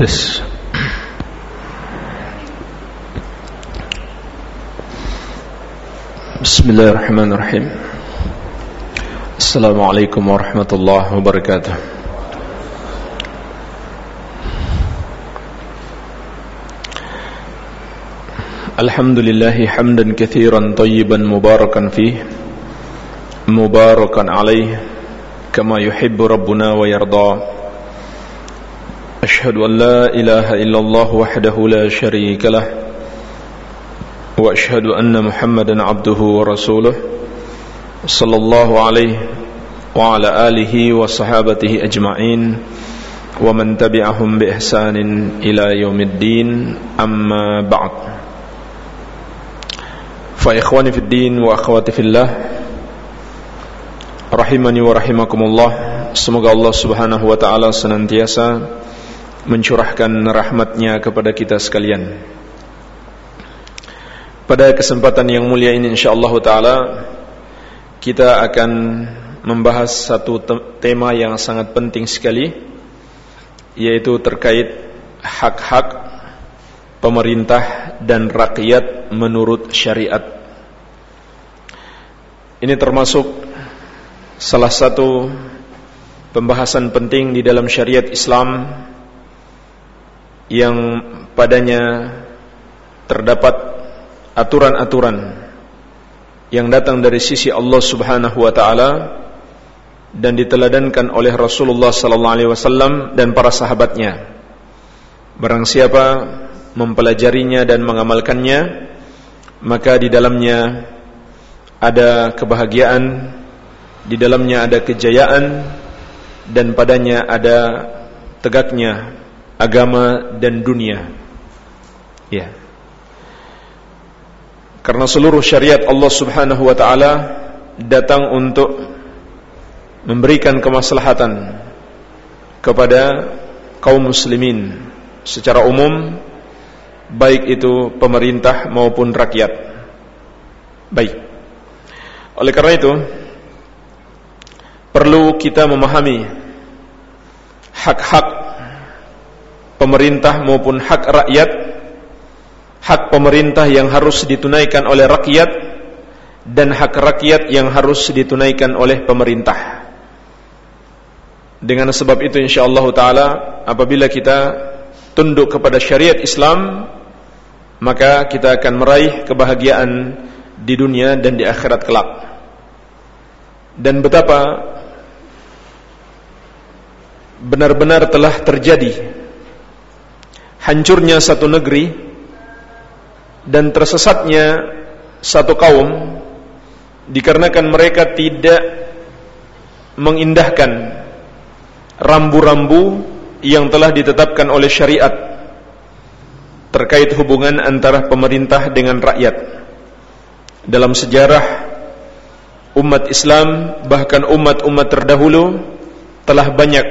tes Bismillahirrahmanirrahim. Assalamualaikum warahmatullahi wabarakatuh. Alhamdulillahi hamdan kathiran tayyiban mubarakan fih Mubarakan alaih Kama yuhibbu rabbuna wa yarda أشهد أن لا إله إلا الله وحده لا شريك له وأشهد أن محمدا عبده ورسوله صلى الله عليه وعلى آله وصحابته أجمعين ومن تبعهم بإحسان إلى يوم الدين أما بعد. فإخواني في الدين وأخواتي في الله rahimani wa rahimakumullah semoga Allah Subhanahu wa taala senantiasa mencurahkan rahmatnya kepada kita sekalian. Pada kesempatan yang mulia ini insyaAllah ta'ala Kita akan membahas satu tema yang sangat penting sekali Yaitu terkait hak-hak pemerintah dan rakyat menurut syariat. Ini termasuk salah satu pembahasan penting di dalam syariat Islam yang padanya terdapat aturan-aturan yang datang dari sisi Allah Subhanahu wa taala dan diteladankan oleh Rasulullah sallallahu alaihi wasallam dan para sahabatnya. Barang siapa mempelajarinya dan mengamalkannya, maka di dalamnya ada kebahagiaan, di dalamnya ada kejayaan dan padanya ada tegaknya agama dan dunia. Ya. Karena seluruh syariat Allah Subhanahu wa taala datang untuk memberikan kemaslahatan kepada kaum muslimin secara umum baik itu pemerintah maupun rakyat. Baik. Oleh karena itu perlu kita memahami hak-hak pemerintah maupun hak rakyat hak pemerintah yang harus ditunaikan oleh rakyat dan hak rakyat yang harus ditunaikan oleh pemerintah. Dengan sebab itu insyaallah taala apabila kita tunduk kepada syariat Islam maka kita akan meraih kebahagiaan di dunia dan di akhirat kelak. Dan betapa benar-benar telah terjadi hancurnya satu negeri dan tersesatnya satu kaum dikarenakan mereka tidak mengindahkan rambu-rambu yang telah ditetapkan oleh syariat terkait hubungan antara pemerintah dengan rakyat. Dalam sejarah umat Islam bahkan umat-umat terdahulu telah banyak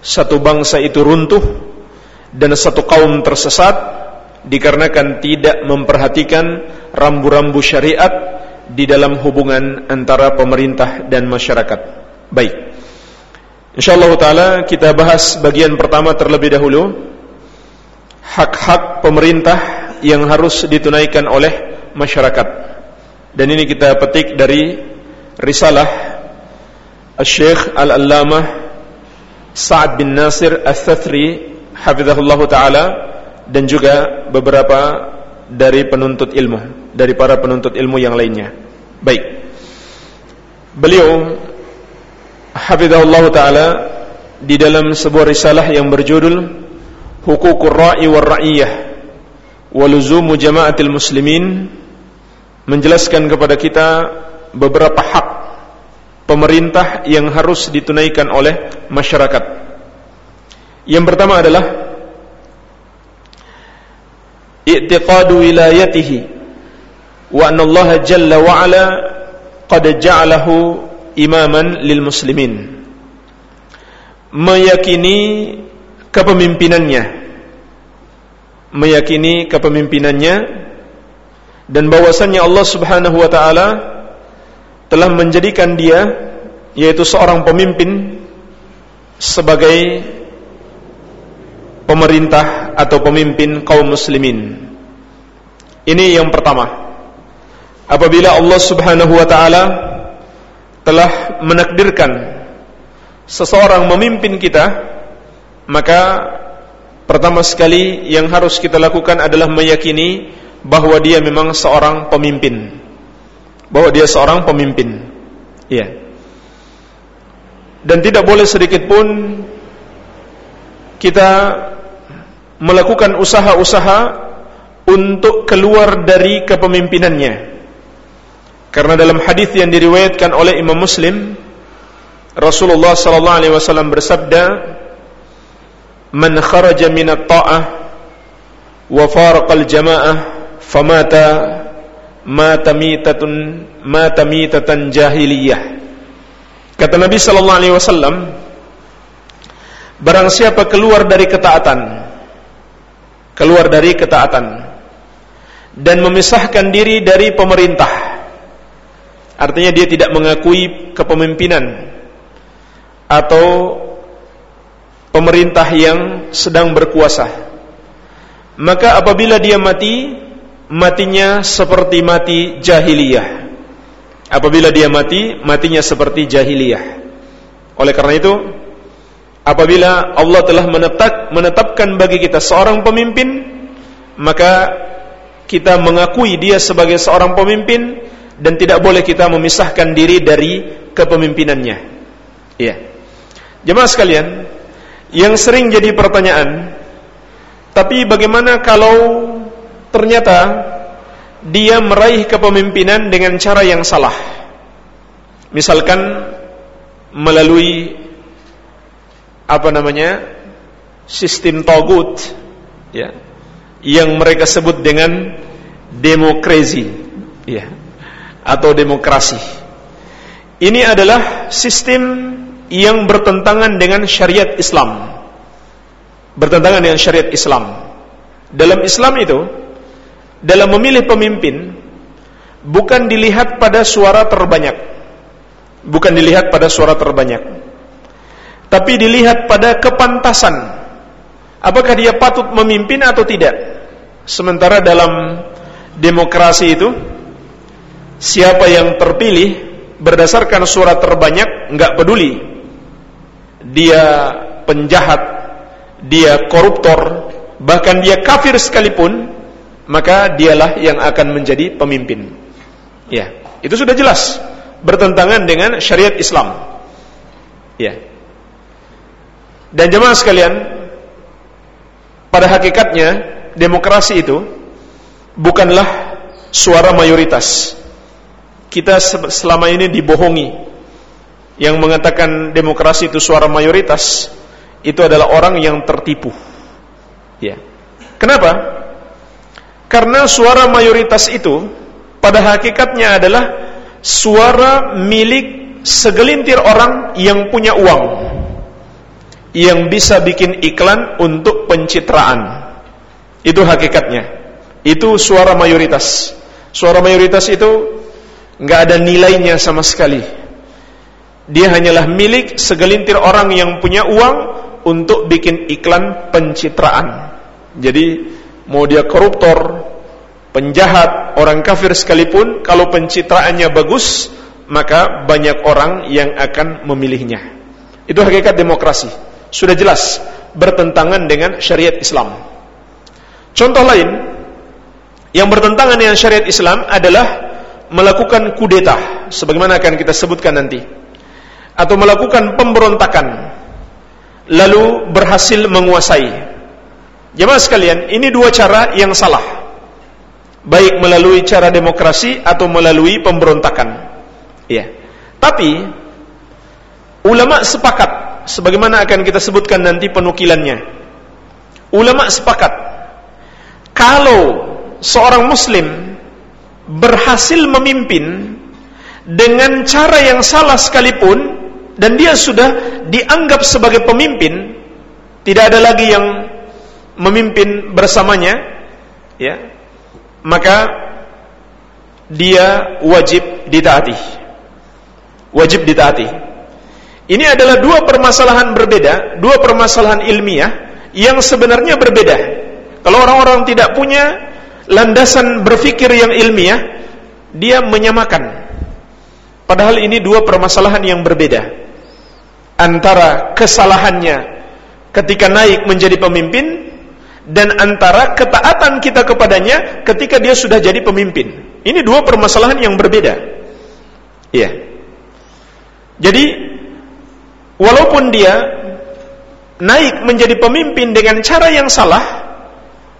satu bangsa itu runtuh dan satu kaum tersesat dikarenakan tidak memperhatikan rambu-rambu syariat di dalam hubungan antara pemerintah dan masyarakat. Baik. Insyaallah taala kita bahas bagian pertama terlebih dahulu. Hak-hak pemerintah yang harus ditunaikan oleh masyarakat. Dan ini kita petik dari risalah Al-Syekh Al-Allamah Sa'ad bin Nasir Al-Thathri hafizahullah taala dan juga beberapa dari penuntut ilmu dari para penuntut ilmu yang lainnya. Baik. Beliau hafizahullah taala di dalam sebuah risalah yang berjudul Hukukur Ra'i war Ra'iyah wa Luzumu Jama'atil Muslimin menjelaskan kepada kita beberapa hak pemerintah yang harus ditunaikan oleh masyarakat yang pertama adalah i'tiqadu wilayatihi wa anna Allah jalla wa ala qad ja'alahu imaman lil muslimin. Meyakini kepemimpinannya. Meyakini kepemimpinannya dan bahwasannya Allah Subhanahu wa taala telah menjadikan dia yaitu seorang pemimpin sebagai pemerintah atau pemimpin kaum muslimin. Ini yang pertama. Apabila Allah Subhanahu wa taala telah menakdirkan seseorang memimpin kita, maka pertama sekali yang harus kita lakukan adalah meyakini bahwa dia memang seorang pemimpin. Bahwa dia seorang pemimpin. Iya. Dan tidak boleh sedikit pun kita melakukan usaha-usaha untuk keluar dari kepemimpinannya. Karena dalam hadis yang diriwayatkan oleh Imam Muslim, Rasulullah sallallahu alaihi wasallam bersabda, "Man kharaja min at-ta'ah wa faraqa al-jama'ah famata mata mitatun mata mitatan jahiliyah." Kata Nabi sallallahu alaihi wasallam, barang siapa keluar dari ketaatan, keluar dari ketaatan dan memisahkan diri dari pemerintah. Artinya dia tidak mengakui kepemimpinan atau pemerintah yang sedang berkuasa. Maka apabila dia mati, matinya seperti mati jahiliyah. Apabila dia mati, matinya seperti jahiliyah. Oleh karena itu, apabila Allah telah menetap, menetapkan bagi kita seorang pemimpin maka kita mengakui dia sebagai seorang pemimpin dan tidak boleh kita memisahkan diri dari kepemimpinannya. Iya. Jemaah sekalian yang sering jadi pertanyaan tapi bagaimana kalau ternyata dia meraih kepemimpinan dengan cara yang salah? Misalkan melalui apa namanya sistem togut ya yang mereka sebut dengan demokrasi ya atau demokrasi. Ini adalah sistem yang bertentangan dengan syariat Islam. Bertentangan dengan syariat Islam. Dalam Islam itu dalam memilih pemimpin bukan dilihat pada suara terbanyak. Bukan dilihat pada suara terbanyak tapi dilihat pada kepantasan. Apakah dia patut memimpin atau tidak? Sementara dalam demokrasi itu siapa yang terpilih berdasarkan suara terbanyak nggak peduli. Dia penjahat dia koruptor bahkan dia kafir sekalipun maka dialah yang akan menjadi pemimpin. Ya itu sudah jelas bertentangan dengan syariat Islam. Ya dan jemaah sekalian, pada hakikatnya demokrasi itu bukanlah suara mayoritas. Kita selama ini dibohongi. Yang mengatakan demokrasi itu suara mayoritas itu adalah orang yang tertipu. Ya. Kenapa? Karena suara mayoritas itu pada hakikatnya adalah suara milik segelintir orang yang punya uang yang bisa bikin iklan untuk pencitraan. Itu hakikatnya. Itu suara mayoritas. Suara mayoritas itu nggak ada nilainya sama sekali. Dia hanyalah milik segelintir orang yang punya uang untuk bikin iklan pencitraan. Jadi mau dia koruptor, penjahat, orang kafir sekalipun, kalau pencitraannya bagus, maka banyak orang yang akan memilihnya. Itu hakikat demokrasi sudah jelas bertentangan dengan syariat Islam. Contoh lain yang bertentangan dengan syariat Islam adalah melakukan kudeta sebagaimana akan kita sebutkan nanti atau melakukan pemberontakan lalu berhasil menguasai. Jemaah sekalian, ini dua cara yang salah. Baik melalui cara demokrasi atau melalui pemberontakan. Ya. Tapi ulama sepakat sebagaimana akan kita sebutkan nanti penukilannya. Ulama sepakat kalau seorang muslim berhasil memimpin dengan cara yang salah sekalipun dan dia sudah dianggap sebagai pemimpin, tidak ada lagi yang memimpin bersamanya, ya. Maka dia wajib ditaati. Wajib ditaati. Ini adalah dua permasalahan berbeda, dua permasalahan ilmiah yang sebenarnya berbeda. Kalau orang-orang tidak punya landasan berfikir yang ilmiah, dia menyamakan. Padahal ini dua permasalahan yang berbeda. Antara kesalahannya ketika naik menjadi pemimpin dan antara ketaatan kita kepadanya ketika dia sudah jadi pemimpin. Ini dua permasalahan yang berbeda. Iya. Jadi walaupun dia naik menjadi pemimpin dengan cara yang salah,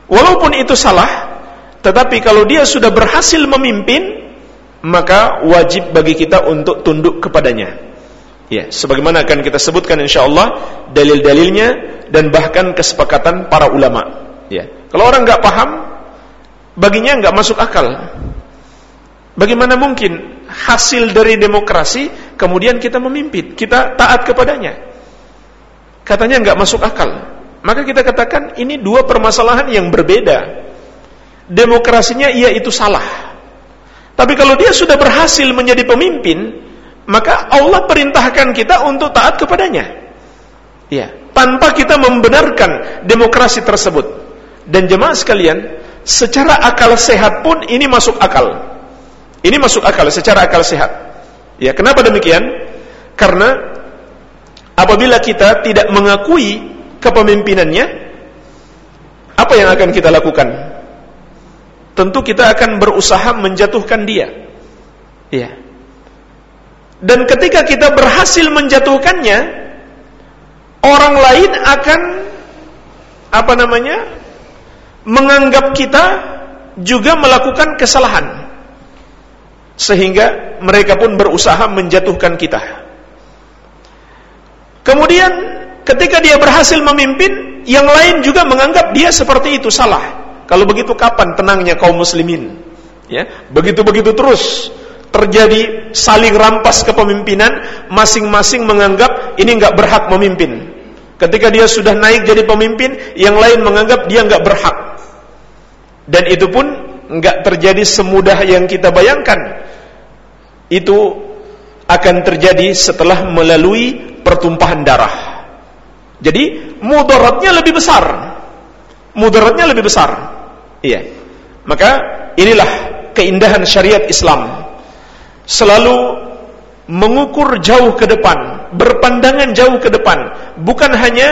walaupun itu salah, tetapi kalau dia sudah berhasil memimpin, maka wajib bagi kita untuk tunduk kepadanya. Ya, sebagaimana akan kita sebutkan insyaallah dalil-dalilnya dan bahkan kesepakatan para ulama. Ya. Kalau orang nggak paham, baginya nggak masuk akal. Bagaimana mungkin hasil dari demokrasi kemudian kita memimpin, kita taat kepadanya? katanya nggak masuk akal. Maka kita katakan ini dua permasalahan yang berbeda. Demokrasinya ia itu salah. Tapi kalau dia sudah berhasil menjadi pemimpin, maka Allah perintahkan kita untuk taat kepadanya. Ya, tanpa kita membenarkan demokrasi tersebut. Dan jemaah sekalian, secara akal sehat pun ini masuk akal. Ini masuk akal secara akal sehat. Ya, kenapa demikian? Karena Apabila kita tidak mengakui kepemimpinannya, apa yang akan kita lakukan? Tentu kita akan berusaha menjatuhkan dia. Iya. Dan ketika kita berhasil menjatuhkannya, orang lain akan apa namanya? menganggap kita juga melakukan kesalahan. Sehingga mereka pun berusaha menjatuhkan kita. Kemudian ketika dia berhasil memimpin, yang lain juga menganggap dia seperti itu salah. Kalau begitu kapan tenangnya kaum muslimin? Ya, begitu-begitu terus terjadi saling rampas kepemimpinan, masing-masing menganggap ini nggak berhak memimpin. Ketika dia sudah naik jadi pemimpin, yang lain menganggap dia nggak berhak. Dan itu pun nggak terjadi semudah yang kita bayangkan. Itu akan terjadi setelah melalui pertumpahan darah. Jadi mudaratnya lebih besar. Mudaratnya lebih besar. Iya. Maka inilah keindahan syariat Islam. Selalu mengukur jauh ke depan, berpandangan jauh ke depan, bukan hanya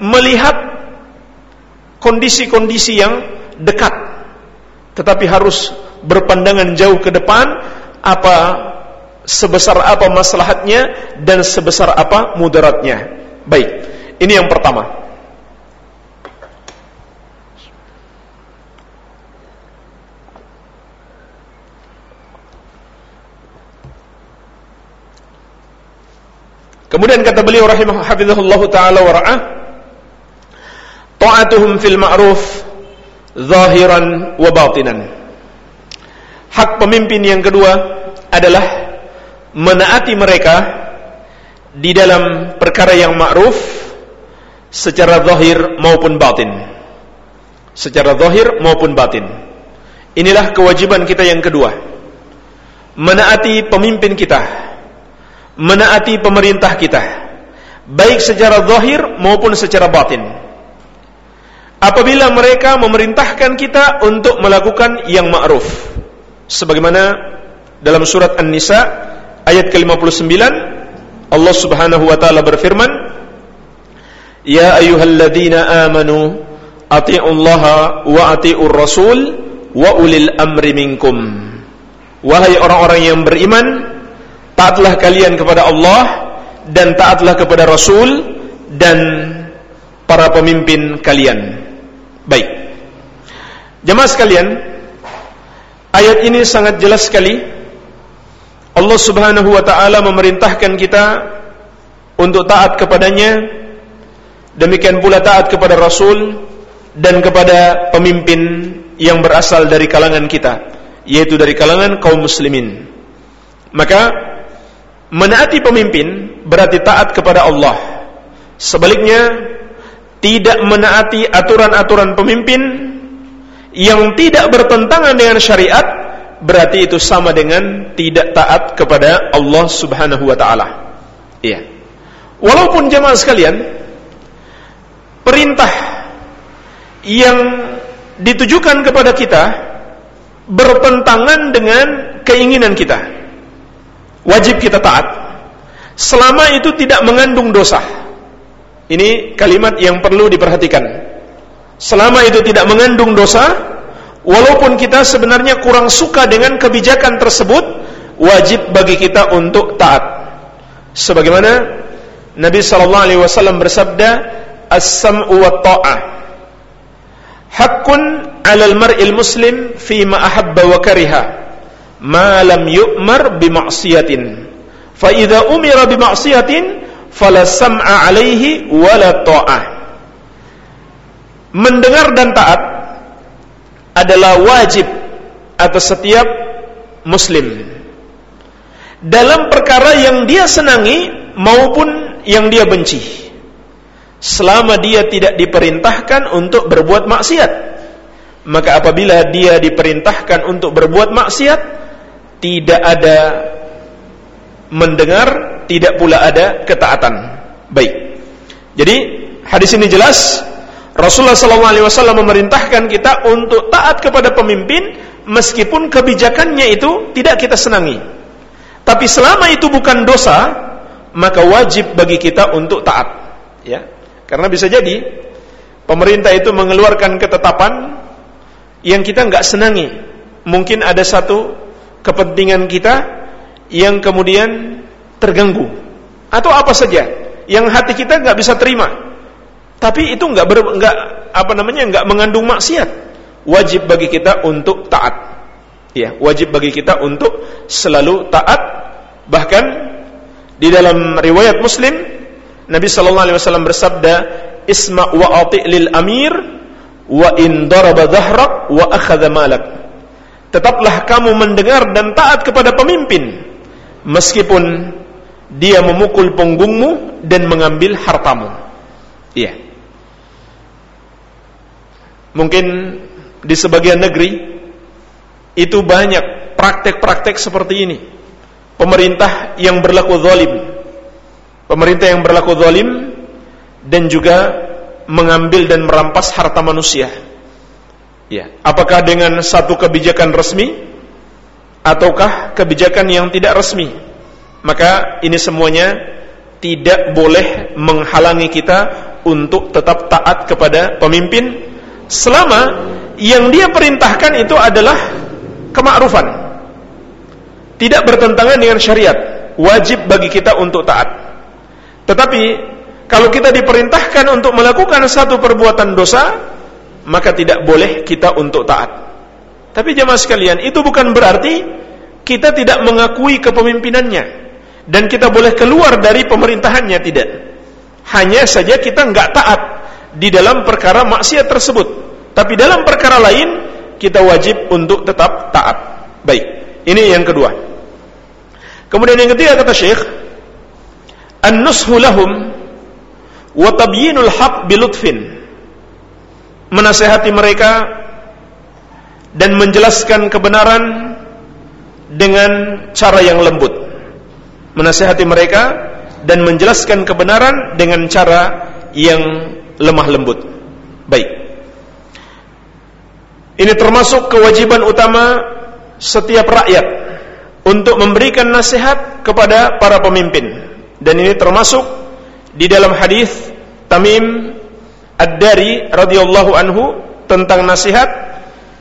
melihat kondisi-kondisi yang dekat, tetapi harus berpandangan jauh ke depan apa sebesar apa maslahatnya dan sebesar apa mudaratnya. Baik, ini yang pertama. Kemudian kata beliau rahimah hafizahullah taala wa ra'ah ta'atuhum fil ma'ruf zahiran wa batinan. Hak pemimpin yang kedua adalah menaati mereka di dalam perkara yang ma'ruf secara zahir maupun batin. Secara zahir maupun batin. Inilah kewajiban kita yang kedua. Menaati pemimpin kita. Menaati pemerintah kita. Baik secara zahir maupun secara batin. Apabila mereka memerintahkan kita untuk melakukan yang ma'ruf. Sebagaimana dalam surat An-Nisa ayat ke-59 Allah Subhanahu wa taala berfirman Ya ayyuhalladzina amanu atiiullaha wa atiiur rasul wa ulil amri minkum Wahai orang-orang yang beriman taatlah kalian kepada Allah dan taatlah kepada Rasul dan para pemimpin kalian Baik. Jemaah sekalian ayat ini sangat jelas sekali. Allah Subhanahu wa taala memerintahkan kita untuk taat kepadanya. Demikian pula taat kepada Rasul dan kepada pemimpin yang berasal dari kalangan kita yaitu dari kalangan kaum muslimin. Maka menaati pemimpin berarti taat kepada Allah. Sebaliknya tidak menaati aturan-aturan pemimpin yang tidak bertentangan dengan syariat berarti itu sama dengan tidak taat kepada Allah Subhanahu wa taala. Iya. Walaupun jemaah sekalian perintah yang ditujukan kepada kita bertentangan dengan keinginan kita. Wajib kita taat. Selama itu tidak mengandung dosa. Ini kalimat yang perlu diperhatikan. Selama itu tidak mengandung dosa, walaupun kita sebenarnya kurang suka dengan kebijakan tersebut, wajib bagi kita untuk taat. Sebagaimana Nabi sallallahu alaihi wasallam bersabda, "As-sam'u wa ta'ah haqqun 'alal mar'il muslim fi ma ahabba wa kariha ma lam yu'mar bi ma'siyatin." Fa idza umira bi ma'siyatin fala sam'a 'alaihi wa la ta'ah. Mendengar dan taat adalah wajib atas setiap muslim dalam perkara yang dia senangi maupun yang dia benci selama dia tidak diperintahkan untuk berbuat maksiat maka apabila dia diperintahkan untuk berbuat maksiat tidak ada mendengar tidak pula ada ketaatan. Baik. Jadi hadis ini jelas Rasulullah SAW memerintahkan kita untuk taat kepada pemimpin meskipun kebijakannya itu tidak kita senangi. Tapi selama itu bukan dosa maka wajib bagi kita untuk taat ya. Karena bisa jadi pemerintah itu mengeluarkan ketetapan yang kita nggak senangi. Mungkin ada satu kepentingan kita yang kemudian terganggu. Atau apa saja yang hati kita nggak bisa terima. Tapi itu nggak nggak apa namanya nggak mengandung maksiat. Wajib bagi kita untuk taat. Ya wajib bagi kita untuk selalu taat. Bahkan di dalam riwayat Muslim, Nabi sallallahu alaihi wasallam bersabda, "Isma wa ati' lil amir wa in daraba dhahrak wa akhadha malak." Tetaplah kamu mendengar dan taat kepada pemimpin meskipun dia memukul punggungmu dan mengambil hartamu. Iya. Mungkin di sebagian negeri itu banyak praktek-praktek seperti ini. Pemerintah yang berlaku zalim. Pemerintah yang berlaku zalim dan juga mengambil dan merampas harta manusia. Ya apakah dengan satu kebijakan resmi ataukah kebijakan yang tidak resmi maka ini semuanya tidak boleh menghalangi kita untuk tetap taat kepada pemimpin selama yang dia perintahkan itu adalah kemakrufan tidak bertentangan dengan syariat, wajib bagi kita untuk taat. Tetapi kalau kita diperintahkan untuk melakukan satu perbuatan dosa, maka tidak boleh kita untuk taat. Tapi jemaah sekalian, itu bukan berarti kita tidak mengakui kepemimpinannya dan kita boleh keluar dari pemerintahannya tidak. Hanya saja kita nggak taat di dalam perkara maksiat tersebut. Tapi dalam perkara lain kita wajib untuk tetap taat. Baik, ini yang kedua. Kemudian yang ketiga kata Syekh, an-nushu lahum wa tabyinul haq bilutfin. Menasehati mereka dan menjelaskan kebenaran dengan cara yang lembut. Menasehati mereka dan menjelaskan kebenaran dengan cara yang lemah lembut. Baik. Ini termasuk kewajiban utama setiap rakyat untuk memberikan nasihat kepada para pemimpin dan ini termasuk di dalam hadis Tamim Ad-Dari radhiyallahu anhu tentang nasihat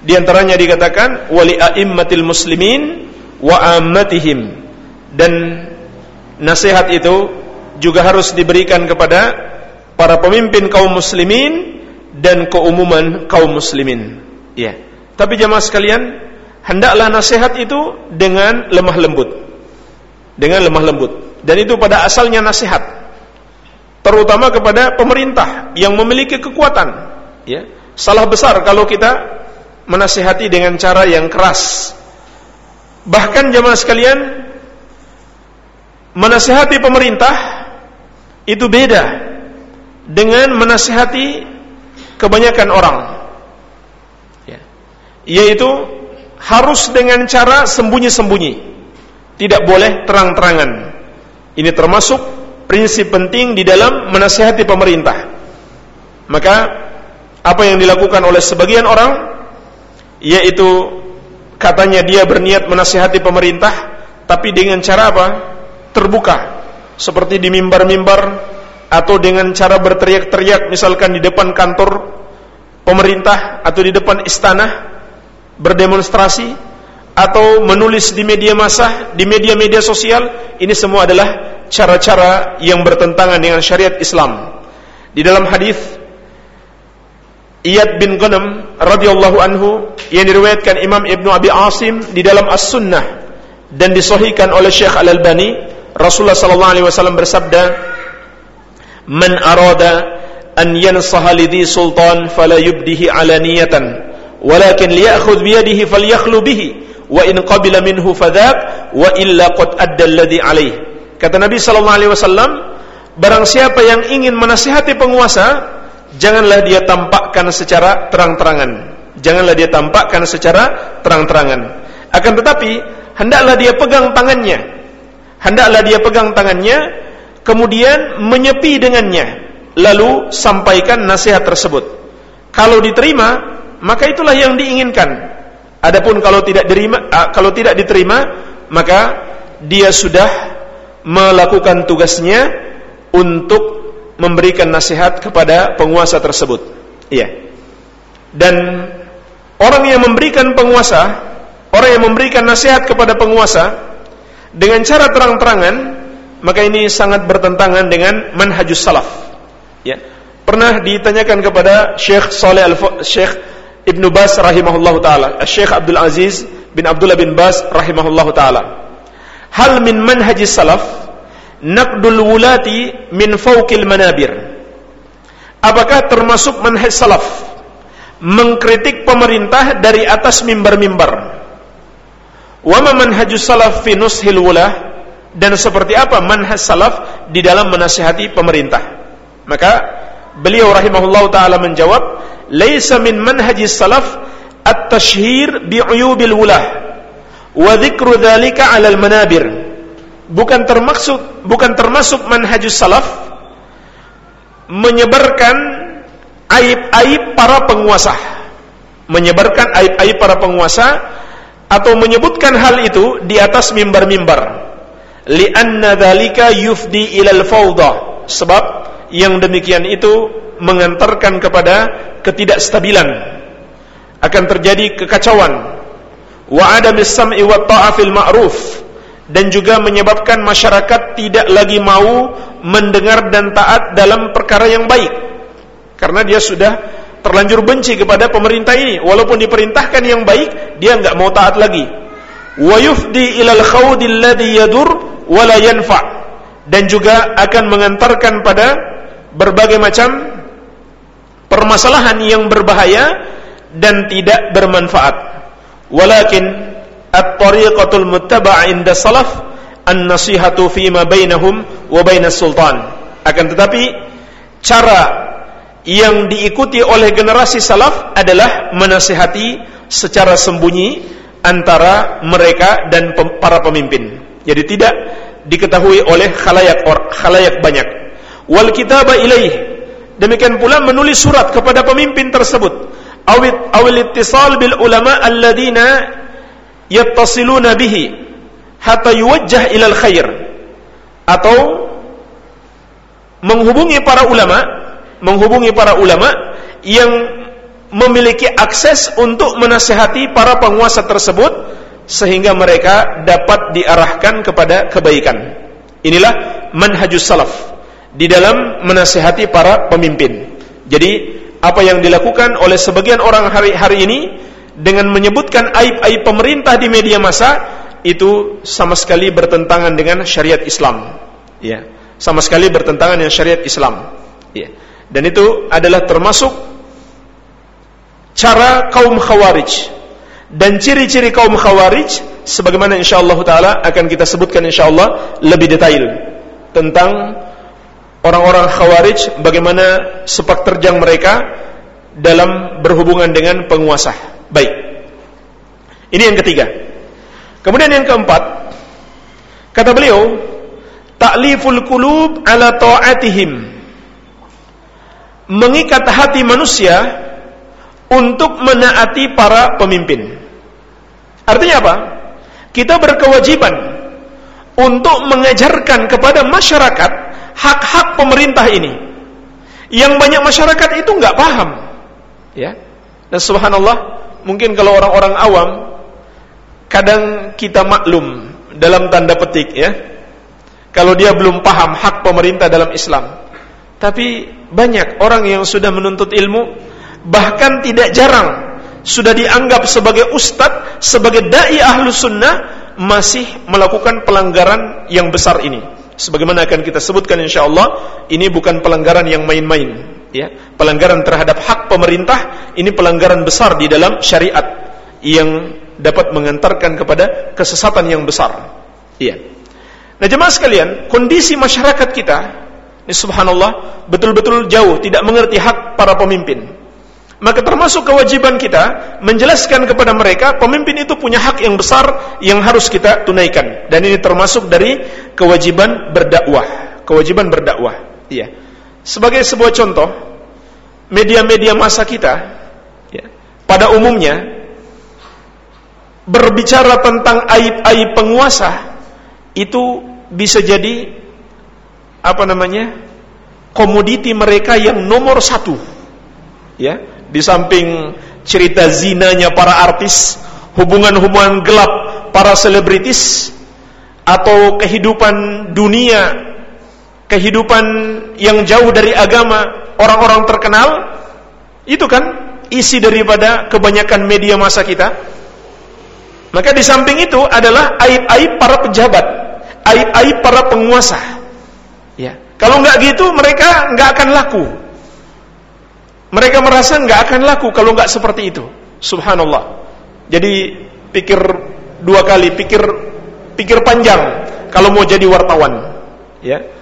di antaranya dikatakan wali a'immatil muslimin wa ammatihim dan nasihat itu juga harus diberikan kepada para pemimpin kaum muslimin dan keumuman kaum muslimin ya tapi jemaah sekalian hendaklah nasihat itu dengan lemah lembut. Dengan lemah lembut. Dan itu pada asalnya nasihat. Terutama kepada pemerintah yang memiliki kekuatan. Ya. Salah besar kalau kita menasihati dengan cara yang keras. Bahkan jemaah sekalian, menasihati pemerintah itu beda dengan menasihati kebanyakan orang. Ya. Yaitu harus dengan cara sembunyi-sembunyi. Tidak boleh terang-terangan. Ini termasuk prinsip penting di dalam menasihati pemerintah. Maka apa yang dilakukan oleh sebagian orang yaitu katanya dia berniat menasihati pemerintah tapi dengan cara apa? terbuka seperti di mimbar-mimbar atau dengan cara berteriak-teriak misalkan di depan kantor pemerintah atau di depan istana berdemonstrasi atau menulis di media massa, di media-media sosial, ini semua adalah cara-cara yang bertentangan dengan syariat Islam. Di dalam hadis Iyad bin Ghanam radhiyallahu anhu yang diriwayatkan Imam Ibnu Abi Asim di dalam As-Sunnah dan disahihkan oleh Syekh Al-Albani, Rasulullah sallallahu alaihi wasallam bersabda, "Man arada an yansaha lidhi sultan fala yubdihi alaniyatan." walakin liya'khudh biyadihi falyakhlu bihi wa in qabila minhu fadhak wa illa qad adda alladhi alaih kata Nabi sallallahu alaihi wasallam barang siapa yang ingin menasihati penguasa janganlah dia tampakkan secara terang-terangan. Janganlah dia tampakkan secara terang-terangan. Akan tetapi hendaklah dia pegang tangannya. Hendaklah dia pegang tangannya kemudian menyepi dengannya lalu sampaikan nasihat tersebut. Kalau diterima maka itulah yang diinginkan. Adapun kalau tidak diterima, ah, kalau tidak diterima, maka dia sudah melakukan tugasnya untuk memberikan nasihat kepada penguasa tersebut. Iya. Dan orang yang memberikan penguasa, orang yang memberikan nasihat kepada penguasa dengan cara terang-terangan, maka ini sangat bertentangan dengan manhajus salaf. Ya. Pernah ditanyakan kepada Syekh Saleh Al Syekh Ibn Bas rahimahullah taala, Syekh Abdul Aziz bin Abdullah bin Bas rahimahullah taala. Hal min manhaji salaf naqdul wulati min fawqil manabir. Apakah termasuk manhaj salaf mengkritik pemerintah dari atas mimbar-mimbar? Wa ma salaf fi nushil wulah dan seperti apa manhaj salaf di dalam menasihati pemerintah? Maka beliau rahimahullah taala menjawab, laisa min manhaji salaf at-tashhir bi'uyubil wulah wa dzikru dzalika 'alal manabir bukan termaksud bukan termasuk manhajus salaf menyebarkan aib-aib para penguasa. Menyebarkan aib-aib para penguasa atau menyebutkan hal itu di atas mimbar-mimbar. Li'anna dzalika yufdi ilal fawda. Sebab yang demikian itu mengantarkan kepada ketidakstabilan. Akan terjadi kekacauan. Wa adamis sam'i wa ta'afil ma'ruf dan juga menyebabkan masyarakat tidak lagi mau mendengar dan taat dalam perkara yang baik. Karena dia sudah terlanjur benci kepada pemerintah ini. Walaupun diperintahkan yang baik dia enggak mau taat lagi. Wa yufdi ilal khawdil yadur wala yanfa. Dan juga akan mengantarkan pada berbagai macam permasalahan yang berbahaya dan tidak bermanfaat. Walakin at-tariqatul muttaba'a inda salaf an-nasihatu bainahum wa bainas. Akan tetapi cara yang diikuti oleh generasi salaf adalah menasihati secara sembunyi antara mereka dan para pemimpin. Jadi tidak diketahui oleh khalayak khalayak banyak. Wal kitaba ilaih Demikian pula menulis surat kepada pemimpin tersebut. Awit awil ittisal bil ulama alladzina yattasiluna bihi hatta yuwajjah ilal khair. Atau menghubungi para ulama, menghubungi para ulama yang memiliki akses untuk menasihati para penguasa tersebut sehingga mereka dapat diarahkan kepada kebaikan. Inilah manhajus salaf di dalam menasehati para pemimpin. Jadi apa yang dilakukan oleh sebagian orang hari-hari ini dengan menyebutkan aib-aib pemerintah di media massa itu sama sekali bertentangan dengan syariat Islam. Ya, sama sekali bertentangan dengan syariat Islam. Ya. Dan itu adalah termasuk cara kaum khawarij dan ciri-ciri kaum khawarij sebagaimana insyaallah taala akan kita sebutkan insyaallah lebih detail tentang orang-orang khawarij bagaimana sepak terjang mereka dalam berhubungan dengan penguasa. Baik. Ini yang ketiga. Kemudian yang keempat, kata beliau, ta'liful qulub ala ta'atihim. Mengikat hati manusia untuk menaati para pemimpin. Artinya apa? Kita berkewajiban untuk mengajarkan kepada masyarakat hak-hak pemerintah ini. Yang banyak masyarakat itu nggak paham, ya. Dan subhanallah, mungkin kalau orang-orang awam kadang kita maklum dalam tanda petik ya. Kalau dia belum paham hak pemerintah dalam Islam. Tapi banyak orang yang sudah menuntut ilmu bahkan tidak jarang sudah dianggap sebagai ustadz, sebagai dai ahlu sunnah masih melakukan pelanggaran yang besar ini. Sebagaimana akan kita sebutkan insyaallah, ini bukan pelanggaran yang main-main, ya. Pelanggaran terhadap hak pemerintah ini pelanggaran besar di dalam syariat yang dapat mengantarkan kepada kesesatan yang besar. Iya. Nah, jemaah sekalian, kondisi masyarakat kita ini subhanallah betul-betul jauh tidak mengerti hak para pemimpin. Maka termasuk kewajiban kita menjelaskan kepada mereka pemimpin itu punya hak yang besar yang harus kita tunaikan dan ini termasuk dari kewajiban berdakwah, kewajiban berdakwah. Iya. Sebagai sebuah contoh, media-media masa kita ya, pada umumnya berbicara tentang aib-aib penguasa itu bisa jadi apa namanya komoditi mereka yang nomor satu. Ya di samping cerita zinanya para artis, hubungan-hubungan gelap para selebritis, atau kehidupan dunia, kehidupan yang jauh dari agama orang-orang terkenal, itu kan isi daripada kebanyakan media masa kita. Maka di samping itu adalah aib-aib para pejabat, aib-aib para penguasa. Ya. Kalau nggak gitu mereka nggak akan laku. Mereka merasa nggak akan laku kalau nggak seperti itu. Subhanallah. Jadi pikir dua kali, pikir pikir panjang kalau mau jadi wartawan. Ya.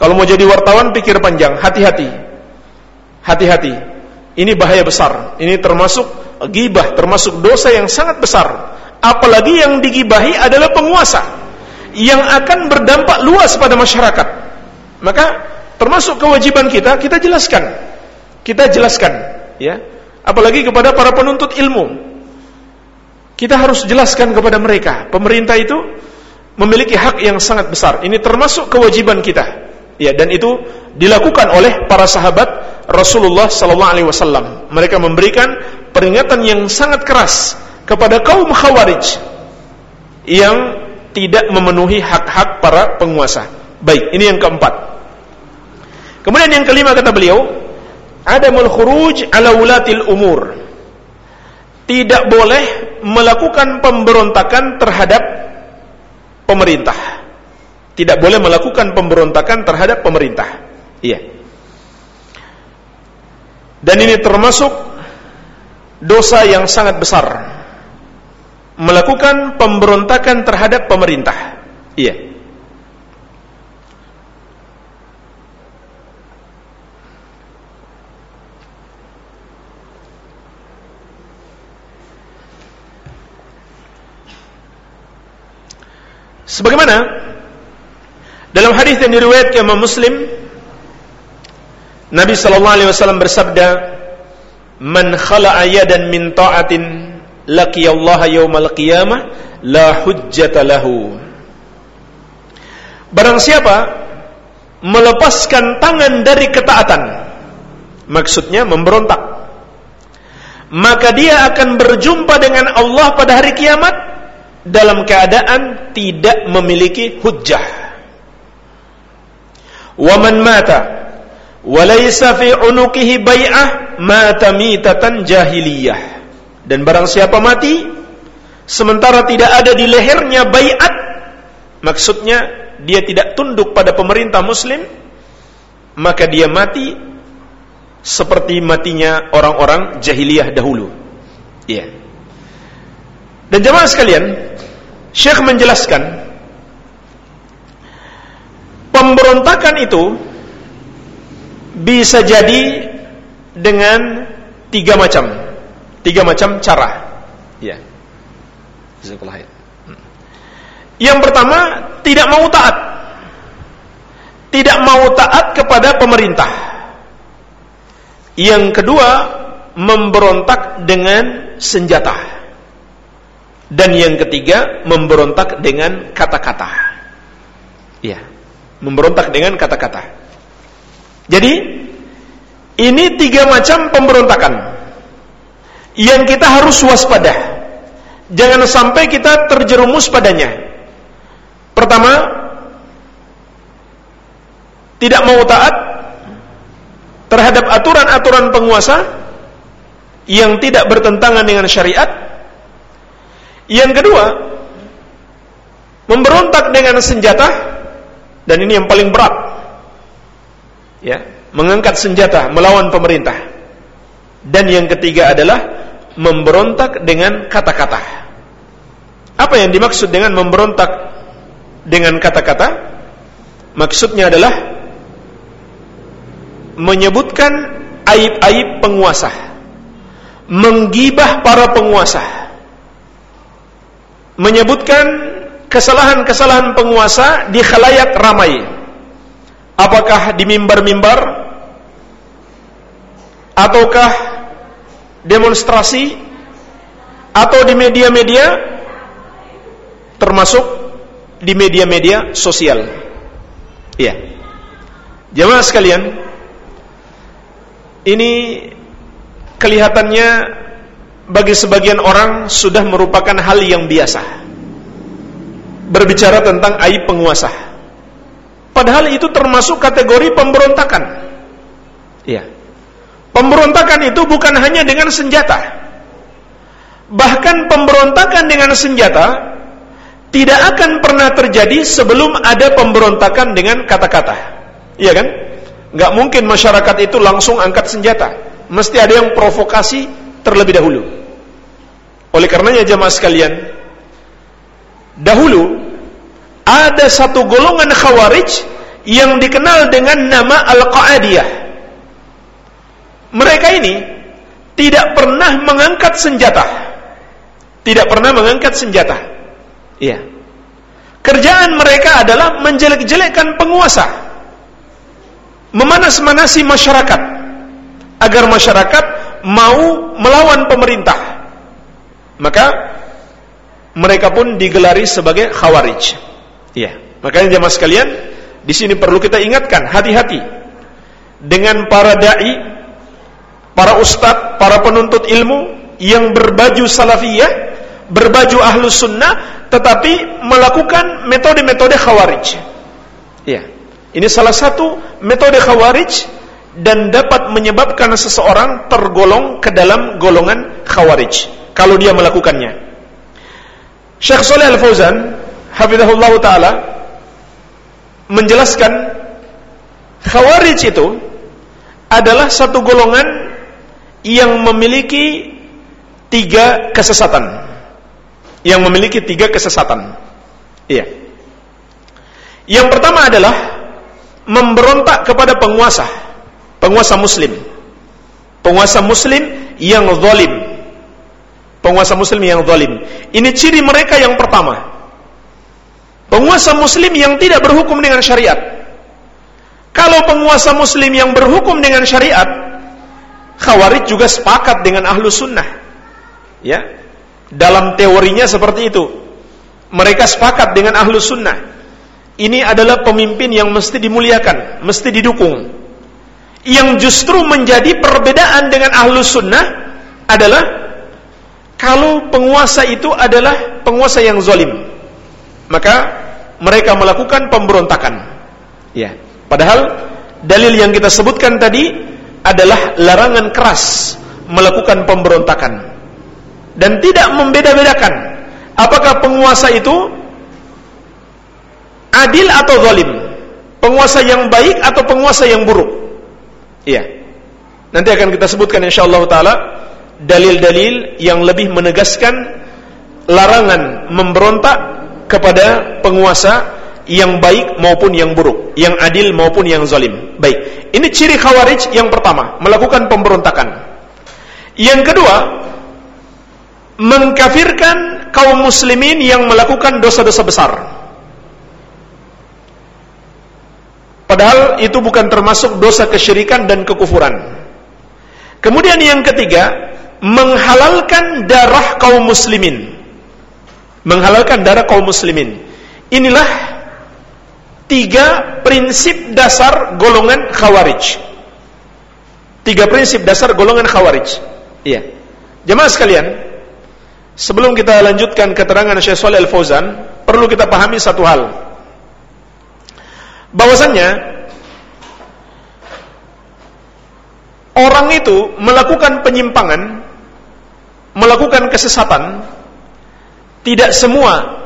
Kalau mau jadi wartawan pikir panjang, hati-hati. Hati-hati. Ini bahaya besar. Ini termasuk gibah, termasuk dosa yang sangat besar. Apalagi yang digibahi adalah penguasa yang akan berdampak luas pada masyarakat. Maka termasuk kewajiban kita kita jelaskan kita jelaskan, ya. Apalagi kepada para penuntut ilmu. Kita harus jelaskan kepada mereka, pemerintah itu memiliki hak yang sangat besar. Ini termasuk kewajiban kita. Ya, dan itu dilakukan oleh para sahabat Rasulullah sallallahu alaihi wasallam. Mereka memberikan peringatan yang sangat keras kepada kaum Khawarij yang tidak memenuhi hak-hak para penguasa. Baik, ini yang keempat. Kemudian yang kelima kata beliau, adamul khuruj ala ulatil umur tidak boleh melakukan pemberontakan terhadap pemerintah tidak boleh melakukan pemberontakan terhadap pemerintah. Iya. Dan ini termasuk dosa yang sangat besar. Melakukan pemberontakan terhadap pemerintah. Iya. Sebagaimana dalam hadis yang diriwayatkan Imam Muslim Nabi sallallahu alaihi wasallam bersabda Man khala'a yadan min ta'atin laqiyallaha yaumal qiyamah la hujjata lahu Barang siapa melepaskan tangan dari ketaatan maksudnya memberontak maka dia akan berjumpa dengan Allah pada hari kiamat dalam keadaan tidak memiliki hujjah. Wa mata wa laysa fi unuqihi mata mitatan jahiliyah. Dan barang siapa mati sementara tidak ada di lehernya baiat maksudnya dia tidak tunduk pada pemerintah muslim maka dia mati seperti matinya orang-orang jahiliyah dahulu. Iya. Yeah. Dan jemaah sekalian, Syekh menjelaskan pemberontakan itu bisa jadi dengan tiga macam. Tiga macam cara. Ya. Hmm. yang pertama tidak mau taat. Tidak mau taat kepada pemerintah. Yang kedua memberontak dengan senjata. Dan yang ketiga, memberontak dengan kata-kata. Ya, memberontak dengan kata-kata. Jadi, ini tiga macam pemberontakan yang kita harus waspada. Jangan sampai kita terjerumus padanya. Pertama, tidak mau taat terhadap aturan-aturan penguasa yang tidak bertentangan dengan syariat. Yang kedua, memberontak dengan senjata dan ini yang paling berat. Ya, mengangkat senjata melawan pemerintah. Dan yang ketiga adalah memberontak dengan kata-kata. Apa yang dimaksud dengan memberontak dengan kata-kata? Maksudnya adalah menyebutkan aib-aib penguasa menggibah para penguasa menyebutkan kesalahan-kesalahan penguasa di khalayak ramai. Apakah di mimbar-mimbar? Ataukah demonstrasi? Atau di media-media? Termasuk di media-media sosial. Iya. Jemaah sekalian ini kelihatannya bagi sebagian orang sudah merupakan hal yang biasa. Berbicara tentang aib penguasa. Padahal itu termasuk kategori pemberontakan. Iya. Pemberontakan itu bukan hanya dengan senjata. Bahkan pemberontakan dengan senjata tidak akan pernah terjadi sebelum ada pemberontakan dengan kata-kata. Iya kan? Gak mungkin masyarakat itu langsung angkat senjata mesti ada yang provokasi terlebih dahulu. Oleh karenanya jemaah sekalian, dahulu ada satu golongan khawarij yang dikenal dengan nama Al-Qa'adiyah. Mereka ini tidak pernah mengangkat senjata. Tidak pernah mengangkat senjata. Iya. Kerjaan mereka adalah menjelek-jelekkan penguasa. Memanas-manasi masyarakat agar masyarakat mau melawan pemerintah. Maka mereka pun digelari sebagai khawarij. Iya. Makanya jemaah sekalian, di sini perlu kita ingatkan hati-hati dengan para dai, para ustadz, para penuntut ilmu yang berbaju salafiyah, berbaju ahlus sunnah, tetapi melakukan metode-metode khawarij. Iya. Ini salah satu metode khawarij dan dapat menyebabkan seseorang tergolong ke dalam golongan khawarij kalau dia melakukannya. Syekh Saleh Al-Fauzan hafizahullah taala menjelaskan khawarij itu adalah satu golongan yang memiliki tiga kesesatan. Yang memiliki tiga kesesatan. Iya. Yang pertama adalah memberontak kepada penguasa penguasa muslim. Penguasa muslim yang zalim. Penguasa muslim yang zalim. Ini ciri mereka yang pertama. Penguasa muslim yang tidak berhukum dengan syariat. Kalau penguasa muslim yang berhukum dengan syariat, Khawarij juga sepakat dengan ahlu sunnah. Ya, dalam teorinya seperti itu. Mereka sepakat dengan ahlu sunnah. Ini adalah pemimpin yang mesti dimuliakan, mesti didukung yang justru menjadi perbedaan dengan ahlus sunnah adalah kalau penguasa itu adalah penguasa yang zalim maka mereka melakukan pemberontakan. Ya. Padahal dalil yang kita sebutkan tadi adalah larangan keras melakukan pemberontakan. Dan tidak membeda-bedakan apakah penguasa itu adil atau zalim penguasa yang baik atau penguasa yang buruk. Iya. Nanti akan kita sebutkan insyaallah taala dalil-dalil yang lebih menegaskan larangan memberontak kepada penguasa yang baik maupun yang buruk, yang adil maupun yang zalim. Baik. Ini ciri khawarij yang pertama, melakukan pemberontakan. Yang kedua, mengkafirkan kaum muslimin yang melakukan dosa-dosa besar. Padahal itu bukan termasuk dosa kesyirikan dan kekufuran. Kemudian yang ketiga, menghalalkan darah kaum muslimin. Menghalalkan darah kaum muslimin. Inilah tiga prinsip dasar golongan khawarij. Tiga prinsip dasar golongan khawarij. Iya. Jemaah sekalian, sebelum kita lanjutkan keterangan Syekh Shalih Al-Fauzan, perlu kita pahami satu hal. Bahwasannya orang itu melakukan penyimpangan, melakukan kesesatan, tidak semua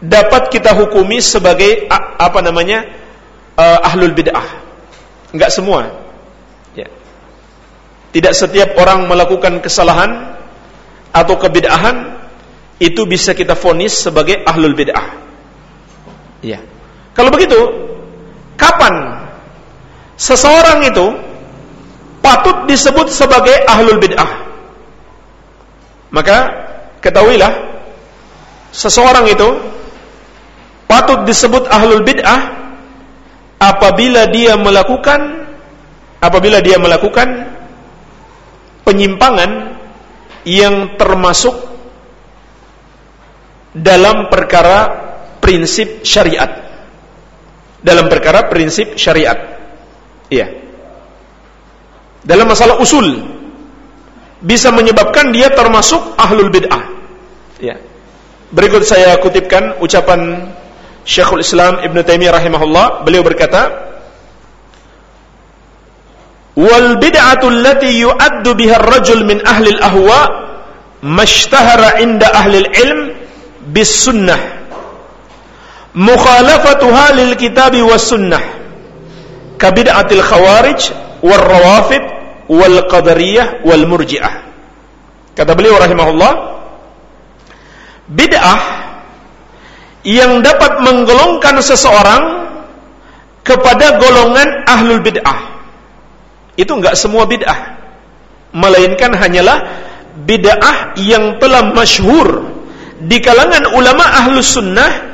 dapat kita hukumi sebagai apa namanya uh, ahlul bid'ah. Enggak semua. Ya. Tidak setiap orang melakukan kesalahan atau kebid'ahan itu bisa kita fonis sebagai ahlul bid'ah. Ya. Kalau begitu, kapan seseorang itu patut disebut sebagai ahlul bid'ah? Maka ketahuilah seseorang itu patut disebut ahlul bid'ah apabila dia melakukan apabila dia melakukan penyimpangan yang termasuk dalam perkara prinsip syariat. Dalam perkara prinsip syariat. Iya. Dalam masalah usul bisa menyebabkan dia termasuk ahlul bid'ah. Ya. Berikut saya kutipkan ucapan Syekhul Islam Ibn Taimiyah rahimahullah. Beliau berkata wal bid'atu allati yu'addu biha ar-rajul min ahli al-ahwa mashtahara inda ahli al-ilm bis sunnah. Mukhalafatuha lil kitabi was sunnah. Ka bid'atil khawarij wal rawafid wal qadariyah wal murji'ah kata beliau rahimahullah bid'ah yang dapat menggolongkan seseorang kepada golongan ahlul bid'ah. Itu enggak semua bid'ah. Melainkan hanyalah bid'ah yang telah masyhur di kalangan ulama ahlus sunnah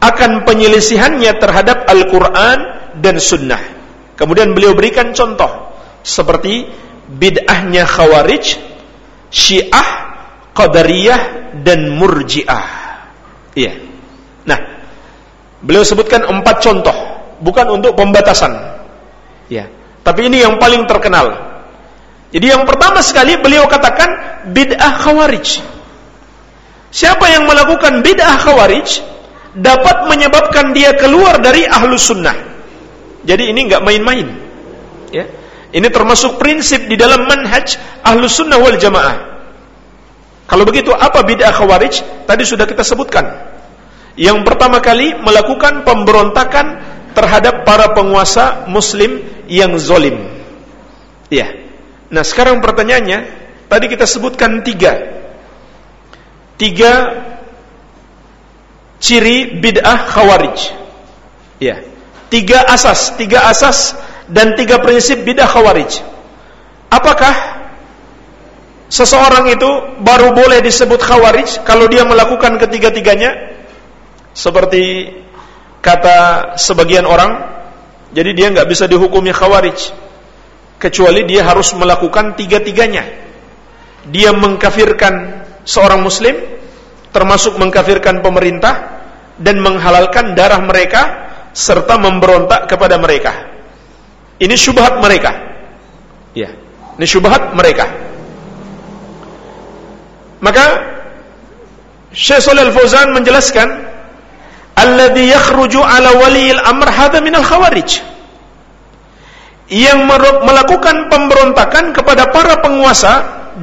akan penyelisihannya terhadap Al-Quran dan sunnah. Kemudian beliau berikan contoh seperti bid'ahnya khawarij, syiah, qadariyah, dan murjiah. Iya. Nah, beliau sebutkan empat contoh, bukan untuk pembatasan. Ya, tapi ini yang paling terkenal. Jadi yang pertama sekali beliau katakan bid'ah khawarij. Siapa yang melakukan bid'ah khawarij dapat menyebabkan dia keluar dari ahlu sunnah. Jadi ini nggak main-main. Ya. Ini termasuk prinsip di dalam manhaj ahlu sunnah wal jamaah. Kalau begitu apa bid'ah khawarij? Tadi sudah kita sebutkan. Yang pertama kali melakukan pemberontakan terhadap para penguasa muslim yang zolim. Iya. Nah sekarang pertanyaannya, tadi kita sebutkan tiga. Tiga ciri bid'ah khawarij. Iya. Tiga asas, tiga asas dan tiga prinsip bid'ah khawarij. Apakah seseorang itu baru boleh disebut khawarij kalau dia melakukan ketiga-tiganya? seperti kata sebagian orang jadi dia nggak bisa dihukumi khawarij kecuali dia harus melakukan tiga-tiganya dia mengkafirkan seorang muslim termasuk mengkafirkan pemerintah dan menghalalkan darah mereka serta memberontak kepada mereka ini syubhat mereka. Ya ini syubhat mereka. Maka Syekh Shalal Fauzan menjelaskan alladhi yakhruju ala waliyil amr hadha minal khawarij. Yang melakukan pemberontakan kepada para penguasa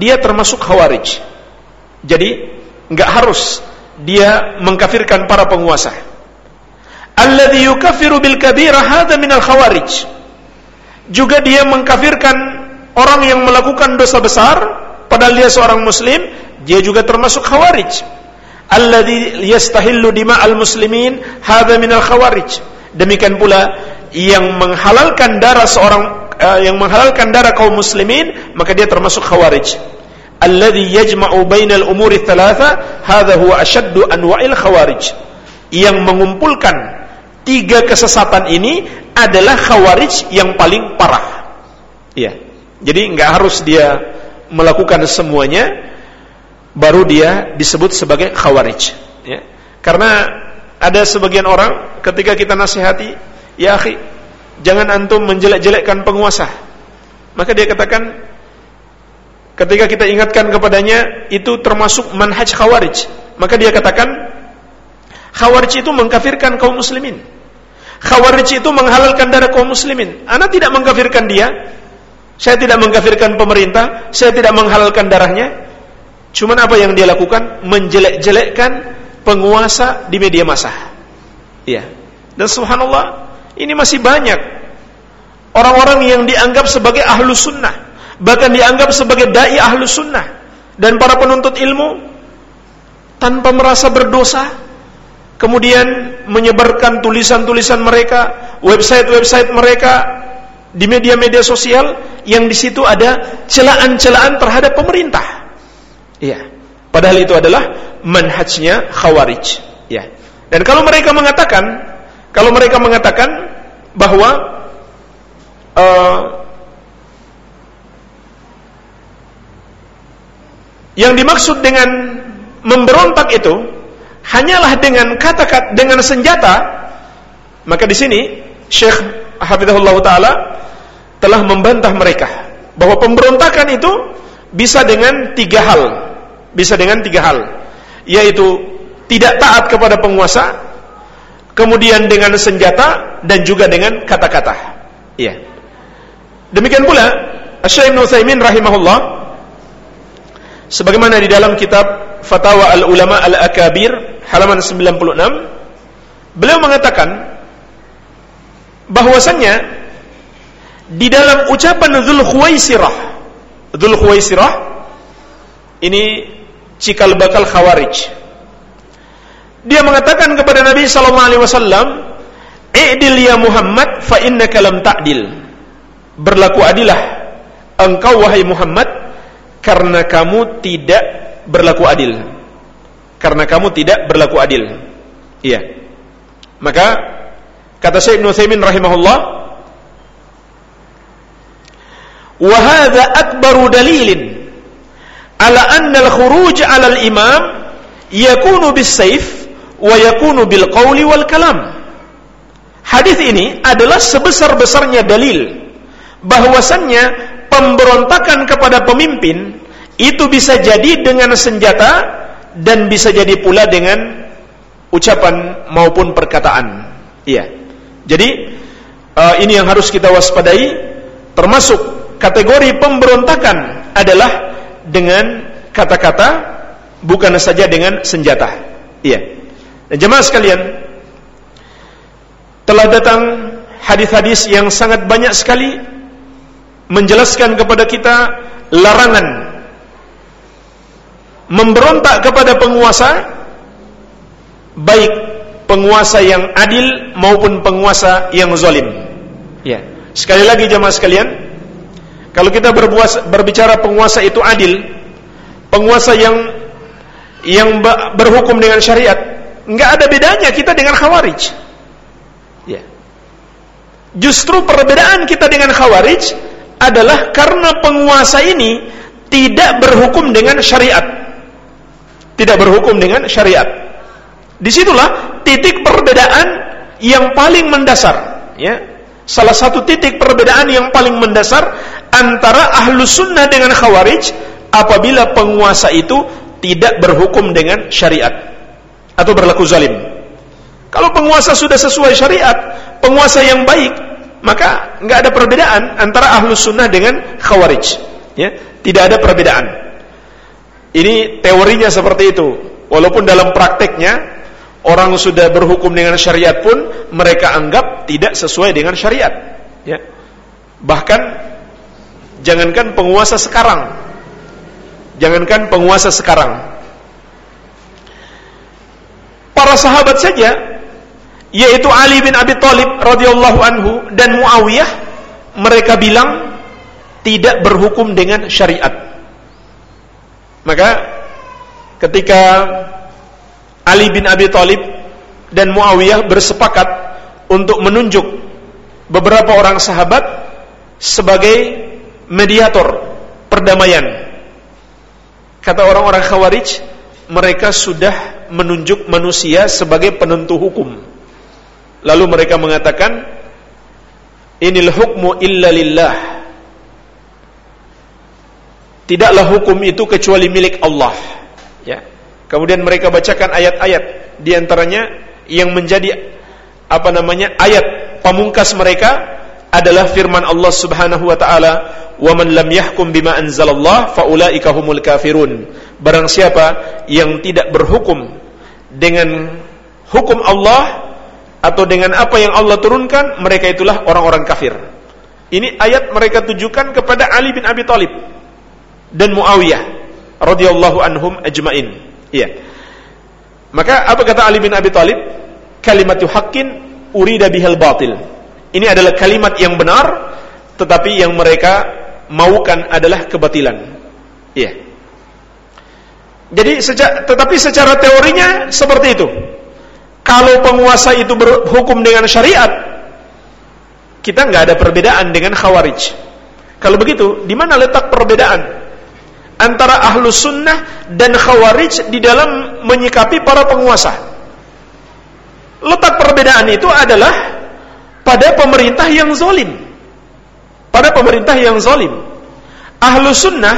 dia termasuk khawarij. Jadi enggak harus dia mengkafirkan para penguasa. Alladhi yukaffiru bil kabira hadha minal khawarij juga dia mengkafirkan orang yang melakukan dosa besar padahal dia seorang muslim dia juga termasuk khawarij. Alladhi yastahillu dima'al muslimin hadza minal khawarij. Demikian pula yang menghalalkan darah seorang uh, yang menghalalkan darah kaum muslimin maka dia termasuk khawarij. Alladhi yajma'u bainal umuri thalatha hadza huwa ashaddu anwa'il khawarij. Yang mengumpulkan tiga kesesatan ini adalah khawarij yang paling parah iya Jadi nggak harus dia melakukan semuanya baru dia disebut sebagai khawarij. Ya. Karena ada sebagian orang ketika kita nasihati, ya akhi, jangan antum menjelek-jelekkan penguasa. Maka dia katakan, ketika kita ingatkan kepadanya, itu termasuk manhaj khawarij. Maka dia katakan, khawarij itu mengkafirkan kaum muslimin. Khawarij itu menghalalkan darah kaum muslimin. Anda tidak mengkafirkan dia, saya tidak mengkafirkan pemerintah, saya tidak menghalalkan darahnya. Cuman apa yang dia lakukan? Menjelek-jelekkan penguasa di media massa. Iya. Dan subhanallah, ini masih banyak orang-orang yang dianggap sebagai ahlu sunnah, bahkan dianggap sebagai dai ahlu sunnah, dan para penuntut ilmu tanpa merasa berdosa, kemudian menyebarkan tulisan-tulisan mereka, website-website mereka di media-media sosial yang di situ ada celaan-celaan terhadap pemerintah. Iya. Padahal itu adalah manhajnya Khawarij. Ya. Dan kalau mereka mengatakan, kalau mereka mengatakan bahwa uh, yang dimaksud dengan memberontak itu hanyalah dengan kata-kata dengan senjata, maka di sini Syekh Hafizahullah taala telah membantah mereka bahwa pemberontakan itu bisa dengan tiga hal, bisa dengan tiga hal, yaitu tidak taat kepada penguasa, kemudian dengan senjata dan juga dengan kata-kata. Iya. Demikian pula Syekh Ibnu Utsaimin rahimahullah sebagaimana di dalam kitab Fatawa Al-Ulama Al-Akabir halaman 96 beliau mengatakan bahwasannya di dalam ucapan Dzul Khuwaisirah Dzul Khuwaisirah ini cikal bakal khawarij. Dia mengatakan kepada Nabi sallallahu alaihi wasallam i'dil ya Muhammad fa innaka lam ta'dil. Berlaku adilah engkau wahai Muhammad karena kamu tidak berlaku adil karena kamu tidak berlaku adil. Iya. Maka kata Syekh Ibn Utsaimin rahimahullah, "Wa hadza akbaru dalilin ala anna al-khuruj 'ala al-imam yakunu bis-saif wa yakunu bil qawli wal kalam." Hadis ini adalah sebesar-besarnya dalil bahwasannya pemberontakan kepada pemimpin itu bisa jadi dengan senjata dan bisa jadi pula dengan ucapan maupun perkataan. Iya. Jadi uh, ini yang harus kita waspadai termasuk kategori pemberontakan adalah dengan kata-kata bukan saja dengan senjata. Iya. Dan jemaah sekalian, telah datang hadis-hadis yang sangat banyak sekali menjelaskan kepada kita larangan memberontak kepada penguasa baik penguasa yang adil maupun penguasa yang zalim. Ya. Sekali lagi jemaah sekalian, kalau kita berbuas, berbicara penguasa itu adil, penguasa yang yang berhukum dengan syariat, nggak ada bedanya kita dengan khawarij. Ya. Justru perbedaan kita dengan khawarij adalah karena penguasa ini tidak berhukum dengan syariat. Tidak berhukum dengan syariat. Di situlah titik perbedaan yang paling mendasar. Ya. Salah satu titik perbedaan yang paling mendasar antara ahlu sunnah dengan khawarij apabila penguasa itu tidak berhukum dengan syariat atau berlaku zalim. Kalau penguasa sudah sesuai syariat, penguasa yang baik, maka nggak ada perbedaan antara ahlu sunnah dengan khawarij. Ya, tidak ada perbedaan. Ini teorinya seperti itu. Walaupun dalam prakteknya orang sudah berhukum dengan syariat pun mereka anggap tidak sesuai dengan syariat. Ya. Bahkan Jangankan penguasa sekarang. Jangankan penguasa sekarang. Para sahabat saja yaitu Ali bin Abi Thalib radhiyallahu anhu dan Muawiyah mereka bilang tidak berhukum dengan syariat. Maka ketika Ali bin Abi Thalib dan Muawiyah bersepakat untuk menunjuk beberapa orang sahabat sebagai mediator perdamaian. Kata orang-orang Khawarij, mereka sudah menunjuk manusia sebagai penentu hukum. Lalu mereka mengatakan, Inil hukmu illa lillah. Tidaklah hukum itu kecuali milik Allah. Ya. Kemudian mereka bacakan ayat-ayat di antaranya yang menjadi apa namanya ayat pamungkas mereka adalah firman Allah Subhanahu wa taala, "Wa man lam yahkum bima anzalallah faulaika humul kafirun." Barang siapa yang tidak berhukum dengan hukum Allah atau dengan apa yang Allah turunkan, mereka itulah orang-orang kafir. Ini ayat mereka tujukan kepada Ali bin Abi Thalib dan Muawiyah radhiyallahu anhum ajmain. Iya. Maka apa kata Ali bin Abi Thalib? Kalimatu haqqin urida bihal batil ini adalah kalimat yang benar, tetapi yang mereka maukan adalah kebatilan. Iya. Jadi seja, tetapi secara teorinya seperti itu. Kalau penguasa itu berhukum dengan syariat, kita nggak ada perbedaan dengan khawarij. Kalau begitu, di mana letak perbedaan antara ahlu sunnah dan khawarij di dalam menyikapi para penguasa? Letak perbedaan itu adalah pada pemerintah yang zalim. Pada pemerintah yang zalim. Ahlu sunnah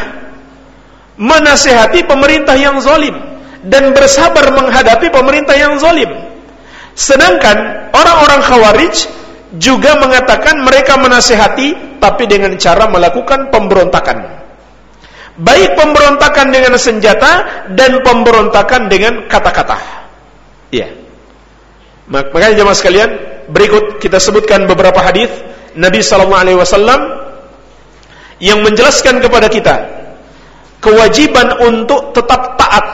menasehati pemerintah yang zalim dan bersabar menghadapi pemerintah yang zalim. Sedangkan orang-orang khawarij juga mengatakan mereka menasehati tapi dengan cara melakukan pemberontakan. Baik pemberontakan dengan senjata dan pemberontakan dengan kata-kata. Iya. Makanya jemaah sekalian, berikut kita sebutkan beberapa hadis Nabi sallallahu alaihi wasallam yang menjelaskan kepada kita kewajiban untuk tetap taat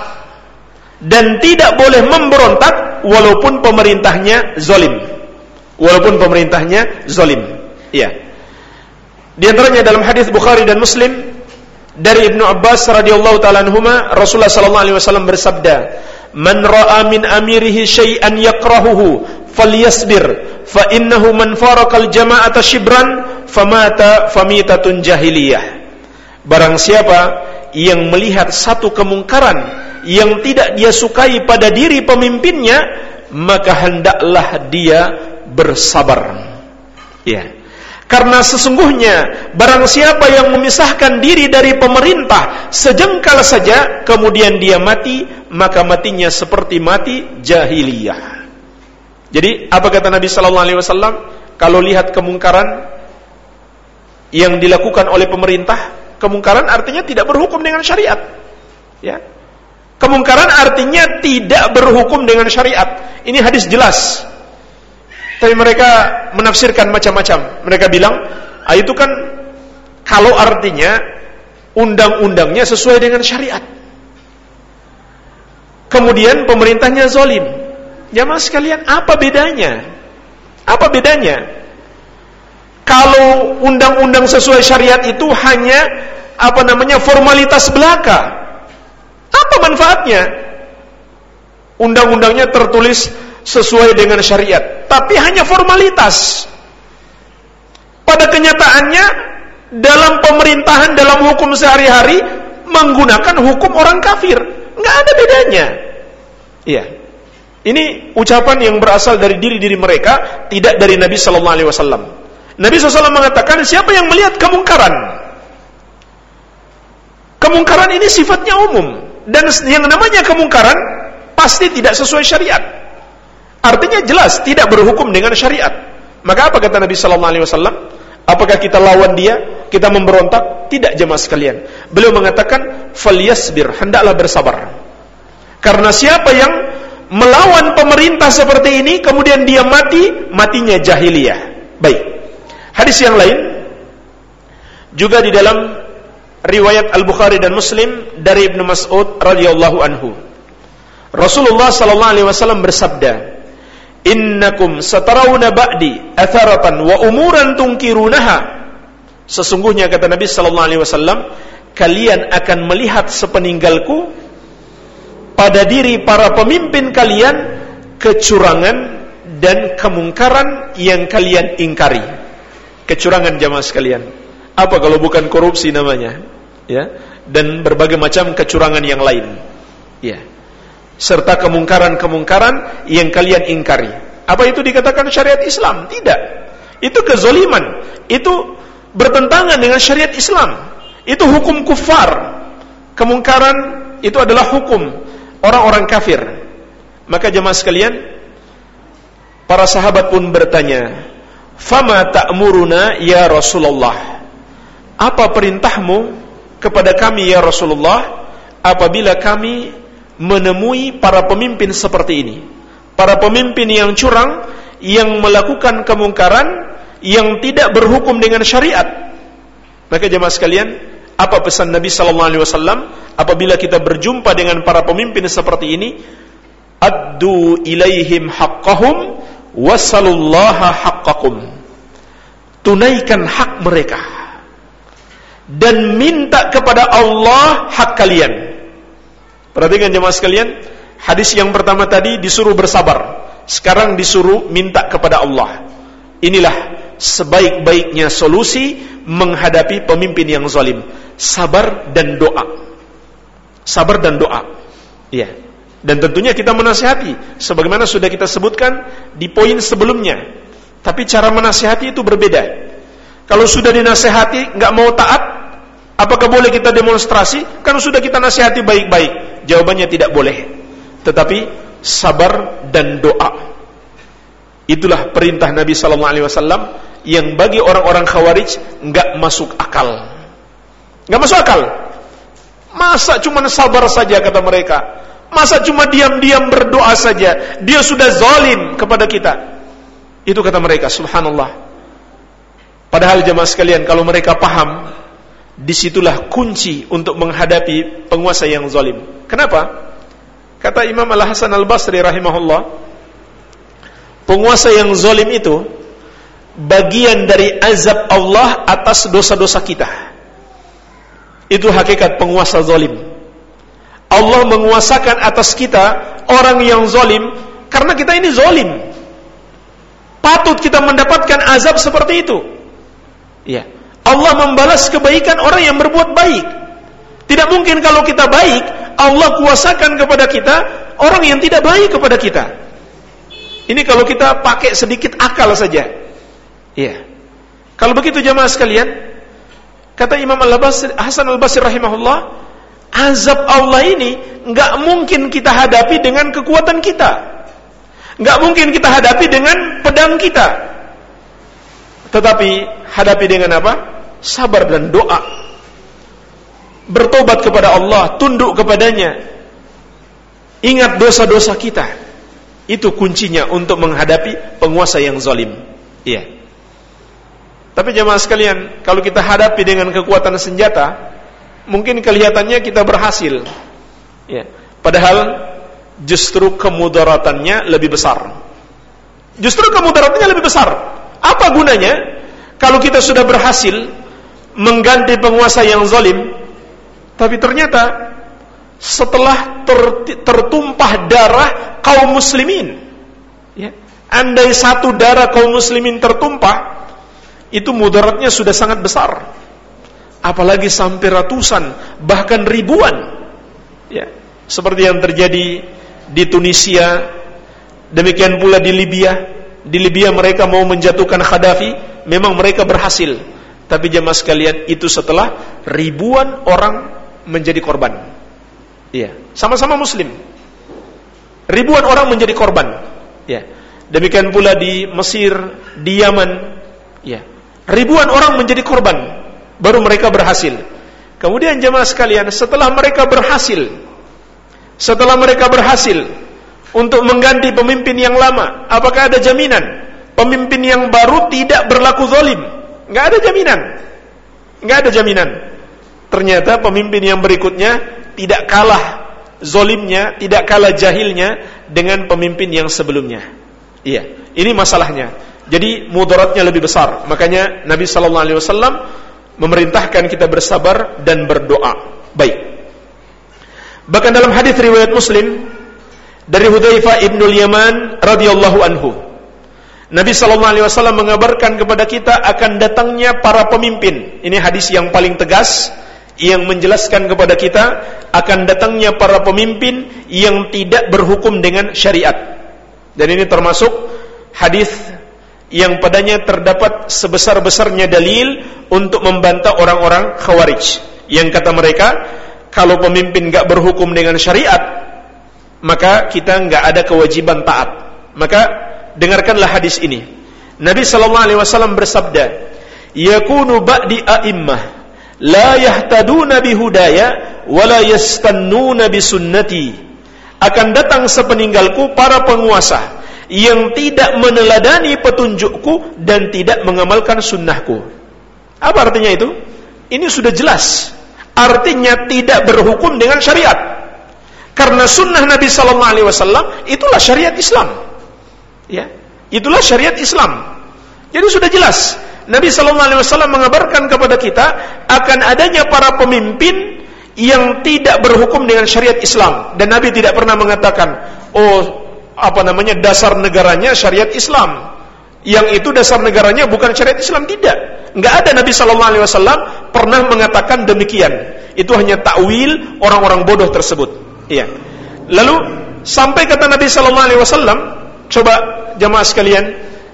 dan tidak boleh memberontak walaupun pemerintahnya zalim. Walaupun pemerintahnya zalim. Iya. Di antaranya dalam hadis Bukhari dan Muslim dari Ibnu Abbas radhiyallahu taala anhuma Rasulullah sallallahu alaihi wasallam bersabda, "Man ra'a min amirihi syai'an yakrahuhu falyasbir fa innahu man farakal jama'ata shibran famata famitatun jahiliyah. Barang siapa yang melihat satu kemungkaran yang tidak dia sukai pada diri pemimpinnya maka hendaklah dia bersabar. Ya karena sesungguhnya barang siapa yang memisahkan diri dari pemerintah sejengkal saja kemudian dia mati maka matinya seperti mati jahiliyah jadi apa kata Nabi Sallallahu Alaihi Wasallam? Kalau lihat kemungkaran yang dilakukan oleh pemerintah, kemungkaran artinya tidak berhukum dengan syariat. Ya, kemungkaran artinya tidak berhukum dengan syariat. Ini hadis jelas. Tapi mereka menafsirkan macam-macam. Mereka bilang, ah, itu kan kalau artinya undang-undangnya sesuai dengan syariat. Kemudian pemerintahnya zolim. Jamaah sekalian, apa bedanya? Apa bedanya? Kalau undang-undang sesuai syariat itu hanya apa namanya formalitas belaka. Apa manfaatnya? Undang-undangnya tertulis sesuai dengan syariat, tapi hanya formalitas. Pada kenyataannya dalam pemerintahan dalam hukum sehari-hari menggunakan hukum orang kafir, nggak ada bedanya. Iya. Ini ucapan yang berasal dari diri-diri mereka, tidak dari Nabi Sallallahu Alaihi Wasallam. Nabi SAW mengatakan, siapa yang melihat kemungkaran? Kemungkaran ini sifatnya umum. Dan yang namanya kemungkaran, pasti tidak sesuai syariat. Artinya jelas, tidak berhukum dengan syariat. Maka apa kata Nabi Sallallahu Alaihi Wasallam? Apakah kita lawan dia? Kita memberontak? Tidak jemaah sekalian. Beliau mengatakan, "Falyasbir, hendaklah bersabar." Karena siapa yang melawan pemerintah seperti ini kemudian dia mati matinya jahiliyah baik hadis yang lain juga di dalam riwayat Al-Bukhari dan Muslim dari Ibnu Mas'ud radhiyallahu anhu Rasulullah sallallahu alaihi wasallam bersabda Innakum satarawna ba'di atharatan wa umuran tunkirunaha Sesungguhnya kata Nabi sallallahu alaihi wasallam kalian akan melihat sepeninggalku pada diri para pemimpin kalian kecurangan dan kemungkaran yang kalian ingkari. Kecurangan jamaah sekalian. Apa kalau bukan korupsi namanya? Ya. Dan berbagai macam kecurangan yang lain. Ya. Serta kemungkaran-kemungkaran yang kalian ingkari. Apa itu dikatakan syariat Islam? Tidak. Itu kezoliman. Itu bertentangan dengan syariat Islam. Itu hukum kufar. Kemungkaran itu adalah hukum orang-orang kafir. Maka jemaah sekalian, para sahabat pun bertanya, "Fama ta'muruna ya Rasulullah?" Apa perintahmu kepada kami ya Rasulullah apabila kami menemui para pemimpin seperti ini? Para pemimpin yang curang, yang melakukan kemungkaran, yang tidak berhukum dengan syariat. Maka jemaah sekalian, apa pesan Nabi sallallahu alaihi wasallam apabila kita berjumpa dengan para pemimpin seperti ini? Addu ilaihim haqqahum wasalullaha haqqakum. Tunaikan hak mereka dan minta kepada Allah hak kalian. Perhatikan jemaah sekalian, hadis yang pertama tadi disuruh bersabar, sekarang disuruh minta kepada Allah. Inilah sebaik-baiknya solusi menghadapi pemimpin yang zalim, sabar dan doa. Sabar dan doa. Iya. Dan tentunya kita menasihati sebagaimana sudah kita sebutkan di poin sebelumnya. Tapi cara menasihati itu berbeda. Kalau sudah dinasehati nggak mau taat, Apakah boleh kita demonstrasi? Kan sudah kita nasihati baik-baik. Jawabannya tidak boleh. Tetapi sabar dan doa. Itulah perintah Nabi sallallahu alaihi wasallam yang bagi orang-orang Khawarij enggak masuk akal. Enggak masuk akal. Masa cuma sabar saja kata mereka? Masa cuma diam-diam berdoa saja? Dia sudah zalim kepada kita. Itu kata mereka, subhanallah. Padahal jemaah sekalian, kalau mereka paham di situlah kunci untuk menghadapi penguasa yang zalim. Kenapa? Kata Imam Al Hasan Al Basri rahimahullah, penguasa yang zalim itu bagian dari azab Allah atas dosa-dosa kita. Itu hakikat penguasa zalim. Allah menguasakan atas kita orang yang zalim karena kita ini zalim. Patut kita mendapatkan azab seperti itu. Iya. Allah membalas kebaikan orang yang berbuat baik. Tidak mungkin kalau kita baik, Allah kuasakan kepada kita orang yang tidak baik kepada kita. Ini kalau kita pakai sedikit akal saja. Iya. Kalau begitu jamaah sekalian, kata Imam Al-Basri, Hasan Al-Basri rahimahullah, azab Allah ini nggak mungkin kita hadapi dengan kekuatan kita. nggak mungkin kita hadapi dengan pedang kita. Tetapi hadapi dengan apa? sabar dan doa. Bertobat kepada Allah, tunduk kepadanya. Ingat dosa-dosa kita. Itu kuncinya untuk menghadapi penguasa yang zalim. Iya. Tapi jemaah sekalian, kalau kita hadapi dengan kekuatan senjata, mungkin kelihatannya kita berhasil. Ya. Padahal justru kemudaratannya lebih besar. Justru kemudaratannya lebih besar. Apa gunanya kalau kita sudah berhasil mengganti penguasa yang zalim tapi ternyata setelah ter, tertumpah darah kaum muslimin ya andai satu darah kaum muslimin tertumpah itu mudaratnya sudah sangat besar. Apalagi sampai ratusan bahkan ribuan ya seperti yang terjadi di Tunisia demikian pula di Libya di Libya mereka mau menjatuhkan Khadafi memang mereka berhasil tapi jemaah sekalian itu setelah ribuan orang menjadi korban. Iya, sama-sama muslim. Ribuan orang menjadi korban. Ya. Demikian pula di Mesir, di Yaman, ya. Ribuan orang menjadi korban baru mereka berhasil. Kemudian jemaah sekalian, setelah mereka berhasil setelah mereka berhasil untuk mengganti pemimpin yang lama, apakah ada jaminan pemimpin yang baru tidak berlaku zalim? nggak ada jaminan. nggak ada jaminan. Ternyata pemimpin yang berikutnya tidak kalah zolimnya, tidak kalah jahilnya dengan pemimpin yang sebelumnya. Iya, ini masalahnya. Jadi mudaratnya lebih besar. Makanya Nabi Sallallahu Alaihi Wasallam memerintahkan kita bersabar dan berdoa. Baik. Bahkan dalam hadis riwayat Muslim dari Hudzaifah ibnul Yaman radhiyallahu anhu, Nabi sallallahu alaihi wasallam mengabarkan kepada kita akan datangnya para pemimpin. Ini hadis yang paling tegas yang menjelaskan kepada kita akan datangnya para pemimpin yang tidak berhukum dengan syariat. Dan ini termasuk hadis yang padanya terdapat sebesar-besarnya dalil untuk membantah orang-orang khawarij. Yang kata mereka, kalau pemimpin gak berhukum dengan syariat, maka kita gak ada kewajiban taat. Maka dengarkanlah hadis ini. Nabi sallallahu alaihi wasallam bersabda, "Yakunu ba'di a'immah la yahtaduna bihudaya wa la yastannuna bisunnati." Akan datang sepeninggalku para penguasa yang tidak meneladani petunjukku dan tidak mengamalkan sunnahku. Apa artinya itu? Ini sudah jelas. Artinya tidak berhukum dengan syariat. Karena sunnah Nabi Sallallahu Alaihi Wasallam itulah syariat Islam. Ya, itulah syariat Islam. Jadi sudah jelas. Nabi Sallallahu Alaihi Wasallam mengabarkan kepada kita akan adanya para pemimpin yang tidak berhukum dengan syariat Islam dan Nabi tidak pernah mengatakan, oh apa namanya dasar negaranya syariat Islam. Yang itu dasar negaranya bukan syariat Islam tidak. Enggak ada Nabi Sallallahu Alaihi Wasallam pernah mengatakan demikian. Itu hanya takwil orang-orang bodoh tersebut. Iya. Lalu sampai kata Nabi Sallallahu Alaihi Wasallam Coba jamaah sekalian,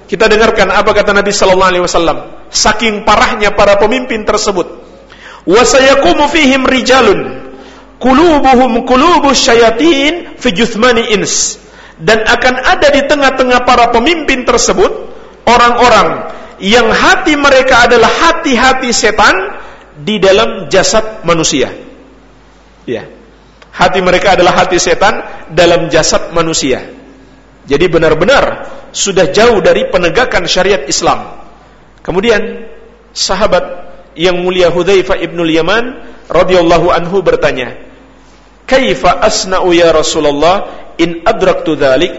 kita dengarkan apa kata Nabi sallallahu alaihi wasallam. Saking parahnya para pemimpin tersebut. Wa sayaqumu fihim rijalun qulubuhum qulubus syayatin fi juthmani ins. Dan akan ada di tengah-tengah para pemimpin tersebut orang-orang yang hati mereka adalah hati-hati setan di dalam jasad manusia. Ya. Hati mereka adalah hati setan dalam jasad manusia. Jadi benar-benar sudah jauh dari penegakan syariat Islam. Kemudian sahabat yang mulia Hudzaifah ibnul Yaman radhiyallahu anhu bertanya, "Kaifa asna'u ya Rasulullah in adraktu dzalik?"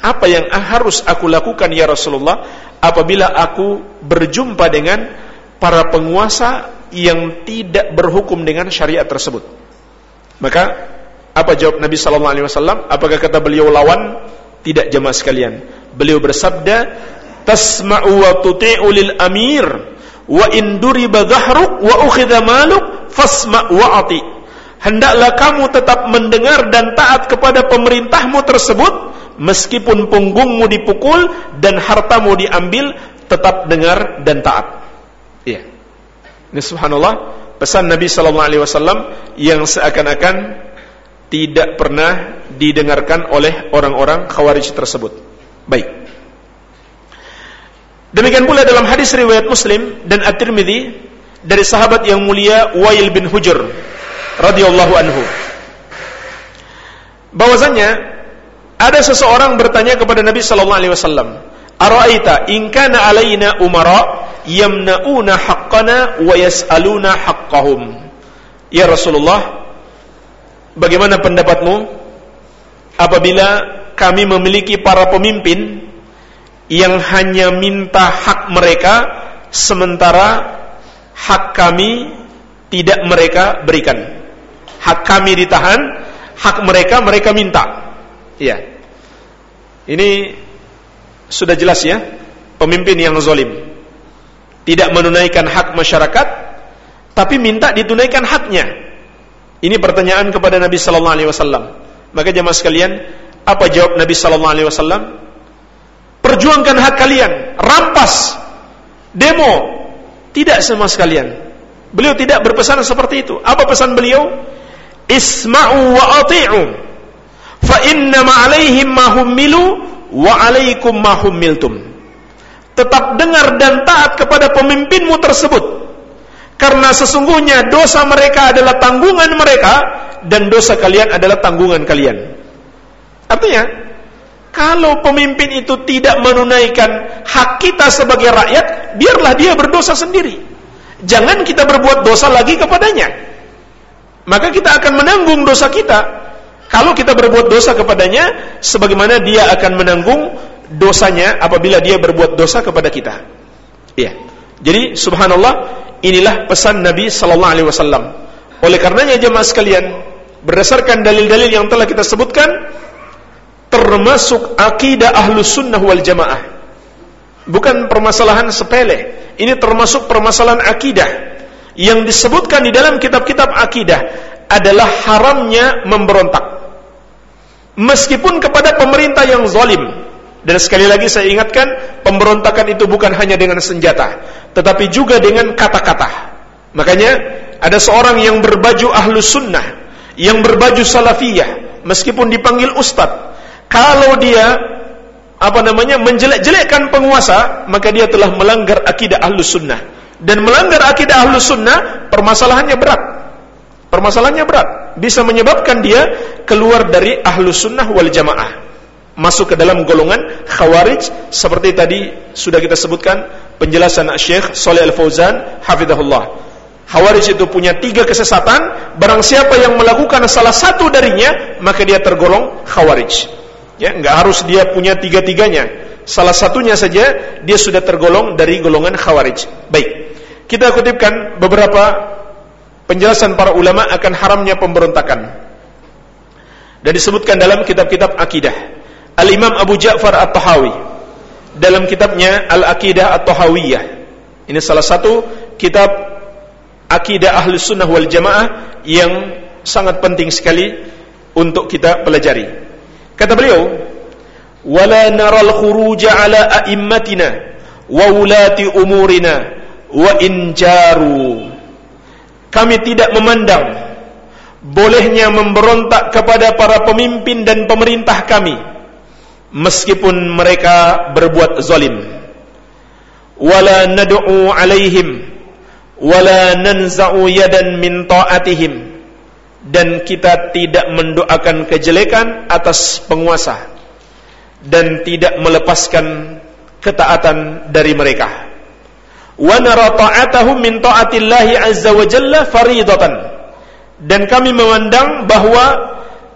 Apa yang harus aku lakukan ya Rasulullah apabila aku berjumpa dengan para penguasa yang tidak berhukum dengan syariat tersebut? Maka apa jawab Nabi sallallahu alaihi wasallam? Apakah kata beliau lawan tidak jemaah sekalian. Beliau bersabda, "Tasma'u wa tuti'u lil amir wa in duriba dhahruk wa ukhidha maluk fasma' wa ati." Hendaklah kamu tetap mendengar dan taat kepada pemerintahmu tersebut meskipun punggungmu dipukul dan hartamu diambil, tetap dengar dan taat. Iya. Ini subhanallah pesan Nabi sallallahu alaihi wasallam yang seakan-akan tidak pernah didengarkan oleh orang-orang khawarij tersebut. Baik. Demikian pula dalam hadis riwayat Muslim dan At-Tirmidzi dari sahabat yang mulia Wail bin Hujr radhiyallahu anhu. Bahwasanya ada seseorang bertanya kepada Nabi sallallahu alaihi wasallam, "Ara'aita in kana alaina umara yamna'una haqqana wa yas'aluna haqqahum?" Ya Rasulullah, Bagaimana pendapatmu apabila kami memiliki para pemimpin yang hanya minta hak mereka sementara hak kami tidak mereka berikan. Hak kami ditahan, hak mereka mereka minta. Iya. Ini sudah jelas ya, pemimpin yang zalim. Tidak menunaikan hak masyarakat tapi minta ditunaikan haknya. Ini pertanyaan kepada Nabi sallallahu alaihi wasallam. Maka jemaah sekalian, apa jawab Nabi sallallahu alaihi wasallam? Perjuangkan hak kalian, rampas, demo. Tidak sama sekalian. Beliau tidak berpesan seperti itu. Apa pesan beliau? Isma'u wa ati'u. Fa inna ma'alaihim ma hummilu wa alaikum ma hummiltum. Tetap dengar dan taat kepada pemimpinmu tersebut karena sesungguhnya dosa mereka adalah tanggungan mereka dan dosa kalian adalah tanggungan kalian. Artinya, kalau pemimpin itu tidak menunaikan hak kita sebagai rakyat, biarlah dia berdosa sendiri. Jangan kita berbuat dosa lagi kepadanya. Maka kita akan menanggung dosa kita. Kalau kita berbuat dosa kepadanya, sebagaimana dia akan menanggung dosanya apabila dia berbuat dosa kepada kita. Iya. Jadi subhanallah inilah pesan Nabi sallallahu alaihi wasallam. Oleh karenanya jemaah sekalian, berdasarkan dalil-dalil yang telah kita sebutkan termasuk akidah ahlus sunnah wal jamaah Bukan permasalahan sepele. Ini termasuk permasalahan akidah yang disebutkan di dalam kitab-kitab akidah adalah haramnya memberontak. Meskipun kepada pemerintah yang zalim. Dan sekali lagi saya ingatkan, pemberontakan itu bukan hanya dengan senjata, tetapi juga dengan kata-kata. Makanya ada seorang yang berbaju ahlus sunnah, yang berbaju salafiyah, meskipun dipanggil ustadz, kalau dia apa namanya menjelek-jelekkan penguasa, maka dia telah melanggar akidah ahlus sunnah. Dan melanggar akidah ahlus sunnah, permasalahannya berat. Permasalahannya berat, bisa menyebabkan dia keluar dari ahlus sunnah wal jamaah masuk ke dalam golongan khawarij. Seperti tadi sudah kita sebutkan penjelasan Syekh Saleh Al-Fauzan hafizahullah. Khawarij itu punya tiga kesesatan. Barang siapa yang melakukan salah satu darinya maka dia tergolong khawarij. Ya nggak harus dia punya tiga-tiganya. Salah satunya saja dia sudah tergolong dari golongan khawarij. Baik kita kutipkan beberapa penjelasan para ulama akan haramnya pemberontakan. Dan disebutkan dalam kitab-kitab akidah Al-Imam Abu Ja'far At-Tahawi dalam kitabnya Al-Aqidah At-Tahawiyah. Ini salah satu kitab akidah ahli sunnah wal jamaah yang sangat penting sekali untuk kita pelajari. Kata beliau, "Wala naral khuruj ala a'immatina wa ulati umurina wa in jaru." Kami tidak memandang bolehnya memberontak kepada para pemimpin dan pemerintah kami meskipun mereka berbuat zalim. Wala nad'u alaihim wala nanza'u yadan min ta'atihim. Dan kita tidak mendoakan kejelekan atas penguasa dan tidak melepaskan ketaatan dari mereka. Wa nara ta'atahum min ta'atillahi azza wa jalla faridatan. Dan kami memandang bahwa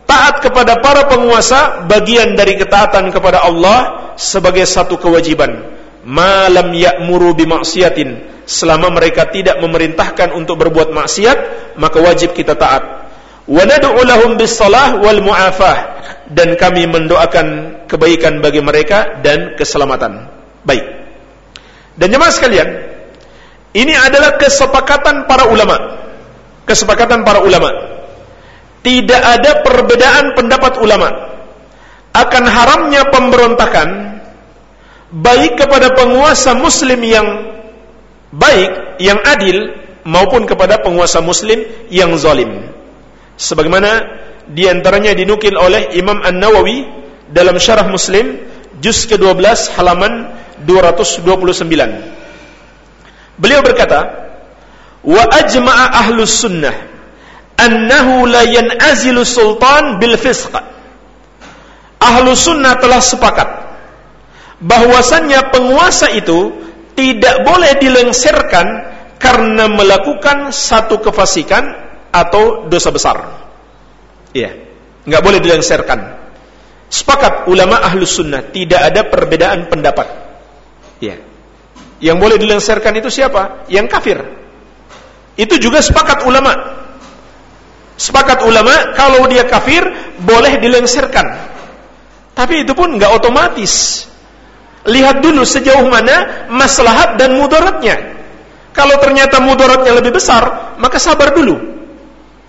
taat kepada para penguasa bagian dari ketaatan kepada Allah sebagai satu kewajiban. Malam ya'muru bimaksiatin selama mereka tidak memerintahkan untuk berbuat maksiat maka wajib kita taat. Wa bis-shalah wal mu'afah dan kami mendoakan kebaikan bagi mereka dan keselamatan. Baik. Dan jemaah sekalian, ini adalah kesepakatan para ulama. Kesepakatan para ulama tidak ada perbedaan pendapat ulama akan haramnya pemberontakan baik kepada penguasa muslim yang baik, yang adil maupun kepada penguasa muslim yang zalim. Sebagaimana di antaranya dinukil oleh Imam An-Nawawi dalam Syarah Muslim juz ke-12 halaman 229. Beliau berkata, "Wa ajma'a ahlus sunnah annahu la yan'azilu sultan bil fisq. Ahlu sunnah telah sepakat bahwasannya penguasa itu tidak boleh dilengserkan karena melakukan satu kefasikan atau dosa besar. Iya, nggak boleh dilengserkan. Sepakat ulama ahlu sunnah tidak ada perbedaan pendapat. Iya. Yang boleh dilengserkan itu siapa? Yang kafir. Itu juga sepakat ulama Sepakat ulama kalau dia kafir boleh dilengserkan. Tapi itu pun nggak otomatis. Lihat dulu sejauh mana maslahat dan mudaratnya. Kalau ternyata mudaratnya lebih besar, maka sabar dulu.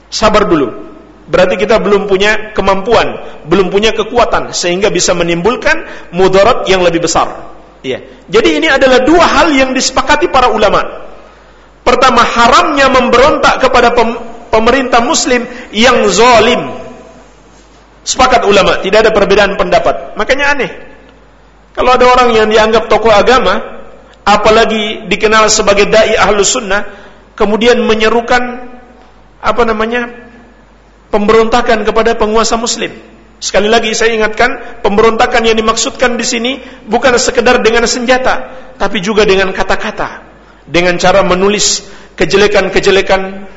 Sabar dulu. Berarti kita belum punya kemampuan, belum punya kekuatan sehingga bisa menimbulkan mudarat yang lebih besar. Iya. Jadi ini adalah dua hal yang disepakati para ulama. Pertama, haramnya memberontak kepada pemerintah muslim yang zalim. Sepakat ulama, tidak ada perbedaan pendapat. Makanya aneh. Kalau ada orang yang dianggap tokoh agama, apalagi dikenal sebagai dai ahlus sunnah, kemudian menyerukan apa namanya pemberontakan kepada penguasa muslim. Sekali lagi saya ingatkan, pemberontakan yang dimaksudkan di sini bukan sekedar dengan senjata, tapi juga dengan kata-kata, dengan cara menulis kejelekan-kejelekan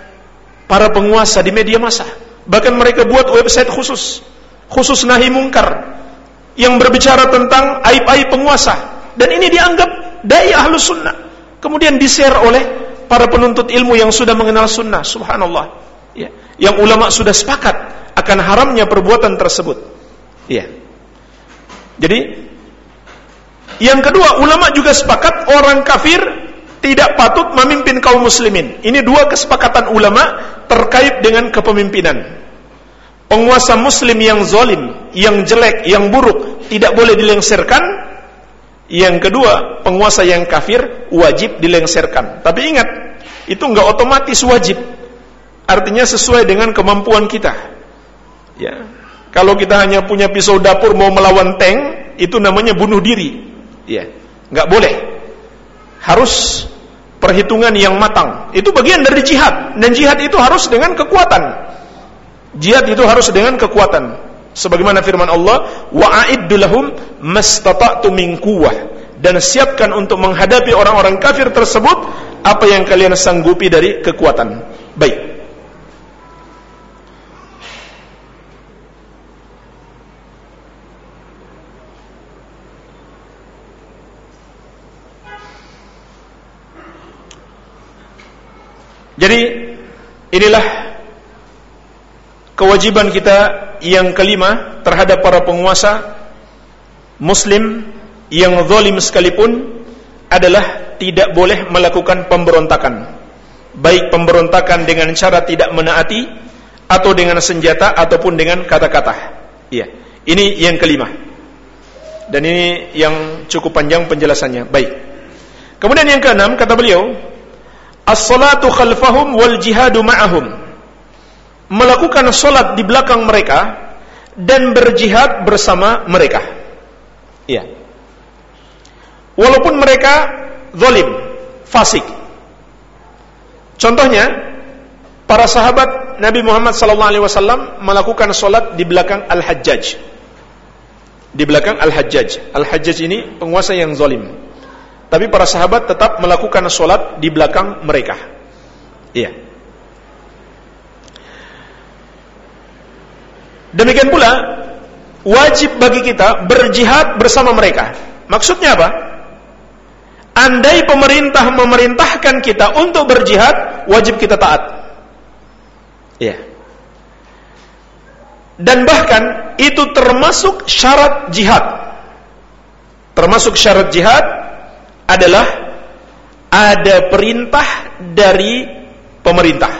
para penguasa di media massa. Bahkan mereka buat website khusus, khusus nahi mungkar yang berbicara tentang aib-aib penguasa. Dan ini dianggap dai ahlus sunnah. Kemudian di-share oleh para penuntut ilmu yang sudah mengenal sunnah. Subhanallah. Ya. Yang ulama sudah sepakat akan haramnya perbuatan tersebut. Ya. Jadi Yang kedua, ulama juga sepakat orang kafir tidak patut memimpin kaum muslimin. Ini dua kesepakatan ulama terkait dengan kepemimpinan. Penguasa muslim yang zalim, yang jelek, yang buruk tidak boleh dilengsarkan. Yang kedua, penguasa yang kafir wajib dilengsarkan. Tapi ingat, itu enggak otomatis wajib. Artinya sesuai dengan kemampuan kita. Ya. Kalau kita hanya punya pisau dapur mau melawan tank, itu namanya bunuh diri. Ya. Enggak boleh. Harus perhitungan yang matang. Itu bagian dari jihad dan jihad itu harus dengan kekuatan. Jihad itu harus dengan kekuatan. Sebagaimana firman Allah, wa a'iddu lahum mastata'tu min quwwah. Dan siapkan untuk menghadapi orang-orang kafir tersebut apa yang kalian sanggupi dari kekuatan. Baik. Jadi inilah kewajiban kita yang kelima terhadap para penguasa muslim yang zalim sekalipun adalah tidak boleh melakukan pemberontakan. Baik pemberontakan dengan cara tidak menaati atau dengan senjata ataupun dengan kata-kata. Iya ini yang kelima. Dan ini yang cukup panjang penjelasannya. Baik. Kemudian yang keenam kata beliau as-salatu khalfahum wal jihadu ma'ahum melakukan solat di belakang mereka dan berjihad bersama mereka. Iya. Walaupun mereka zalim, fasik. Contohnya, para sahabat Nabi Muhammad SAW melakukan solat di belakang Al-Hajjaj. Di belakang Al-Hajjaj. Al-Hajjaj ini penguasa yang zalim. Tapi para sahabat tetap melakukan solat di belakang mereka. Iya. Demikian pula wajib bagi kita berjihad bersama mereka. Maksudnya apa? Andai pemerintah memerintahkan kita untuk berjihad, wajib kita taat. Ya. Dan bahkan itu termasuk syarat jihad. Termasuk syarat jihad adalah ada perintah dari pemerintah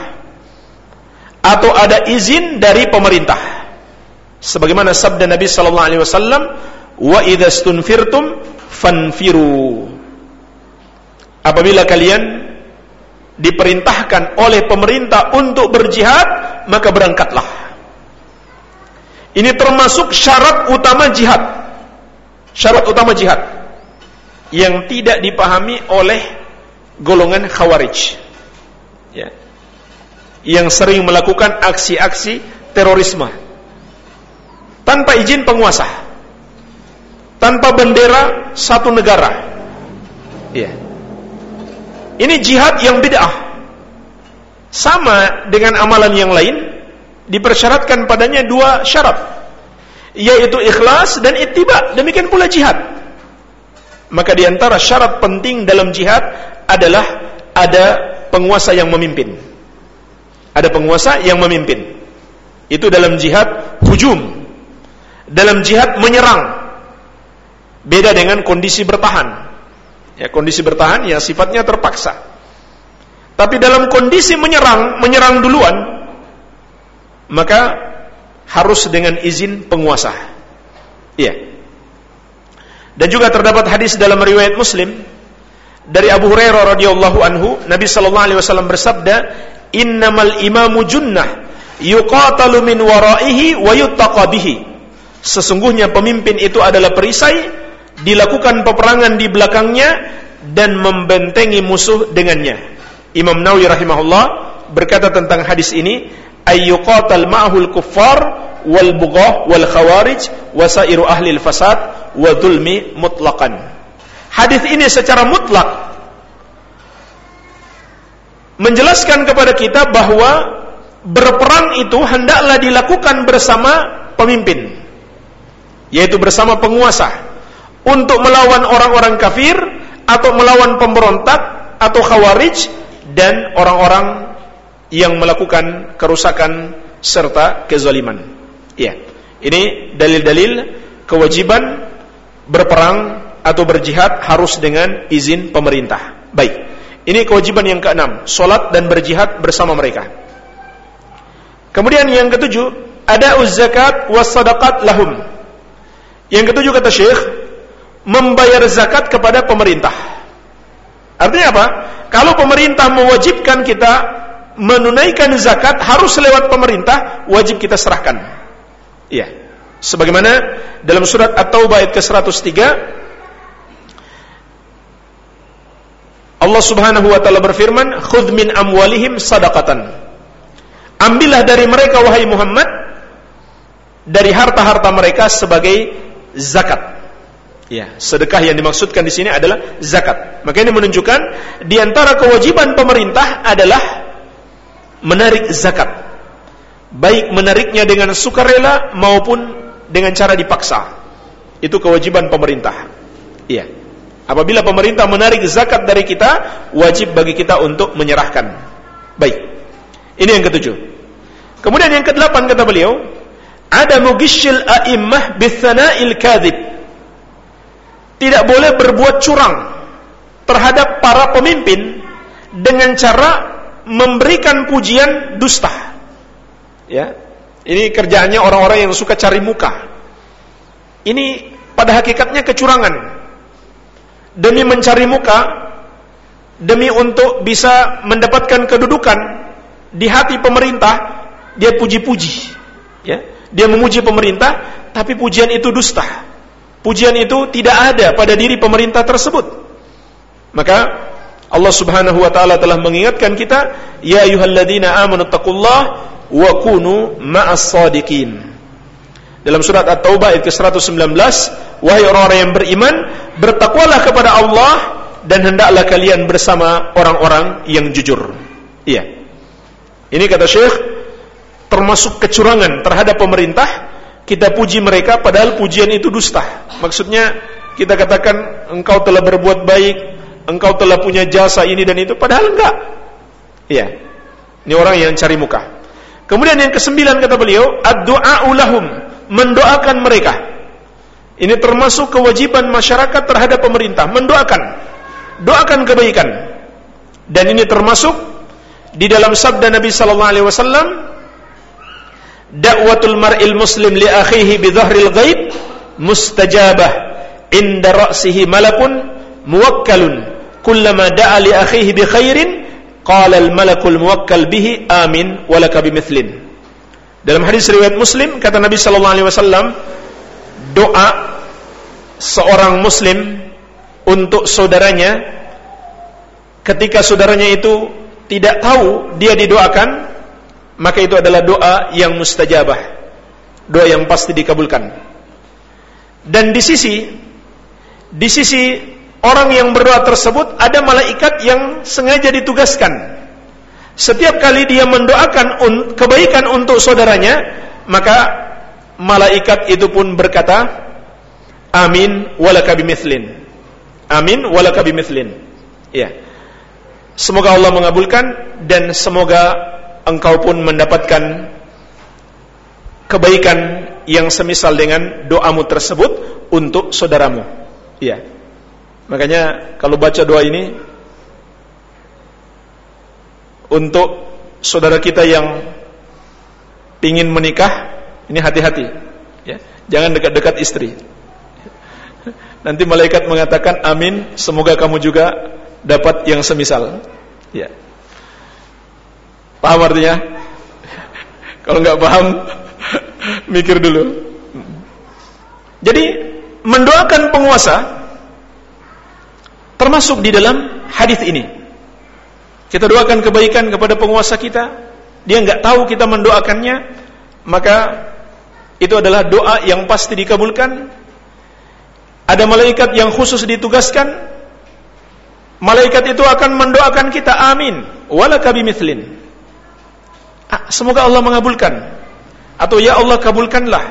atau ada izin dari pemerintah. Sebagaimana sabda Nabi sallallahu alaihi wasallam wa idastunfirtum fanfiru. Apabila kalian diperintahkan oleh pemerintah untuk berjihad maka berangkatlah. Ini termasuk syarat utama jihad. Syarat utama jihad yang tidak dipahami oleh golongan khawarij. Ya. Yang sering melakukan aksi-aksi terorisme. Tanpa izin penguasa. Tanpa bendera satu negara. Ya. Ini jihad yang bid'ah. Sama dengan amalan yang lain dipersyaratkan padanya dua syarat. Yaitu ikhlas dan ittiba. Demikian pula jihad maka di antara syarat penting dalam jihad adalah ada penguasa yang memimpin ada penguasa yang memimpin itu dalam jihad hujum dalam jihad menyerang. Beda dengan kondisi bertahan. Ya, kondisi bertahan ya sifatnya terpaksa. Tapi dalam kondisi menyerang, menyerang duluan, maka harus dengan izin penguasa. Iya. Dan juga terdapat hadis dalam riwayat Muslim dari Abu Hurairah radhiyallahu anhu, Nabi sallallahu alaihi wasallam bersabda, "Innamal imamu junnah yuqatalu min waraihi wa yuttaqa bihi." Sesungguhnya pemimpin itu adalah perisai, dilakukan peperangan di belakangnya dan membentengi musuh dengannya. Imam Nawawi rahimahullah berkata tentang hadis ini, ayyuqatal ma'hul kuffar wal bughah wal khawarij wasairu ahli fasad wa dhulmi mutlaqan. Hadis ini secara mutlak menjelaskan kepada kita bahwa berperang itu hendaklah dilakukan bersama pemimpin yaitu bersama penguasa untuk melawan orang-orang kafir atau melawan pemberontak atau khawarij dan orang-orang yang melakukan kerusakan serta kezaliman. Ya. Ini dalil-dalil kewajiban berperang atau berjihad harus dengan izin pemerintah. Baik. Ini kewajiban yang keenam, solat dan berjihad bersama mereka. Kemudian yang ketujuh, ada zakat was lahum. Yang ketujuh kata Syekh, membayar zakat kepada pemerintah. Artinya apa? Kalau pemerintah mewajibkan kita menunaikan zakat harus lewat pemerintah, wajib kita serahkan. Iya. Sebagaimana dalam surat At-Taubah ayat ke-103 Allah Subhanahu wa taala berfirman, "Khudh min amwalihim sadaqatan." Ambillah dari mereka wahai Muhammad dari harta-harta mereka sebagai zakat. Ya, sedekah yang dimaksudkan di sini adalah zakat. Maka ini menunjukkan di antara kewajiban pemerintah adalah menarik zakat. Baik menariknya dengan sukarela maupun dengan cara dipaksa. Itu kewajiban pemerintah. Iya. Apabila pemerintah menarik zakat dari kita, wajib bagi kita untuk menyerahkan. Baik. Ini yang ketujuh. Kemudian yang kedelapan kata beliau, ada mugishil a'immah bithana'il kadhib tidak boleh berbuat curang terhadap para pemimpin dengan cara memberikan pujian dusta. Ya. Ini kerjaannya orang-orang yang suka cari muka. Ini pada hakikatnya kecurangan. Demi mencari muka, demi untuk bisa mendapatkan kedudukan di hati pemerintah, dia puji-puji. Ya. Dia memuji pemerintah, tapi pujian itu dusta pujian itu tidak ada pada diri pemerintah tersebut. Maka Allah Subhanahu wa taala telah mengingatkan kita, ya ayyuhalladzina amanu taqullah wa kunu ma'as sadiqin. Dalam surat At-Taubah ayat ke-119, wahai orang-orang yang beriman, bertakwalah kepada Allah dan hendaklah kalian bersama orang-orang yang jujur. Iya. Ini kata Syekh termasuk kecurangan terhadap pemerintah kita puji mereka padahal pujian itu dusta. Maksudnya kita katakan engkau telah berbuat baik, engkau telah punya jasa ini dan itu padahal enggak. Iya. Ini orang yang cari muka. Kemudian yang kesembilan kata beliau, ad-du'a ulahum, mendoakan mereka. Ini termasuk kewajiban masyarakat terhadap pemerintah, mendoakan. Doakan kebaikan. Dan ini termasuk di dalam sabda Nabi sallallahu alaihi wasallam dakwatul mar'il muslim li akhihi bi dhahril ghaib mustajabah inda ra'sihi malakun muwakkalun kullama da'a li akhihi bi khairin qala al malakul muwakkal bihi amin walaka bimithlin dalam hadis riwayat Muslim kata Nabi sallallahu alaihi wasallam doa seorang muslim untuk saudaranya ketika saudaranya itu tidak tahu dia didoakan maka itu adalah doa yang mustajabah doa yang pasti dikabulkan. Dan di sisi di sisi orang yang berdoa tersebut ada malaikat yang sengaja ditugaskan setiap kali dia mendoakan kebaikan untuk saudaranya maka malaikat itu pun berkata amin walaka bimithlin amin walaka bimithlin ya semoga Allah mengabulkan dan semoga engkau pun mendapatkan kebaikan yang semisal dengan doamu tersebut untuk saudaramu. Iya. Makanya kalau baca doa ini untuk saudara kita yang ingin menikah, ini hati-hati. Ya. Jangan dekat-dekat istri. Nanti malaikat mengatakan amin, semoga kamu juga dapat yang semisal. Ya. Paham artinya? Kalau nggak paham, mikir dulu. Jadi mendoakan penguasa termasuk di dalam hadis ini. Kita doakan kebaikan kepada penguasa kita, dia nggak tahu kita mendoakannya, maka itu adalah doa yang pasti dikabulkan. Ada malaikat yang khusus ditugaskan, malaikat itu akan mendoakan kita amin, walaka bimithlin. Ah, semoga Allah mengabulkan atau ya Allah kabulkanlah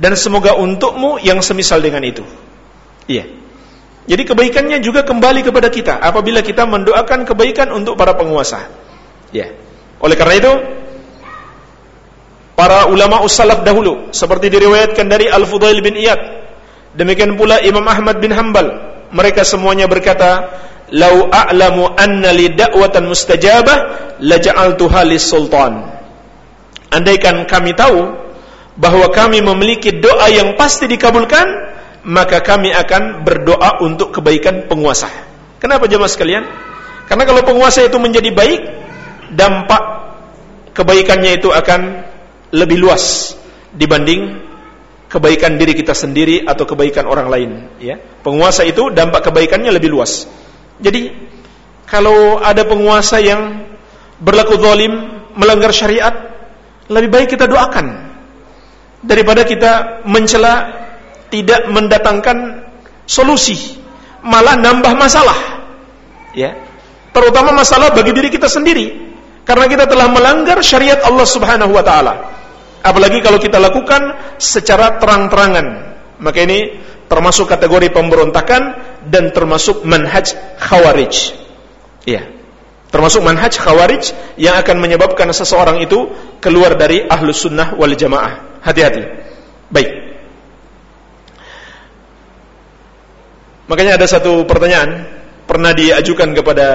dan semoga untukmu yang semisal dengan itu. Iya. Jadi kebaikannya juga kembali kepada kita apabila kita mendoakan kebaikan untuk para penguasa. Ya. Oleh karena itu para ulama ussalaf dahulu seperti diriwayatkan dari Al-Fudail bin Iyad demikian pula Imam Ahmad bin Hanbal mereka semuanya berkata, "Lau a'lamu anna li da'watan mustajabah laja'altuha lis-sultan." Andaikan kami tahu bahwa kami memiliki doa yang pasti dikabulkan, maka kami akan berdoa untuk kebaikan penguasa. Kenapa jemaah sekalian? Karena kalau penguasa itu menjadi baik, dampak kebaikannya itu akan lebih luas dibanding kebaikan diri kita sendiri atau kebaikan orang lain ya penguasa itu dampak kebaikannya lebih luas jadi kalau ada penguasa yang berlaku zalim melanggar syariat lebih baik kita doakan daripada kita mencela tidak mendatangkan solusi malah nambah masalah ya terutama masalah bagi diri kita sendiri karena kita telah melanggar syariat Allah Subhanahu wa taala Apalagi kalau kita lakukan secara terang-terangan. Maka ini termasuk kategori pemberontakan dan termasuk manhaj khawarij. Iya. Termasuk manhaj khawarij yang akan menyebabkan seseorang itu keluar dari ahlus sunnah wal jamaah. Hati-hati. Baik. Makanya ada satu pertanyaan pernah diajukan kepada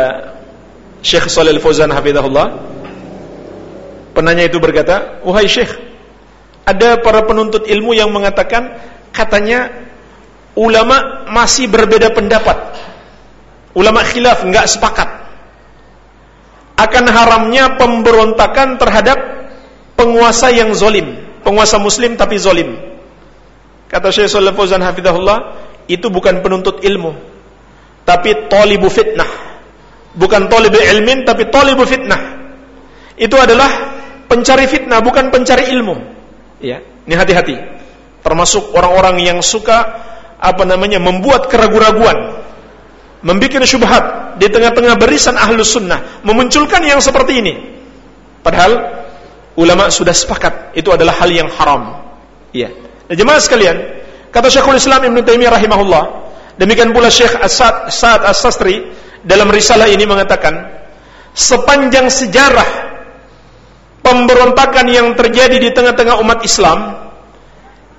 Syekh Shalal Fauzan hafizahullah. Penanya itu berkata, "Wahai Syekh, ada para penuntut ilmu yang mengatakan katanya ulama masih berbeda pendapat. Ulama khilaf nggak sepakat akan haramnya pemberontakan terhadap penguasa yang zolim, penguasa muslim tapi zolim. Kata Syekh Shalih Fauzan hafizahullah, itu bukan penuntut ilmu, tapi tolibu fitnah. Bukan tolibu ilmin, tapi tolibu fitnah. Itu adalah pencari fitnah, bukan pencari ilmu. Ya, ini hati-hati. Termasuk orang-orang yang suka apa namanya membuat keraguan-raguan, membuat syubhat di tengah-tengah barisan ahlus sunnah, memunculkan yang seperti ini. Padahal ulama sudah sepakat itu adalah hal yang haram. Ya. Nah, jemaah sekalian, kata Syekhul Islam Ibn Taimiyah rahimahullah, demikian pula Syekh Asad Sa'ad As-Sastri dalam risalah ini mengatakan, sepanjang sejarah pemberontakan yang terjadi di tengah-tengah umat Islam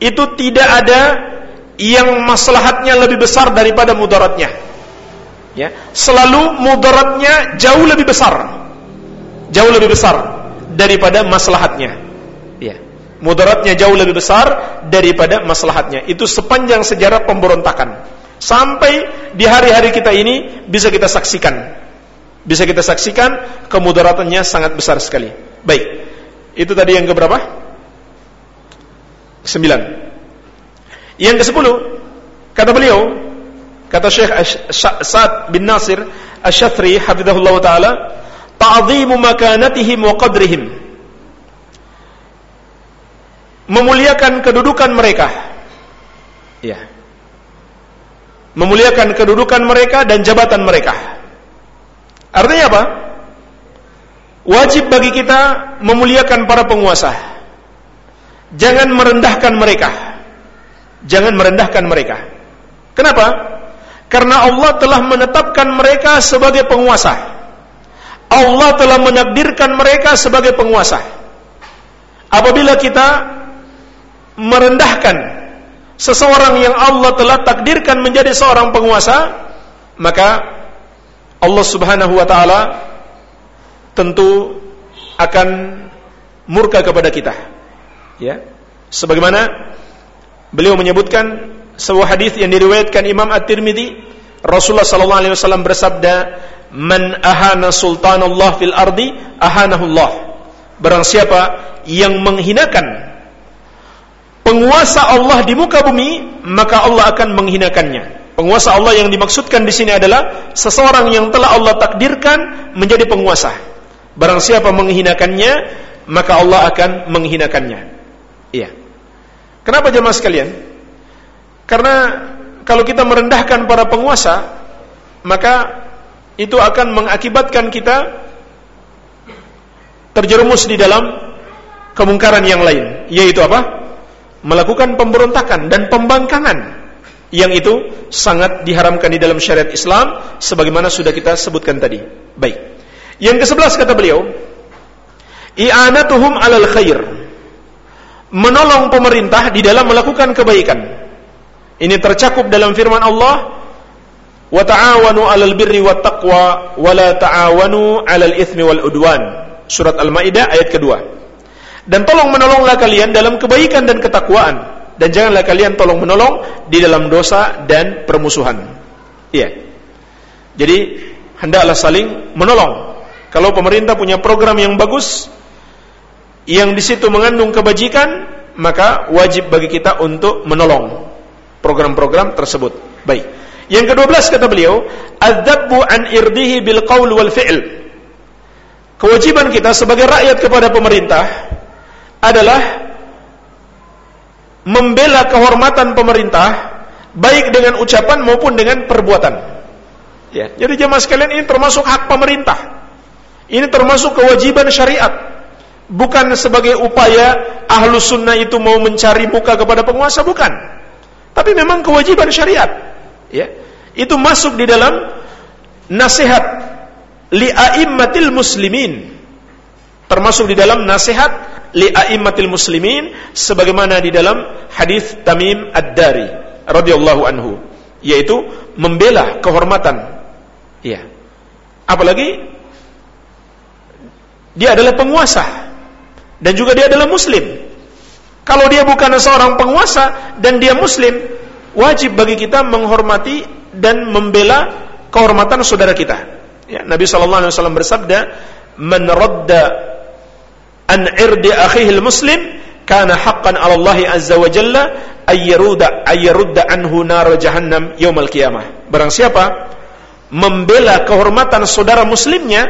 itu tidak ada yang maslahatnya lebih besar daripada mudaratnya. Ya, selalu mudaratnya jauh lebih besar. Jauh lebih besar daripada maslahatnya. Ya. Mudaratnya jauh lebih besar daripada maslahatnya. Itu sepanjang sejarah pemberontakan. Sampai di hari-hari kita ini bisa kita saksikan. Bisa kita saksikan kemudaratannya sangat besar sekali. Baik. Itu tadi yang keberapa? Sembilan. Yang ke sepuluh, kata beliau, kata Syekh Sa'ad bin Nasir Asy-Syathri hafizahullah taala, ta'dhimu makanatihim wa qadrihim. Memuliakan kedudukan mereka. Ya. Memuliakan kedudukan mereka dan jabatan mereka. Artinya apa? Wajib bagi kita memuliakan para penguasa. Jangan merendahkan mereka. Jangan merendahkan mereka. Kenapa? Karena Allah telah menetapkan mereka sebagai penguasa. Allah telah menakdirkan mereka sebagai penguasa. Apabila kita merendahkan seseorang yang Allah telah takdirkan menjadi seorang penguasa, maka Allah Subhanahu wa taala tentu akan murka kepada kita. Ya. Sebagaimana beliau menyebutkan sebuah hadis yang diriwayatkan Imam At-Tirmidzi, Rasulullah sallallahu alaihi wasallam bersabda, "Man ahana sultanallah fil ardi, ahanahullah." Barang siapa yang menghinakan penguasa Allah di muka bumi, maka Allah akan menghinakannya. Penguasa Allah yang dimaksudkan di sini adalah seseorang yang telah Allah takdirkan menjadi penguasa. Barang siapa menghinakannya, maka Allah akan menghinakannya. Iya. Kenapa jemaah sekalian? Karena kalau kita merendahkan para penguasa, maka itu akan mengakibatkan kita terjerumus di dalam kemungkaran yang lain, yaitu apa? Melakukan pemberontakan dan pembangkangan yang itu sangat diharamkan di dalam syariat Islam sebagaimana sudah kita sebutkan tadi. Baik. Yang ke-11 kata beliau, i'anatuhum 'alal khair. Menolong pemerintah di dalam melakukan kebaikan. Ini tercakup dalam firman Allah, Wa ta'awanu 'alal birri wat taqwa wa la ta'awanu 'alal itsmi wal udwan. Surat Al-Maidah ayat kedua. Dan tolong menolonglah kalian dalam kebaikan dan ketakwaan dan janganlah kalian tolong menolong di dalam dosa dan permusuhan. Iya. Jadi hendaklah saling menolong. Kalau pemerintah punya program yang bagus yang di situ mengandung kebajikan, maka wajib bagi kita untuk menolong program-program tersebut. Baik. Yang kedua belas kata beliau, adzabbu an irdihi bil qaul wal fi'l. Kewajiban kita sebagai rakyat kepada pemerintah adalah membela kehormatan pemerintah baik dengan ucapan maupun dengan perbuatan. Ya, jadi jemaah sekalian ini termasuk hak pemerintah. Ini termasuk kewajiban syariat. Bukan sebagai upaya ahlu sunnah itu mau mencari muka kepada penguasa, bukan. Tapi memang kewajiban syariat. Ya, itu masuk di dalam nasihat li'aimmatil muslimin termasuk di dalam nasihat li'aimmatil muslimin sebagaimana di dalam hadis Tamim Ad-Dari radhiyallahu anhu yaitu membela kehormatan. Ya apalagi dia adalah penguasa dan juga dia adalah muslim. Kalau dia bukan seorang penguasa dan dia muslim wajib bagi kita menghormati dan membela kehormatan saudara kita. Ya, Nabi wasallam bersabda, "Man an irdi akhihi muslim kana haqqan 'ala Allah azza wa jalla ayyaruda ayyarudda anhu nar jahannam yaumal qiyamah." Barang siapa membela kehormatan saudara muslimnya,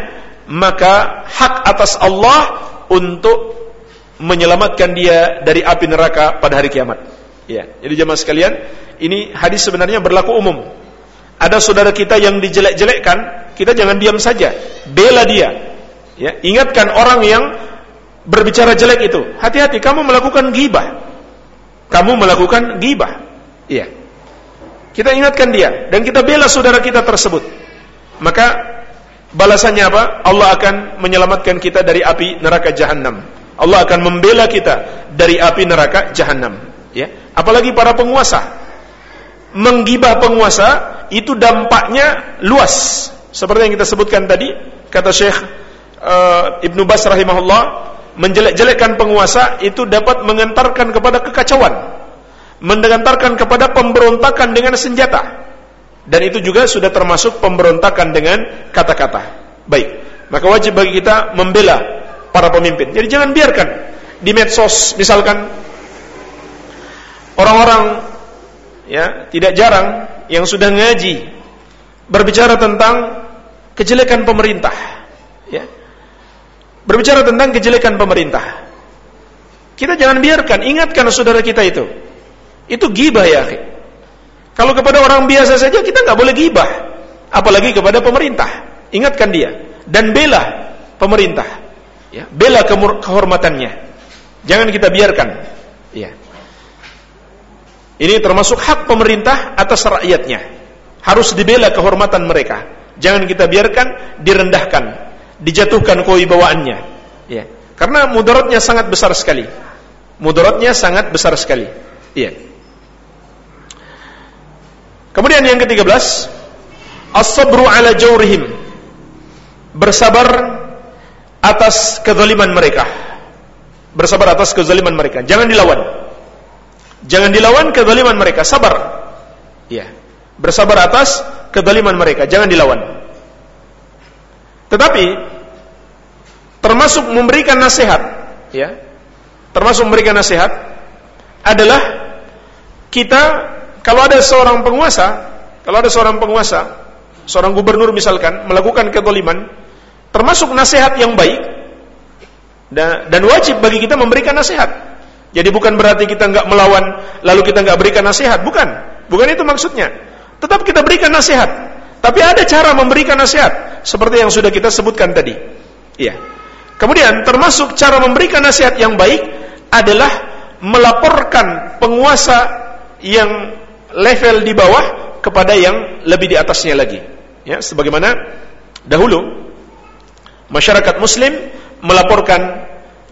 maka hak atas Allah untuk menyelamatkan dia dari api neraka pada hari kiamat. Ya, jadi jemaah sekalian, ini hadis sebenarnya berlaku umum. Ada saudara kita yang dijelek-jelekkan, kita jangan diam saja, bela dia. Ya, ingatkan orang yang berbicara jelek itu. Hati-hati kamu melakukan gibah. Kamu melakukan gibah. Iya. Kita ingatkan dia dan kita bela saudara kita tersebut. Maka balasannya apa? Allah akan menyelamatkan kita dari api neraka jahanam. Allah akan membela kita dari api neraka jahanam. Ya. Apalagi para penguasa. Menggibah penguasa itu dampaknya luas. Seperti yang kita sebutkan tadi, kata Syekh uh, Ibnu Bas rahimahullah, menjelek-jelekkan penguasa itu dapat mengantarkan kepada kekacauan, mengantarkan kepada pemberontakan dengan senjata. Dan itu juga sudah termasuk pemberontakan dengan kata-kata. Baik, maka wajib bagi kita membela para pemimpin. Jadi jangan biarkan di medsos misalkan orang-orang ya tidak jarang yang sudah ngaji berbicara tentang kejelekan pemerintah berbicara tentang kejelekan pemerintah. Kita jangan biarkan ingatkan saudara kita itu. Itu gibah ya kalau kepada orang biasa saja kita nggak boleh gibah. Apalagi kepada pemerintah. Ingatkan dia. Dan bela pemerintah. Ya bela kehormatannya. Jangan kita biarkan. Ya. Ini termasuk hak pemerintah atas rakyatnya. Harus dibela kehormatan mereka. Jangan kita biarkan direndahkan, dijatuhkan kewibawaannya. Ya. Karena mudaratnya sangat besar sekali. Mudaratnya sangat besar sekali. Iya. Kemudian yang ke-13, as-sabru ala jawrihim. Bersabar atas kezaliman mereka. Bersabar atas kezaliman mereka. Jangan dilawan. Jangan dilawan kezaliman mereka, sabar. Iya bersabar atas kedaliman mereka, jangan dilawan. Tetapi termasuk memberikan nasihat, ya, termasuk memberikan nasihat adalah kita kalau ada seorang penguasa, kalau ada seorang penguasa, seorang gubernur misalkan melakukan kedoliman, termasuk nasihat yang baik dan wajib bagi kita memberikan nasihat. Jadi bukan berarti kita nggak melawan lalu kita nggak berikan nasihat, bukan, bukan itu maksudnya. Tetap kita berikan nasihat. Tapi ada cara memberikan nasihat seperti yang sudah kita sebutkan tadi. Iya. Kemudian termasuk cara memberikan nasihat yang baik adalah melaporkan penguasa yang level di bawah kepada yang lebih di atasnya lagi. Ya, sebagaimana dahulu masyarakat muslim melaporkan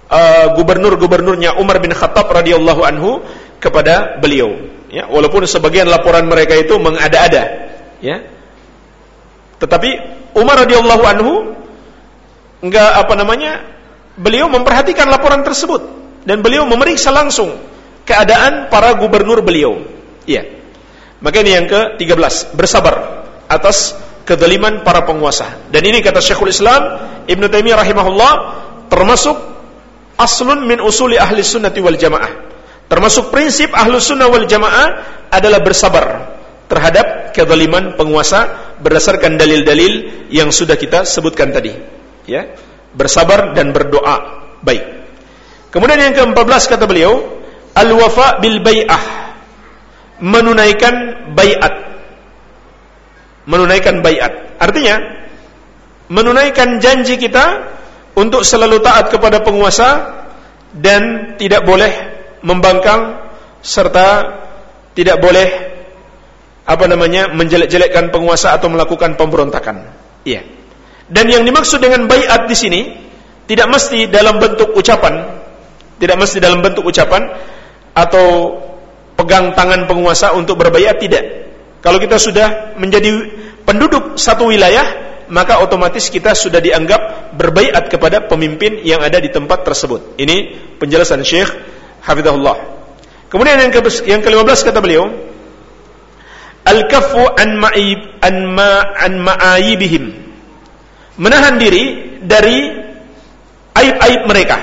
uh, gubernur-gubernurnya Umar bin Khattab radhiyallahu anhu kepada beliau ya walaupun sebagian laporan mereka itu mengada-ada ya Tetapi Umar radhiyallahu anhu enggak apa namanya? Beliau memperhatikan laporan tersebut dan beliau memeriksa langsung keadaan para gubernur beliau. Iya. Maka ini yang ke-13, bersabar atas kedaliman para penguasa. Dan ini kata Syekhul Islam Ibn Taimiyah rahimahullah termasuk aslun min usuli ahli sunnati wal jamaah. Termasuk prinsip ahli sunnah wal jamaah adalah bersabar terhadap kezaliman penguasa berdasarkan dalil-dalil yang sudah kita sebutkan tadi. Ya, bersabar dan berdoa. Baik. Kemudian yang ke-14 kata beliau, al-wafa bil bai'ah. Menunaikan baiat. Menunaikan baiat. Artinya, menunaikan janji kita untuk selalu taat kepada penguasa dan tidak boleh membangkang serta tidak boleh apa namanya menjelek-jelekkan penguasa atau melakukan pemberontakan. Iya. Dan yang dimaksud dengan bayat di sini tidak mesti dalam bentuk ucapan, tidak mesti dalam bentuk ucapan atau pegang tangan penguasa untuk berbayat tidak. Kalau kita sudah menjadi penduduk satu wilayah, maka otomatis kita sudah dianggap berbayat kepada pemimpin yang ada di tempat tersebut. Ini penjelasan Syekh Hafizahullah. Kemudian yang ke yang ke-15 kata beliau, al-kaffu an ma'ib an ma an ma'ayibihim menahan diri dari aib-aib mereka.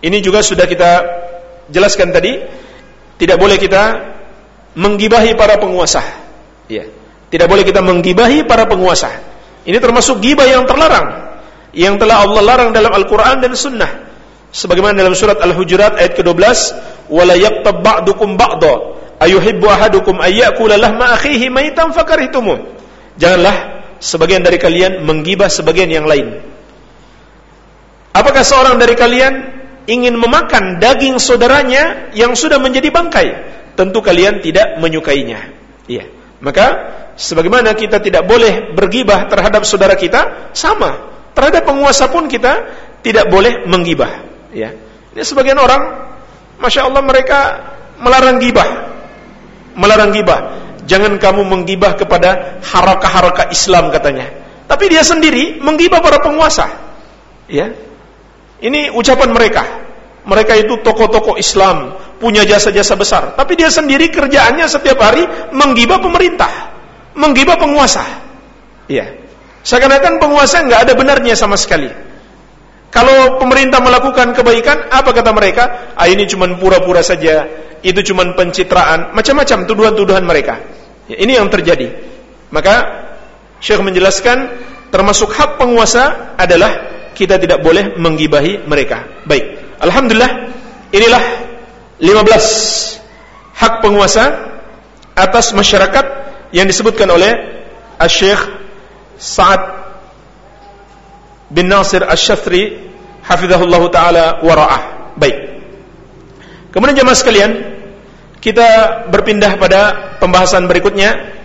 Ini juga sudah kita jelaskan tadi. Tidak boleh kita menggibahi para penguasa. Ya tidak boleh kita menggibahi para penguasa. Ini termasuk gibah yang terlarang. Yang telah Allah larang dalam Al-Qur'an dan Sunnah. Sebagaimana dalam surat Al-Hujurat ayat ke-12 wala yaqtab ba'dukum ba'dha ayuhibbu ahadukum ayyakula lahma akhihi maitan fakarihtumu. Janganlah sebagian dari kalian menggibah sebagian yang lain. Apakah seorang dari kalian ingin memakan daging saudaranya yang sudah menjadi bangkai? Tentu kalian tidak menyukainya. Iya. Maka sebagaimana kita tidak boleh bergibah terhadap saudara kita, sama. Terhadap penguasa pun kita tidak boleh menggibah. Ya. Ini sebagian orang, masya Allah mereka melarang gibah melarang gibah. Jangan kamu menggibah kepada harakah-harakah Islam katanya. Tapi dia sendiri menggibah para penguasa. Ya. Ini ucapan mereka. Mereka itu tokoh-tokoh Islam, punya jasa-jasa besar. Tapi dia sendiri kerjaannya setiap hari menggibah pemerintah, menggibah penguasa. Iya. Seakan-akan penguasa nggak ada benarnya sama sekali. Kalau pemerintah melakukan kebaikan, apa kata mereka? Ah ini cuma pura-pura saja, itu cuma pencitraan, macam-macam tuduhan-tuduhan mereka. Ya, ini yang terjadi. Maka Syekh menjelaskan termasuk hak penguasa adalah kita tidak boleh menggibahi mereka. Baik. Alhamdulillah, inilah 15 hak penguasa atas masyarakat yang disebutkan oleh Syekh Sa'ad bin Nasir Asy-Syafri hafizahullah taala wara'ah. Baik. Kemudian jemaah sekalian, kita berpindah pada pembahasan berikutnya.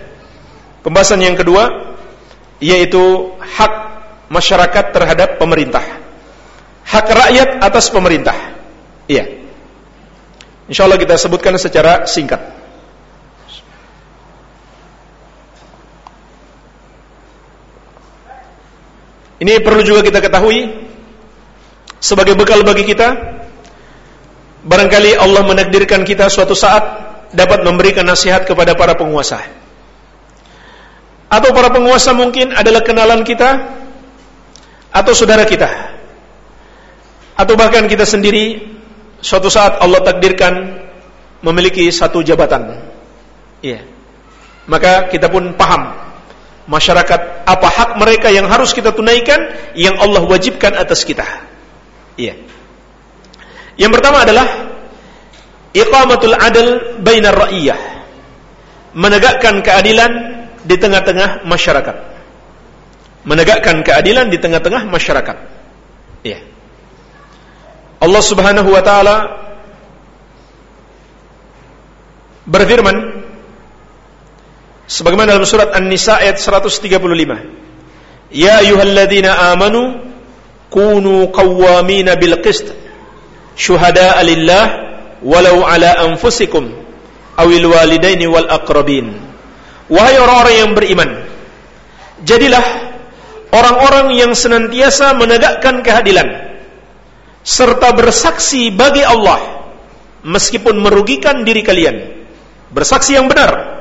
Pembahasan yang kedua yaitu hak masyarakat terhadap pemerintah. Hak rakyat atas pemerintah. Iya. Insyaallah kita sebutkan secara singkat. Ini perlu juga kita ketahui sebagai bekal bagi kita. Barangkali Allah menakdirkan kita suatu saat dapat memberikan nasihat kepada para penguasa. Atau para penguasa mungkin adalah kenalan kita atau saudara kita. Atau bahkan kita sendiri suatu saat Allah takdirkan memiliki satu jabatan. Iya. Maka kita pun paham masyarakat apa hak mereka yang harus kita tunaikan yang Allah wajibkan atas kita. Iya. Yang pertama adalah iqamatul adl bainar ra'iyah. Menegakkan keadilan di tengah-tengah masyarakat. Menegakkan keadilan di tengah-tengah masyarakat. Iya. Allah Subhanahu wa taala berfirman sebagaimana dalam surat An-Nisa ayat 135 Ya ayyuhalladzina amanu kunu qawwamina bil qist syuhada'a lillah walau ala anfusikum awil walidaini wal aqrabin Wahai orang-orang yang beriman Jadilah orang-orang yang senantiasa menegakkan keadilan serta bersaksi bagi Allah meskipun merugikan diri kalian. Bersaksi yang benar.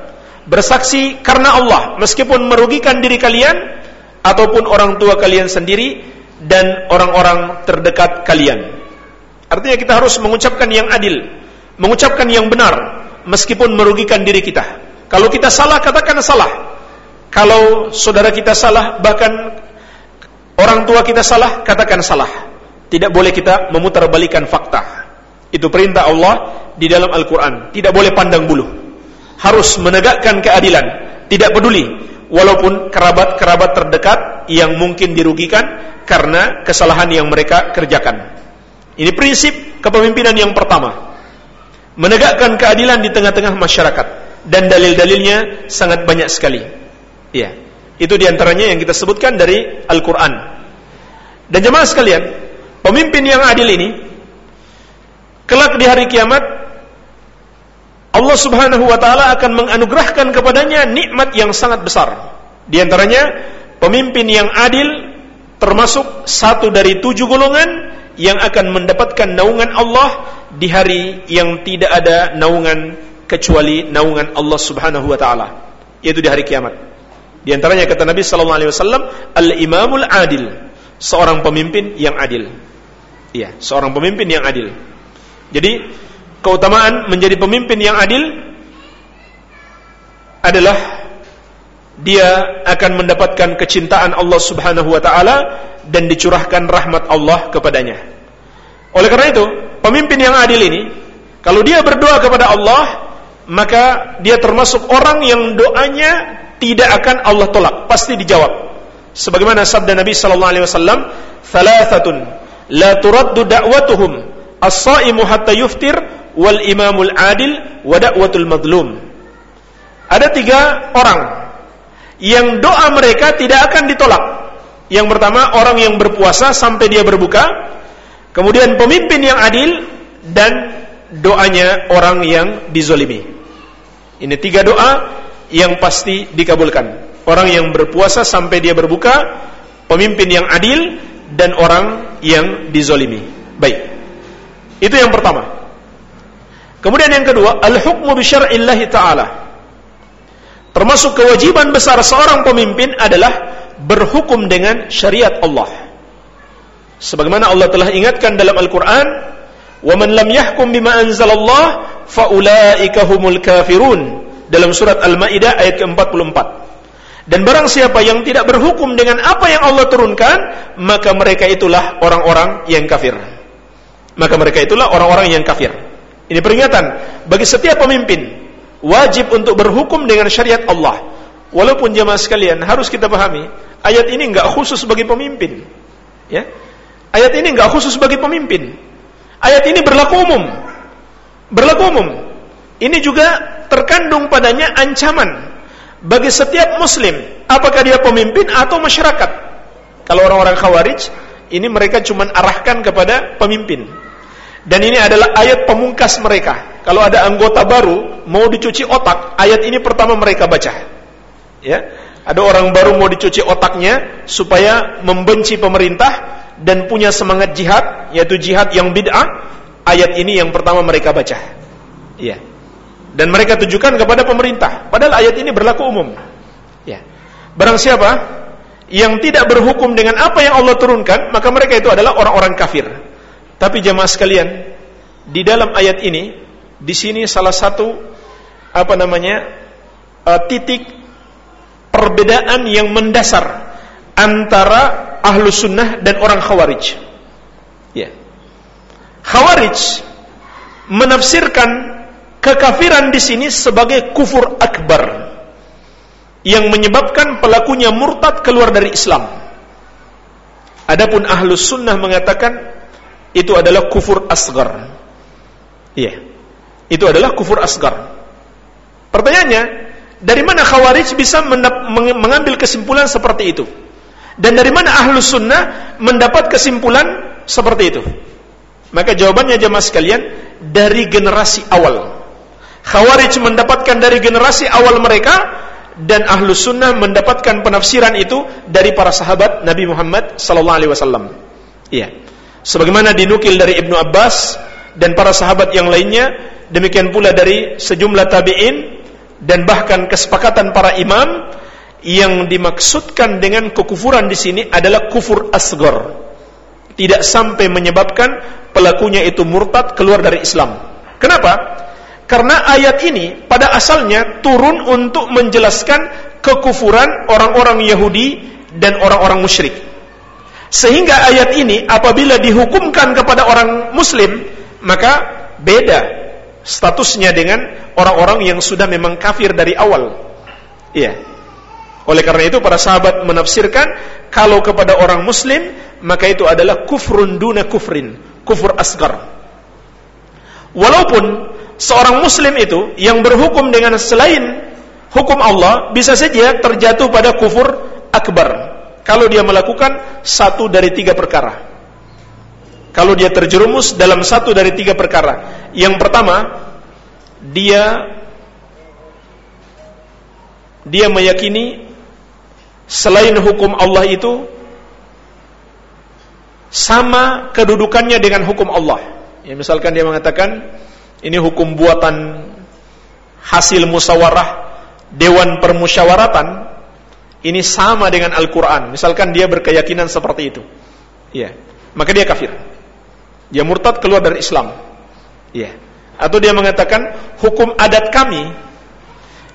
Bersaksi karena Allah meskipun merugikan diri kalian ataupun orang tua kalian sendiri dan orang-orang terdekat kalian. Artinya kita harus mengucapkan yang adil, mengucapkan yang benar meskipun merugikan diri kita. Kalau kita salah katakan salah. Kalau saudara kita salah bahkan orang tua kita salah katakan salah. Tidak boleh kita memutarbalikan fakta. Itu perintah Allah di dalam Al-Qur'an. Tidak boleh pandang bulu. Harus menegakkan keadilan, tidak peduli walaupun kerabat-kerabat terdekat yang mungkin dirugikan karena kesalahan yang mereka kerjakan. Ini prinsip kepemimpinan yang pertama. Menegakkan keadilan di tengah-tengah masyarakat dan dalil-dalilnya sangat banyak sekali. Iya. Itu di antaranya yang kita sebutkan dari Al-Quran. Dan jemaah sekalian, pemimpin yang adil ini, kelak di hari kiamat, Allah subhanahu wa ta'ala akan menganugerahkan kepadanya nikmat yang sangat besar. Di antaranya, pemimpin yang adil termasuk satu dari tujuh golongan yang akan mendapatkan naungan Allah di hari yang tidak ada naungan kecuali naungan Allah Subhanahu wa taala yaitu di hari kiamat. Di antaranya kata Nabi sallallahu alaihi wasallam al-imamul adil, seorang pemimpin yang adil. Iya, seorang pemimpin yang adil. Jadi keutamaan menjadi pemimpin yang adil adalah dia akan mendapatkan kecintaan Allah Subhanahu wa taala dan dicurahkan rahmat Allah kepadanya. Oleh karena itu, pemimpin yang adil ini kalau dia berdoa kepada Allah, maka dia termasuk orang yang doanya tidak akan Allah tolak, pasti dijawab. Sebagaimana sabda Nabi sallallahu alaihi wasallam, "Thalathatun la turaddu da'watuhum as-sha'imu hatta yuftir wal imamul adil wa da'watul madlum." Ada tiga orang yang doa mereka tidak akan ditolak. Yang pertama orang yang berpuasa sampai dia berbuka, kemudian pemimpin yang adil dan doanya orang yang dizolimi. Ini tiga doa yang pasti dikabulkan. Orang yang berpuasa sampai dia berbuka, pemimpin yang adil dan orang yang dizolimi. Baik. Itu yang pertama. Kemudian yang kedua, al-hukmu bi syar'illahi ta'ala. Termasuk kewajiban besar seorang pemimpin adalah berhukum dengan syariat Allah. Sebagaimana Allah telah ingatkan dalam Al-Qur'an, "Wa man lam yahkum bima anzalallah fa ulaika humul kafirun." Dalam surat Al-Maidah ayat ke-44. Dan barang siapa yang tidak berhukum dengan apa yang Allah turunkan, maka mereka itulah orang-orang yang kafir. Maka mereka itulah orang-orang yang kafir. Ini peringatan bagi setiap pemimpin wajib untuk berhukum dengan syariat Allah. Walaupun jemaah sekalian harus kita pahami, ayat ini enggak khusus bagi pemimpin. Ya. Ayat ini enggak khusus bagi pemimpin. Ayat ini berlaku umum. Berlaku umum. Ini juga terkandung padanya ancaman bagi setiap muslim, apakah dia pemimpin atau masyarakat. Kalau orang-orang khawarij, ini mereka cuma arahkan kepada pemimpin. Dan ini adalah ayat pemungkas mereka. Kalau ada anggota baru mau dicuci otak, ayat ini pertama mereka baca. Ya. Ada orang baru mau dicuci otaknya supaya membenci pemerintah dan punya semangat jihad, yaitu jihad yang bid'ah. Ayat ini yang pertama mereka baca. Ya. Dan mereka tujukan kepada pemerintah. Padahal ayat ini berlaku umum. Ya. Barang siapa yang tidak berhukum dengan apa yang Allah turunkan, maka mereka itu adalah orang-orang kafir. Tapi jemaah sekalian, di dalam ayat ini, di sini salah satu apa namanya uh, titik perbedaan yang mendasar antara ahlu sunnah dan orang khawarij. Ya. Khawarij menafsirkan kekafiran di sini sebagai kufur akbar yang menyebabkan pelakunya murtad keluar dari Islam. Adapun ahlu sunnah mengatakan itu adalah kufur asgar. Iya. Itu adalah kufur asgar. Pertanyaannya, dari mana Khawarij bisa mengambil kesimpulan seperti itu? Dan dari mana ahlu sunnah mendapat kesimpulan seperti itu? Maka jawabannya jemaah sekalian, dari generasi awal. Khawarij mendapatkan dari generasi awal mereka dan ahlu sunnah mendapatkan penafsiran itu dari para sahabat Nabi Muhammad sallallahu alaihi wasallam. Iya. Sebagaimana dinukil dari Ibnu Abbas dan para sahabat yang lainnya, demikian pula dari sejumlah tabi'in dan bahkan kesepakatan para imam yang dimaksudkan dengan kekufuran di sini adalah kufur asgar. Tidak sampai menyebabkan pelakunya itu murtad keluar dari Islam. Kenapa? Karena ayat ini pada asalnya turun untuk menjelaskan kekufuran orang-orang Yahudi dan orang-orang musyrik. Sehingga ayat ini apabila dihukumkan kepada orang muslim, maka beda statusnya dengan orang-orang yang sudah memang kafir dari awal. Iya. Oleh karena itu para sahabat menafsirkan kalau kepada orang muslim maka itu adalah kufrun duna kufrin, kufur asgar. Walaupun seorang muslim itu yang berhukum dengan selain hukum Allah bisa saja terjatuh pada kufur akbar kalau dia melakukan satu dari tiga perkara. Kalau dia terjerumus dalam satu dari tiga perkara. Yang pertama, dia dia meyakini selain hukum Allah itu sama kedudukannya dengan hukum Allah. Ya, misalkan dia mengatakan ini hukum buatan hasil musyawarah dewan permusyawaratan ini sama dengan Al-Quran. Misalkan dia berkeyakinan seperti itu. Ya. Maka dia kafir. Dia murtad keluar dari Islam. Ya. Atau dia mengatakan hukum adat kami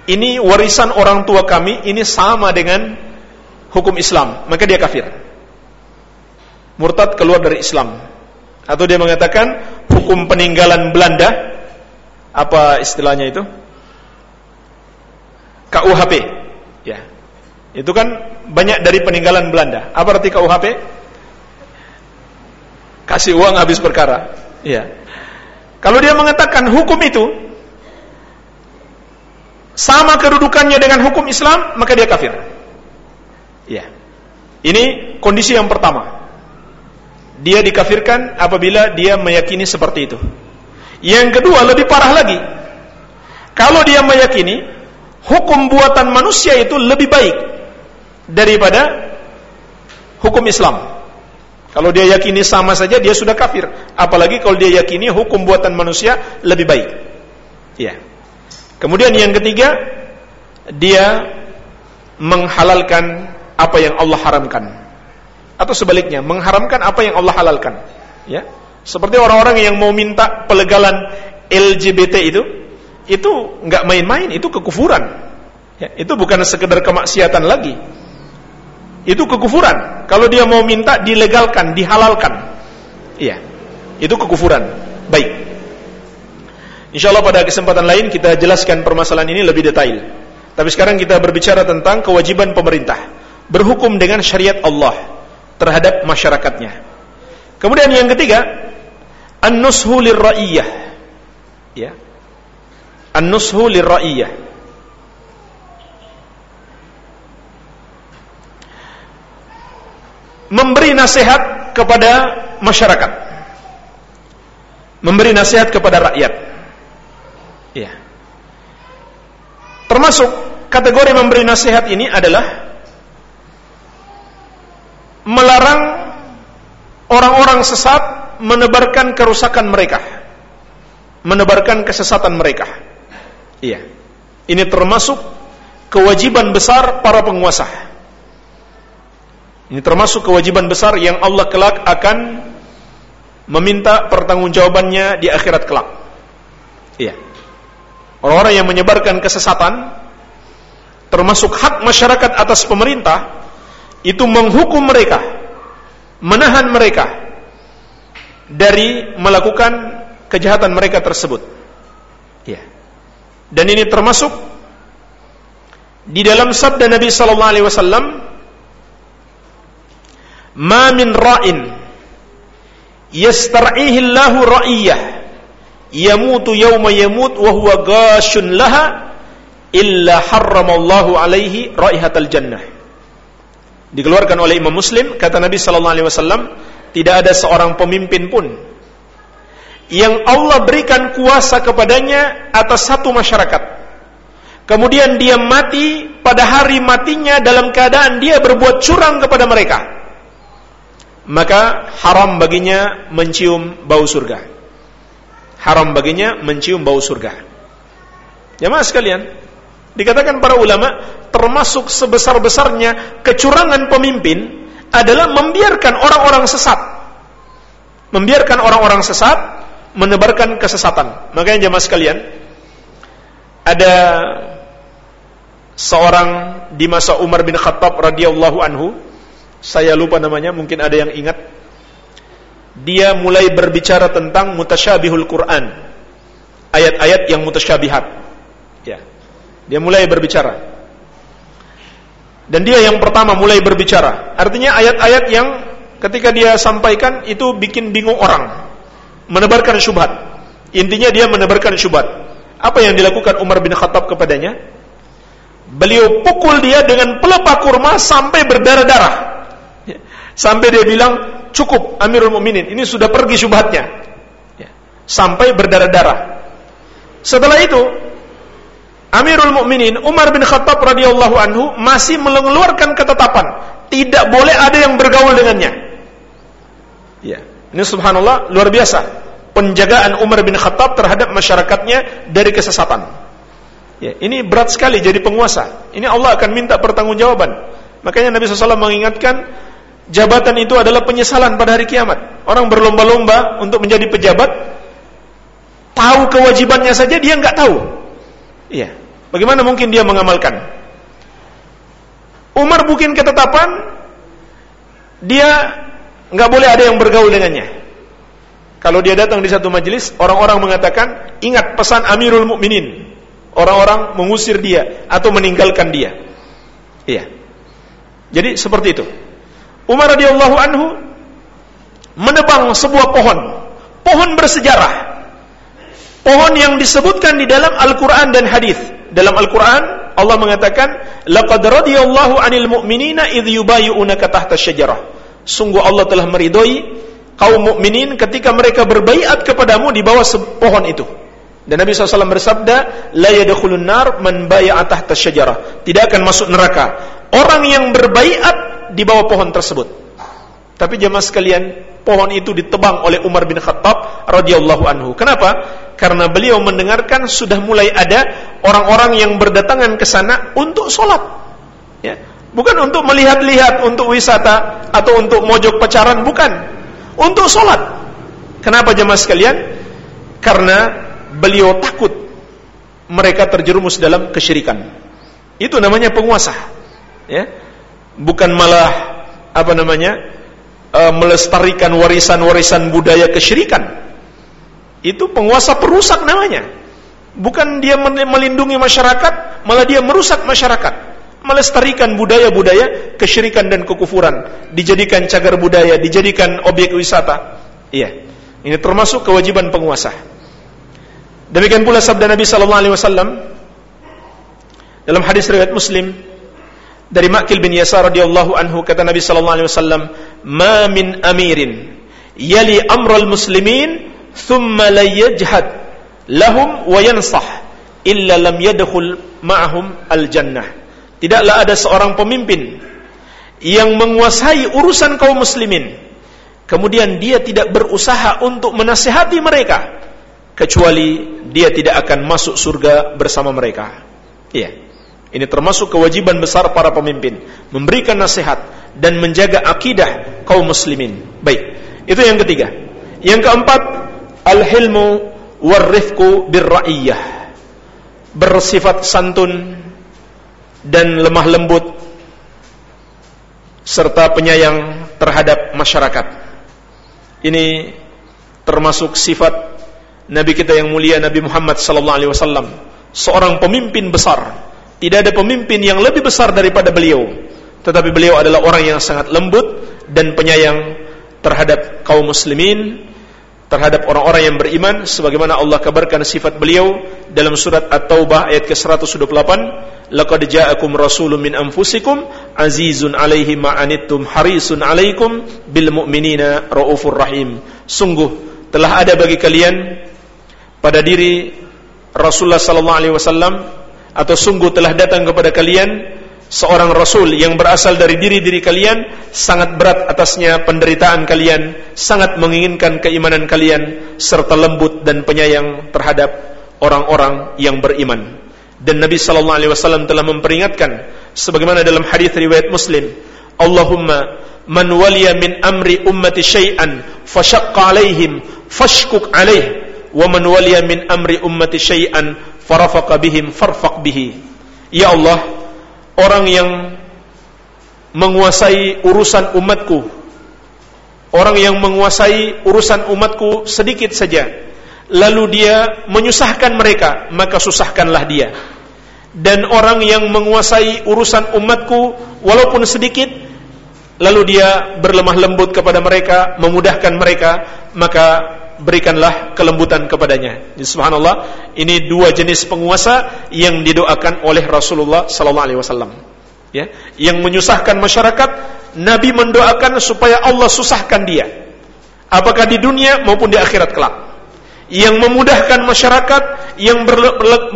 ini warisan orang tua kami ini sama dengan hukum Islam. Maka dia kafir. Murtad keluar dari Islam. Atau dia mengatakan hukum peninggalan Belanda apa istilahnya itu? KUHP. Ya. Itu kan banyak dari peninggalan Belanda. Apa arti KUHP? Kasih uang habis perkara. Iya. Kalau dia mengatakan hukum itu sama kedudukannya dengan hukum Islam, maka dia kafir. Iya. Ini kondisi yang pertama. Dia dikafirkan apabila dia meyakini seperti itu. Yang kedua lebih parah lagi. Kalau dia meyakini hukum buatan manusia itu lebih baik daripada hukum Islam. Kalau dia yakini sama saja dia sudah kafir. Apalagi kalau dia yakini hukum buatan manusia lebih baik. Ya. Kemudian yang ketiga, dia menghalalkan apa yang Allah haramkan. Atau sebaliknya, mengharamkan apa yang Allah halalkan. Ya. Seperti orang-orang yang mau minta pelegalan LGBT itu, itu nggak main-main, itu kekufuran. Ya, itu bukan sekedar kemaksiatan lagi, itu kekufuran. Kalau dia mau minta dilegalkan, dihalalkan. Iya. Itu kekufuran. Baik. Insyaallah pada kesempatan lain kita jelaskan permasalahan ini lebih detail. Tapi sekarang kita berbicara tentang kewajiban pemerintah berhukum dengan syariat Allah terhadap masyarakatnya. Kemudian yang ketiga, an-nushu lirra'iyah. Ya. An-nushu lirra'iyah memberi nasihat kepada masyarakat. Memberi nasihat kepada rakyat. Ya. Termasuk kategori memberi nasihat ini adalah melarang orang-orang sesat menebarkan kerusakan mereka. Menebarkan kesesatan mereka. Iya. Ini termasuk kewajiban besar para penguasa ini termasuk kewajiban besar yang Allah kelak akan meminta pertanggungjawabannya di akhirat kelak. Iya. Orang-orang yang menyebarkan kesesatan termasuk hak masyarakat atas pemerintah itu menghukum mereka, menahan mereka dari melakukan kejahatan mereka tersebut. Iya. Dan ini termasuk di dalam sabda Nabi sallallahu alaihi wasallam ma min ra'in. Yastar'ihi Allahu ra'iyah. Yamutu yawma yamut wa huwa gashun laha illa harramallahu alaihi raihatal jannah. Dikeluarkan oleh Imam Muslim kata Nabi sallallahu alaihi wasallam tidak ada seorang pemimpin pun yang Allah berikan kuasa kepadanya atas satu masyarakat. Kemudian dia mati pada hari matinya dalam keadaan dia berbuat curang kepada mereka, maka haram baginya mencium bau surga. Haram baginya mencium bau surga. Jamaah sekalian, dikatakan para ulama termasuk sebesar-besarnya kecurangan pemimpin adalah membiarkan orang-orang sesat. Membiarkan orang-orang sesat menebarkan kesesatan. Makanya jamaah sekalian, ada seorang di masa Umar bin Khattab radhiyallahu anhu, saya lupa namanya, mungkin ada yang ingat. Dia mulai berbicara tentang mutasyabihul Quran. Ayat-ayat yang mutasyabihat. Ya. Dia mulai berbicara. Dan dia yang pertama mulai berbicara. Artinya ayat-ayat yang ketika dia sampaikan itu bikin bingung orang. Menebarkan syubhat. Intinya dia menebarkan syubhat. Apa yang dilakukan Umar bin Khattab kepadanya? Beliau pukul dia dengan pelepah kurma sampai berdarah-darah. Sampai dia bilang, cukup Amirul Mukminin, ini sudah pergi syubhatnya. Sampai berdarah-darah. Setelah itu, Amirul Mukminin Umar bin Khattab radhiyallahu anhu masih mengeluarkan ketetapan, tidak boleh ada yang bergaul dengannya. Ya, ini subhanallah luar biasa penjagaan Umar bin Khattab terhadap masyarakatnya dari kesesatan. Ya, ini berat sekali jadi penguasa. Ini Allah akan minta pertanggungjawaban. Makanya Nabi SAW mengingatkan jabatan itu adalah penyesalan pada hari kiamat. Orang berlomba-lomba untuk menjadi pejabat, tahu kewajibannya saja dia nggak tahu. Iya. Bagaimana mungkin dia mengamalkan? Umar bikin ketetapan, dia nggak boleh ada yang bergaul dengannya. Kalau dia datang di satu majelis, orang-orang mengatakan, ingat pesan Amirul Mukminin. Orang-orang mengusir dia atau meninggalkan dia. Iya. Jadi seperti itu. Umar radhiyallahu anhu menebang sebuah pohon, pohon bersejarah. Pohon yang disebutkan di dalam Al-Qur'an dan hadis. Dalam Al-Qur'an Allah mengatakan, "Laqad radiyallahu 'anil mu'minina idh yubayyi'unaka tahta syajarah." Sungguh Allah telah meridhoi kaum mukminin ketika mereka berbaiat kepadamu di bawah pohon itu. Dan Nabi SAW bersabda, La yadkhulun nar man baya'a tahta syajarah. Tidak akan masuk neraka. Orang yang berbaiat di bawah pohon tersebut. Tapi jemaah sekalian, pohon itu ditebang oleh Umar bin Khattab radhiyallahu anhu. Kenapa? Karena beliau mendengarkan sudah mulai ada orang-orang yang berdatangan ke sana untuk sholat. Ya. Bukan untuk melihat-lihat, untuk wisata, atau untuk mojok pacaran, bukan. Untuk sholat. Kenapa jemaah sekalian? Karena beliau takut mereka terjerumus dalam kesyirikan. Itu namanya penguasa. Ya. Bukan malah apa namanya? E, melestarikan warisan-warisan budaya kesyirikan. Itu penguasa perusak namanya. Bukan dia melindungi masyarakat, malah dia merusak masyarakat. Melestarikan budaya-budaya kesyirikan dan kekufuran, dijadikan cagar budaya, dijadikan objek wisata. Iya. Ini termasuk kewajiban penguasa. Demikian pula sabda Nabi sallallahu alaihi wasallam dalam hadis riwayat Muslim dari Ma'kil bin Yasar radhiyallahu anhu kata Nabi sallallahu alaihi wasallam, "Ma min amirin yali amral muslimin thumma la yajhad lahum wa yansah illa lam yadkhul ma'ahum al-jannah." Tidaklah ada seorang pemimpin yang menguasai urusan kaum muslimin kemudian dia tidak berusaha untuk menasihati mereka kecuali dia tidak akan masuk surga bersama mereka. Iya. Ini termasuk kewajiban besar para pemimpin, memberikan nasihat dan menjaga akidah kaum muslimin. Baik. Itu yang ketiga. Yang keempat, al-hilmu warifku birra'iyah. Bersifat santun dan lemah lembut serta penyayang terhadap masyarakat. Ini termasuk sifat Nabi kita yang mulia Nabi Muhammad sallallahu alaihi wasallam, seorang pemimpin besar. Tidak ada pemimpin yang lebih besar daripada beliau. Tetapi beliau adalah orang yang sangat lembut dan penyayang terhadap kaum muslimin, terhadap orang-orang yang beriman sebagaimana Allah kabarkan sifat beliau dalam surat At-Taubah ayat ke-128 laqad ja'akum rasulun min anfusikum azizun 'alaihi ma anittum harisun 'alaikum bil mu'minina raufur rahim sungguh telah ada bagi kalian pada diri Rasulullah sallallahu alaihi wasallam atau sungguh telah datang kepada kalian seorang rasul yang berasal dari diri-diri kalian sangat berat atasnya penderitaan kalian sangat menginginkan keimanan kalian serta lembut dan penyayang terhadap orang-orang yang beriman. Dan Nabi sallallahu alaihi wasallam telah memperingatkan sebagaimana dalam hadis riwayat Muslim Allahumma man waliya min amri ummati syai'an fashaqqa alaihim fashkuk alaih wa man waliya min amri ummati syai'an farafaqa bihim farfaq bihi. Ya Allah orang yang menguasai urusan umatku orang yang menguasai urusan umatku sedikit saja lalu dia menyusahkan mereka maka susahkanlah dia. Dan orang yang menguasai urusan umatku walaupun sedikit lalu dia berlemah lembut kepada mereka memudahkan mereka maka berikanlah kelembutan kepadanya. Subhanallah, ini dua jenis penguasa yang didoakan oleh Rasulullah sallallahu alaihi wasallam. Ya, yang menyusahkan masyarakat, Nabi mendoakan supaya Allah susahkan dia. Apakah di dunia maupun di akhirat kelak. Yang memudahkan masyarakat, yang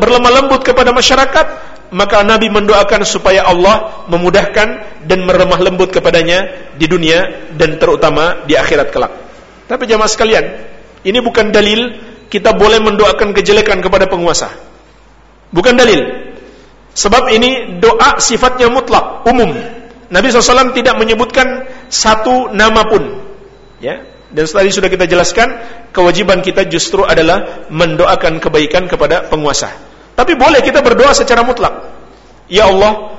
berlemah lembut kepada masyarakat, maka Nabi mendoakan supaya Allah memudahkan dan meremah lembut kepadanya di dunia dan terutama di akhirat kelak. Tapi jamaah sekalian, ini bukan dalil kita boleh mendoakan kejelekan kepada penguasa. Bukan dalil. Sebab ini doa sifatnya mutlak, umum. Nabi SAW tidak menyebutkan satu nama pun. Ya. Dan tadi sudah kita jelaskan, kewajiban kita justru adalah mendoakan kebaikan kepada penguasa. Tapi boleh kita berdoa secara mutlak. Ya Allah,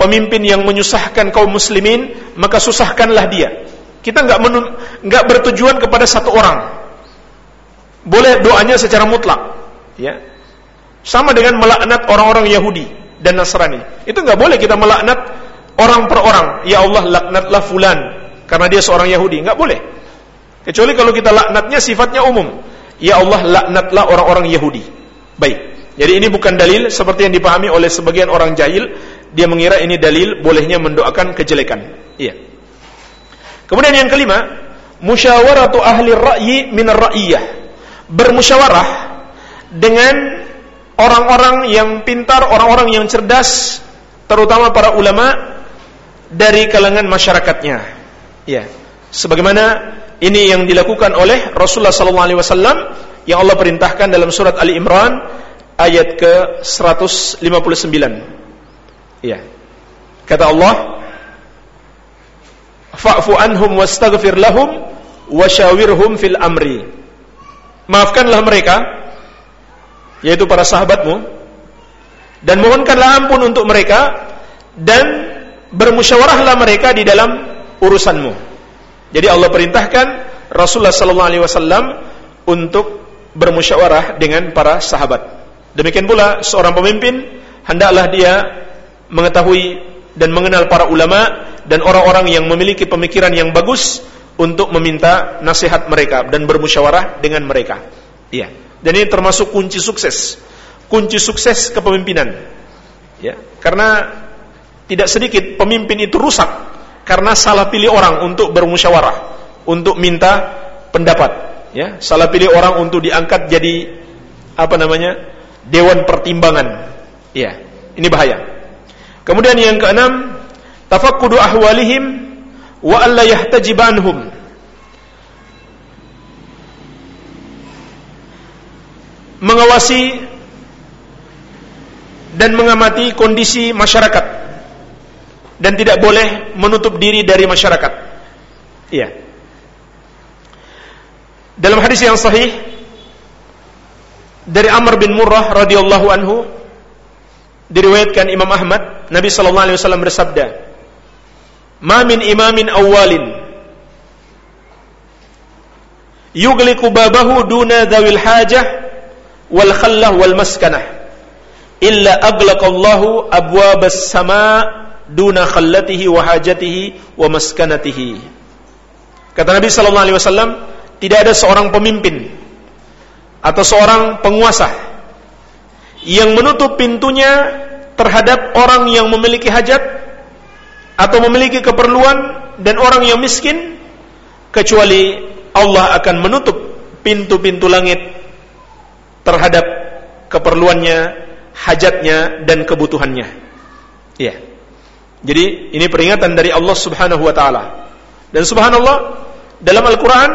pemimpin yang menyusahkan kaum muslimin, maka susahkanlah dia. Kita nggak nggak bertujuan kepada satu orang, boleh doanya secara mutlak. Ya. Sama dengan melaknat orang-orang Yahudi dan Nasrani. Itu nggak boleh kita melaknat orang per orang. Ya Allah laknatlah fulan karena dia seorang Yahudi. nggak boleh. Kecuali kalau kita laknatnya sifatnya umum. Ya Allah laknatlah orang-orang Yahudi. Baik. Jadi ini bukan dalil seperti yang dipahami oleh sebagian orang jahil. Dia mengira ini dalil bolehnya mendoakan kejelekan. Iya. Kemudian yang kelima, musyawaratu ahli ra'yi min ar-ra'iyah bermusyawarah dengan orang-orang yang pintar, orang-orang yang cerdas, terutama para ulama dari kalangan masyarakatnya. Ya. Sebagaimana ini yang dilakukan oleh Rasulullah sallallahu alaihi wasallam yang Allah perintahkan dalam surat Ali Imran ayat ke 159. Ya. Kata Allah, "Fa'fu anhum wastaghfir lahum washawirhum fil amri." Maafkanlah mereka yaitu para sahabatmu dan mohonkanlah ampun untuk mereka dan bermusyawarahlah mereka di dalam urusanmu. Jadi Allah perintahkan Rasulullah sallallahu alaihi wasallam untuk bermusyawarah dengan para sahabat. Demikian pula seorang pemimpin hendaklah dia mengetahui dan mengenal para ulama dan orang-orang yang memiliki pemikiran yang bagus untuk meminta nasihat mereka dan bermusyawarah dengan mereka. Iya. Dan ini termasuk kunci sukses. Kunci sukses kepemimpinan. Ya, karena tidak sedikit pemimpin itu rusak karena salah pilih orang untuk bermusyawarah, untuk minta pendapat, ya. Salah pilih orang untuk diangkat jadi apa namanya? dewan pertimbangan. Iya. Ini bahaya. Kemudian yang keenam, tafakkudu ahwalihim wa alla yahtajib anhum mengawasi dan mengamati kondisi masyarakat dan tidak boleh menutup diri dari masyarakat. Iya. Dalam hadis yang sahih dari Amr bin Murrah radhiyallahu anhu diriwayatkan Imam Ahmad, Nabi sallallahu alaihi wasallam bersabda, ma min imamin awalin yugliku babahu duna dhawil hajah wal khallah wal maskanah. Illa aglaqallahu abwabas sama duna khallatihi wa hajatihi wa maskanatihi. Kata Nabi wasallam tidak ada seorang pemimpin atau seorang penguasa yang menutup pintunya terhadap orang yang memiliki hajat atau memiliki keperluan dan orang yang miskin kecuali Allah akan menutup pintu-pintu langit terhadap keperluannya, hajatnya dan kebutuhannya. Ya. Jadi ini peringatan dari Allah Subhanahu wa taala. Dan subhanallah dalam Al-Qur'an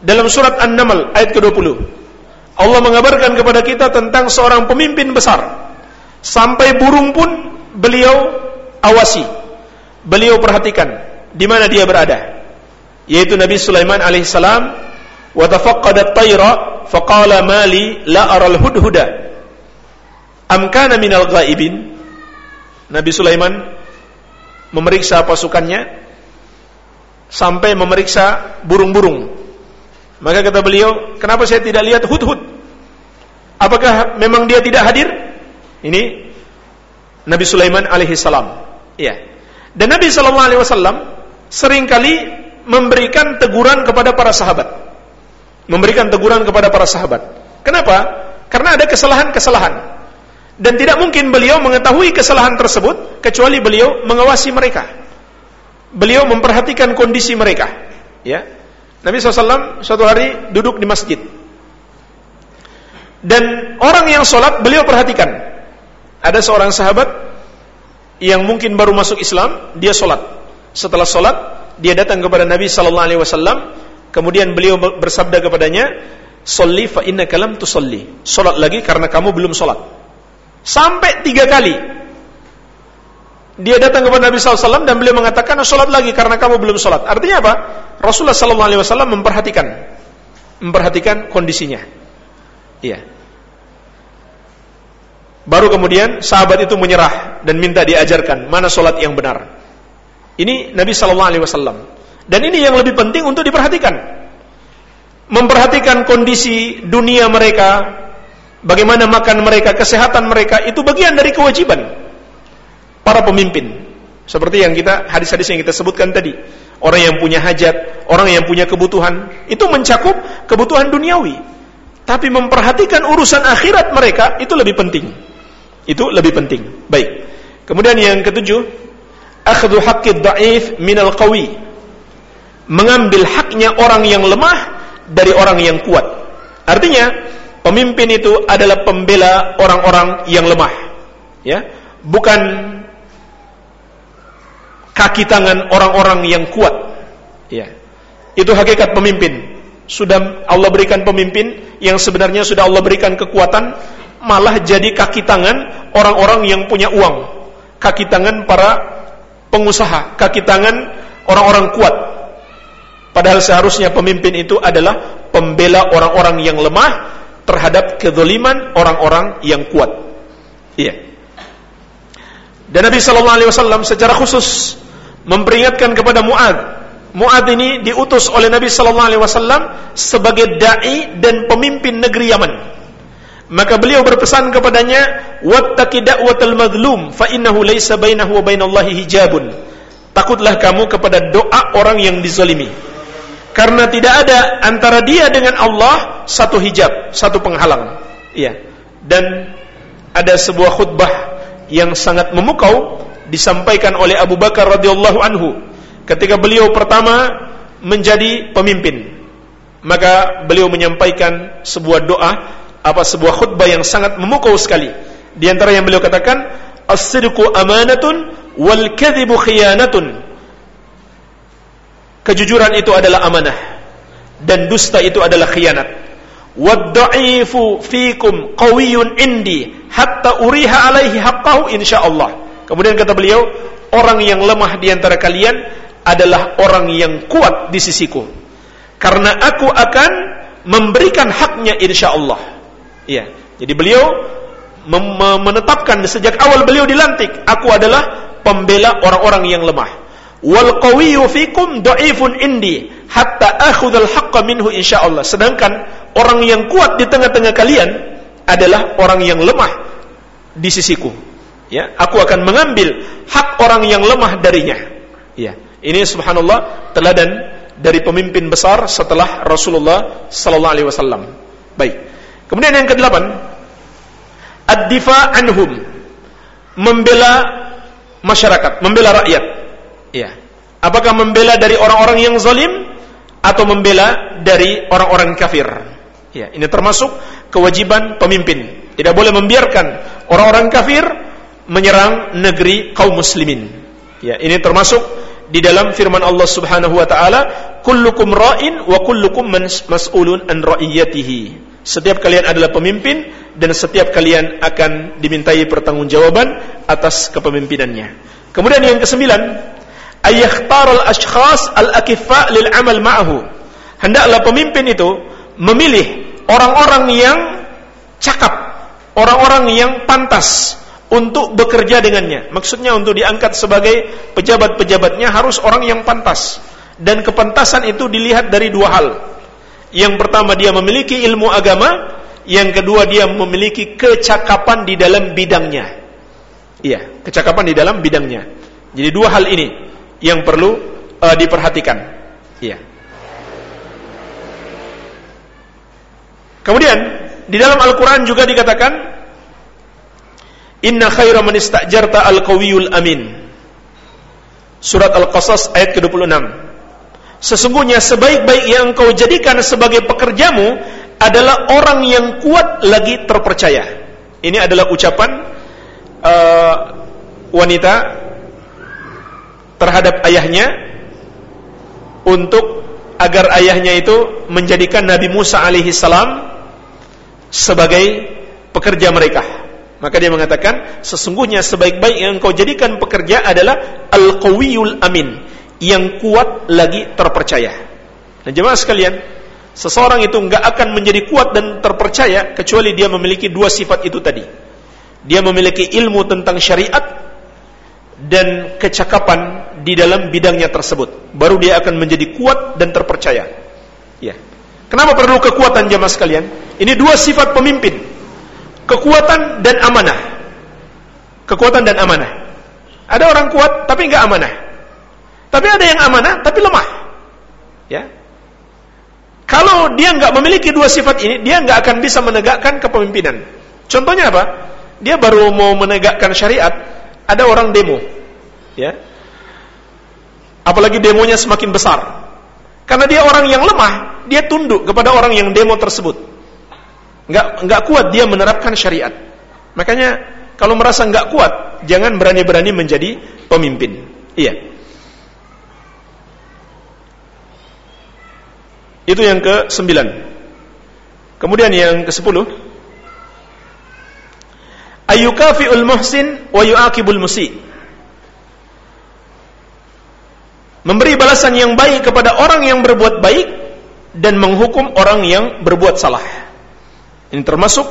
dalam surat An-Naml ayat ke-20 Allah mengabarkan kepada kita tentang seorang pemimpin besar. Sampai burung pun beliau awasi. Beliau perhatikan di mana dia berada. Yaitu Nabi Sulaiman alaihissalam wa tafaqqada at-tayra faqala mali la aral hudhuda am kana minal ghaibin Nabi Sulaiman memeriksa pasukannya sampai memeriksa burung-burung. Maka kata beliau, kenapa saya tidak lihat hud-hud? Apakah memang dia tidak hadir? Ini Nabi Sulaiman alaihi salam. Iya. Dan Nabi sallallahu alaihi wasallam sering kali memberikan teguran kepada para sahabat. Memberikan teguran kepada para sahabat. Kenapa? Karena ada kesalahan-kesalahan dan tidak mungkin beliau mengetahui kesalahan tersebut kecuali beliau mengawasi mereka. Beliau memperhatikan kondisi mereka. Ya, Nabi SAW suatu hari duduk di masjid dan orang yang sholat beliau perhatikan. Ada seorang sahabat yang mungkin baru masuk Islam, dia sholat. Setelah sholat, dia datang kepada Nabi Sallallahu Alaihi Wasallam. Kemudian beliau bersabda kepadanya, "Solli fa inna kalam tu solli." Sholat lagi karena kamu belum sholat. Sampai tiga kali. Dia datang kepada Nabi SAW dan beliau mengatakan, sholat lagi karena kamu belum sholat. Artinya apa? Rasulullah SAW memperhatikan. Memperhatikan kondisinya. Iya. Baru kemudian sahabat itu menyerah dan minta diajarkan mana sholat yang benar. Ini Nabi SAW. Dan ini yang lebih penting untuk diperhatikan. Memperhatikan kondisi dunia mereka, bagaimana makan mereka, kesehatan mereka, itu bagian dari kewajiban para pemimpin. Seperti yang kita hadis-hadis yang kita sebutkan tadi. Orang yang punya hajat, orang yang punya kebutuhan, itu mencakup kebutuhan duniawi. Tapi memperhatikan urusan akhirat mereka itu lebih penting. Itu lebih penting. Baik. Kemudian yang ketujuh, akhdhu haqqid dha'if minal qawi. Mengambil haknya orang yang lemah dari orang yang kuat. Artinya, Pemimpin itu adalah pembela orang-orang yang lemah. Ya, bukan kaki tangan orang-orang yang kuat. Ya. Itu hakikat pemimpin. Sudah Allah berikan pemimpin yang sebenarnya sudah Allah berikan kekuatan malah jadi kaki tangan orang-orang yang punya uang. Kaki tangan para pengusaha, kaki tangan orang-orang kuat. Padahal seharusnya pemimpin itu adalah pembela orang-orang yang lemah terhadap kezaliman orang-orang yang kuat. Iya. Dan Nabi sallallahu alaihi wasallam secara khusus memperingatkan kepada Muad. Muad ini diutus oleh Nabi sallallahu alaihi wasallam sebagai dai dan pemimpin negeri Yaman. Maka beliau berpesan kepadanya, "Wattaqi da'watal mazlum fa innahu laisa bainahu wa bainallahi hijabun." Takutlah kamu kepada doa orang yang dizalimi karena tidak ada antara dia dengan Allah satu hijab, satu penghalang. Iya. Dan ada sebuah khutbah yang sangat memukau disampaikan oleh Abu Bakar radhiyallahu anhu ketika beliau pertama menjadi pemimpin. Maka beliau menyampaikan sebuah doa apa sebuah khutbah yang sangat memukau sekali. Di antara yang beliau katakan, "As-sidqu amanatun wal kadhibu khiyanatun." kejujuran itu adalah amanah dan dusta itu adalah khianat wad-dha'ifu fikum qawiyyun indi hatta uriha alaihi haqqahu insyaallah kemudian kata beliau orang yang lemah di antara kalian adalah orang yang kuat di sisiku karena aku akan memberikan haknya insyaallah iya. Jadi beliau menetapkan sejak awal beliau dilantik aku adalah pembela orang-orang yang lemah. Wal qawiyyu fikum dhaifun indi hatta akhudhal haqqa minhu insyaallah. Sedangkan orang yang kuat di tengah-tengah kalian adalah orang yang lemah di sisiku. Ya aku akan mengambil hak orang yang lemah darinya. Ya ini subhanallah teladan dari pemimpin besar setelah Rasulullah sallallahu alaihi wasallam. Baik kemudian yang kedelapan ad-difa anhum membela masyarakat membela rakyat Ya. Apakah membela dari orang-orang yang zalim atau membela dari orang-orang kafir? Ya, ini termasuk kewajiban pemimpin. Tidak boleh membiarkan orang-orang kafir menyerang negeri kaum muslimin. Ya, ini termasuk di dalam firman Allah Subhanahu wa taala, "Kullukum ra'in wa kullukum mas'ulun an ra'iyatihi." Setiap kalian adalah pemimpin dan setiap kalian akan dimintai pertanggungjawaban atas kepemimpinannya. Kemudian yang kesembilan, ayakhtar al-ashkhas al-akiffa lil amal ma'ahu. Hendaklah pemimpin itu memilih orang-orang yang cakap, orang-orang yang pantas untuk bekerja dengannya. Maksudnya untuk diangkat sebagai pejabat-pejabatnya harus orang yang pantas. Dan kepantasan itu dilihat dari dua hal. Yang pertama dia memiliki ilmu agama, yang kedua dia memiliki kecakapan di dalam bidangnya. Iya, kecakapan di dalam bidangnya. Jadi dua hal ini yang perlu uh, diperhatikan. Iya. Kemudian di dalam Al-Qur'an juga dikatakan Inna khaira man istajarta al-qawiyul amin. Surat Al-Qasas ayat ke-26. Sesungguhnya sebaik-baik yang engkau jadikan sebagai pekerjamu adalah orang yang kuat lagi terpercaya. Ini adalah ucapan uh, wanita terhadap ayahnya untuk agar ayahnya itu menjadikan Nabi Musa alaihi salam sebagai pekerja mereka. Maka dia mengatakan, sesungguhnya sebaik-baik yang engkau jadikan pekerja adalah al-qawiyul amin, yang kuat lagi terpercaya. Dan jemaah sekalian, seseorang itu enggak akan menjadi kuat dan terpercaya kecuali dia memiliki dua sifat itu tadi. Dia memiliki ilmu tentang syariat dan kecakapan di dalam bidangnya tersebut. Baru dia akan menjadi kuat dan terpercaya. Ya. Kenapa perlu kekuatan jemaah sekalian? Ini dua sifat pemimpin kekuatan dan amanah. Kekuatan dan amanah. Ada orang kuat tapi enggak amanah. Tapi ada yang amanah tapi lemah. Ya. Kalau dia enggak memiliki dua sifat ini, dia enggak akan bisa menegakkan kepemimpinan. Contohnya apa? Dia baru mau menegakkan syariat, ada orang demo. Ya. Apalagi demonya semakin besar. Karena dia orang yang lemah, dia tunduk kepada orang yang demo tersebut nggak nggak kuat dia menerapkan syariat. Makanya kalau merasa nggak kuat, jangan berani-berani menjadi pemimpin. Iya. Itu yang ke sembilan. Kemudian yang ke sepuluh. Ayukafi'ul muhsin wa yu'akibul musi. Memberi balasan yang baik kepada orang yang berbuat baik dan menghukum orang yang berbuat salah. Ini termasuk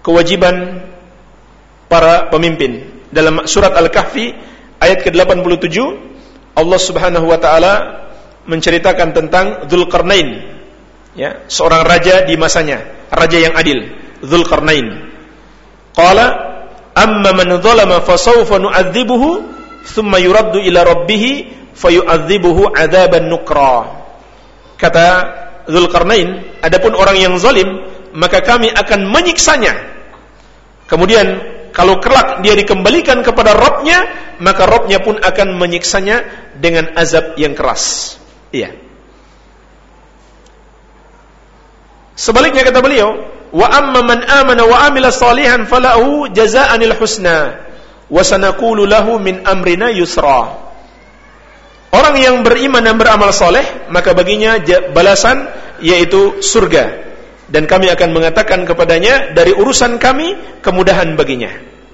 kewajiban para pemimpin. Dalam surat Al-Kahfi ayat ke-87 Allah Subhanahu wa taala menceritakan tentang Dzulqarnain. Ya, seorang raja di masanya, raja yang adil, Dzulqarnain. Qala amma man dzalama fasawfa nu'adzibuhu thumma yuraddu ila rabbih fayu'adzibuhu 'adzaban nukra. Kata Dzulqarnain, adapun orang yang zalim maka kami akan menyiksanya. Kemudian kalau kelak dia dikembalikan kepada Robnya, maka Robnya pun akan menyiksanya dengan azab yang keras. Iya. Sebaliknya kata beliau, wa amma man amana wa amila salihan falahu jazaa'anil husna wa sanaqulu lahu min amrina yusra. Orang yang beriman dan beramal soleh, maka baginya balasan yaitu surga dan kami akan mengatakan kepadanya dari urusan kami kemudahan baginya.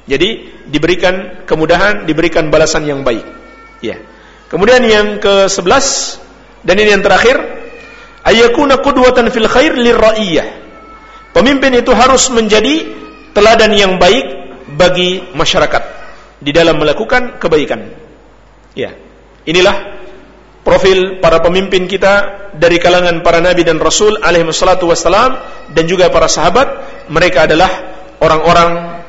Jadi diberikan kemudahan, diberikan balasan yang baik. Ya. Kemudian yang ke-11 dan ini yang terakhir, ayyakuna qudwatan fil khair lirra'iyah. Pemimpin itu harus menjadi teladan yang baik bagi masyarakat di dalam melakukan kebaikan. Ya. Inilah profil para pemimpin kita dari kalangan para nabi dan rasul alaihi wassalam dan juga para sahabat mereka adalah orang-orang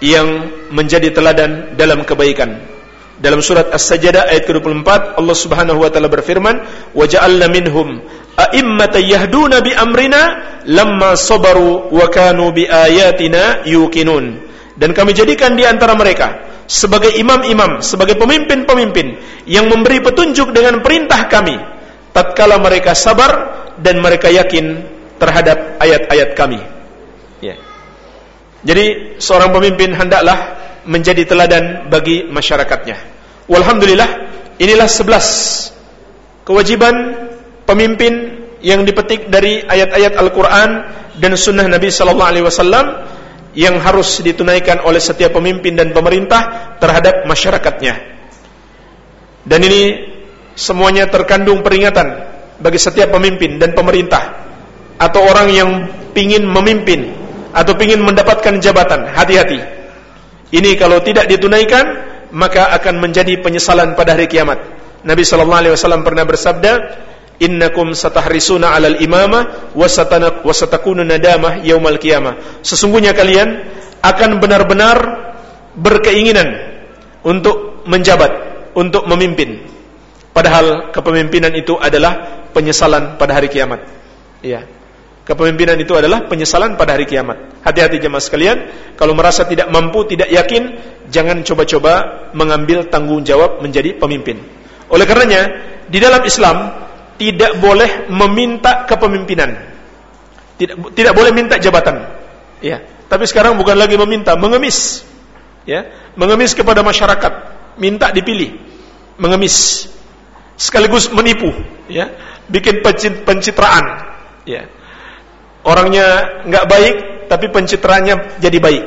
yang menjadi teladan dalam kebaikan dalam surat As-Sajdah ayat ke-24 Allah Subhanahu wa taala berfirman wa ja'alna minhum a'immatan yahduna bi amrina lamma sabaru wa kanu bi ayatina yuqinun dan kami jadikan di antara mereka sebagai imam-imam, sebagai pemimpin-pemimpin yang memberi petunjuk dengan perintah kami tatkala mereka sabar dan mereka yakin terhadap ayat-ayat kami. Ya. Jadi seorang pemimpin hendaklah menjadi teladan bagi masyarakatnya. Walhamdulillah, inilah sebelas kewajiban pemimpin yang dipetik dari ayat-ayat Al-Quran dan Sunnah Nabi Sallallahu Alaihi Wasallam yang harus ditunaikan oleh setiap pemimpin dan pemerintah terhadap masyarakatnya. Dan ini semuanya terkandung peringatan bagi setiap pemimpin dan pemerintah atau orang yang ingin memimpin atau ingin mendapatkan jabatan. Hati-hati. Ini kalau tidak ditunaikan maka akan menjadi penyesalan pada hari kiamat. Nabi sallallahu alaihi wasallam pernah bersabda, innakum satahrisuna 'alal imamah wa satakunu nadamah yaumal qiyamah. Sesungguhnya kalian akan benar-benar berkeinginan untuk menjabat, untuk memimpin. Padahal kepemimpinan itu adalah penyesalan pada hari kiamat. Iya. Kepemimpinan itu adalah penyesalan pada hari kiamat. Hati-hati jemaah sekalian, kalau merasa tidak mampu, tidak yakin, jangan coba-coba mengambil tanggung jawab menjadi pemimpin. Oleh karenanya, di dalam Islam tidak boleh meminta kepemimpinan. Tidak tidak boleh minta jabatan. Ya. Tapi sekarang bukan lagi meminta, mengemis. Ya, mengemis kepada masyarakat, minta dipilih. Mengemis. Sekaligus menipu, ya. Bikin pencitraan, ya. Orangnya nggak baik, tapi pencitraannya jadi baik.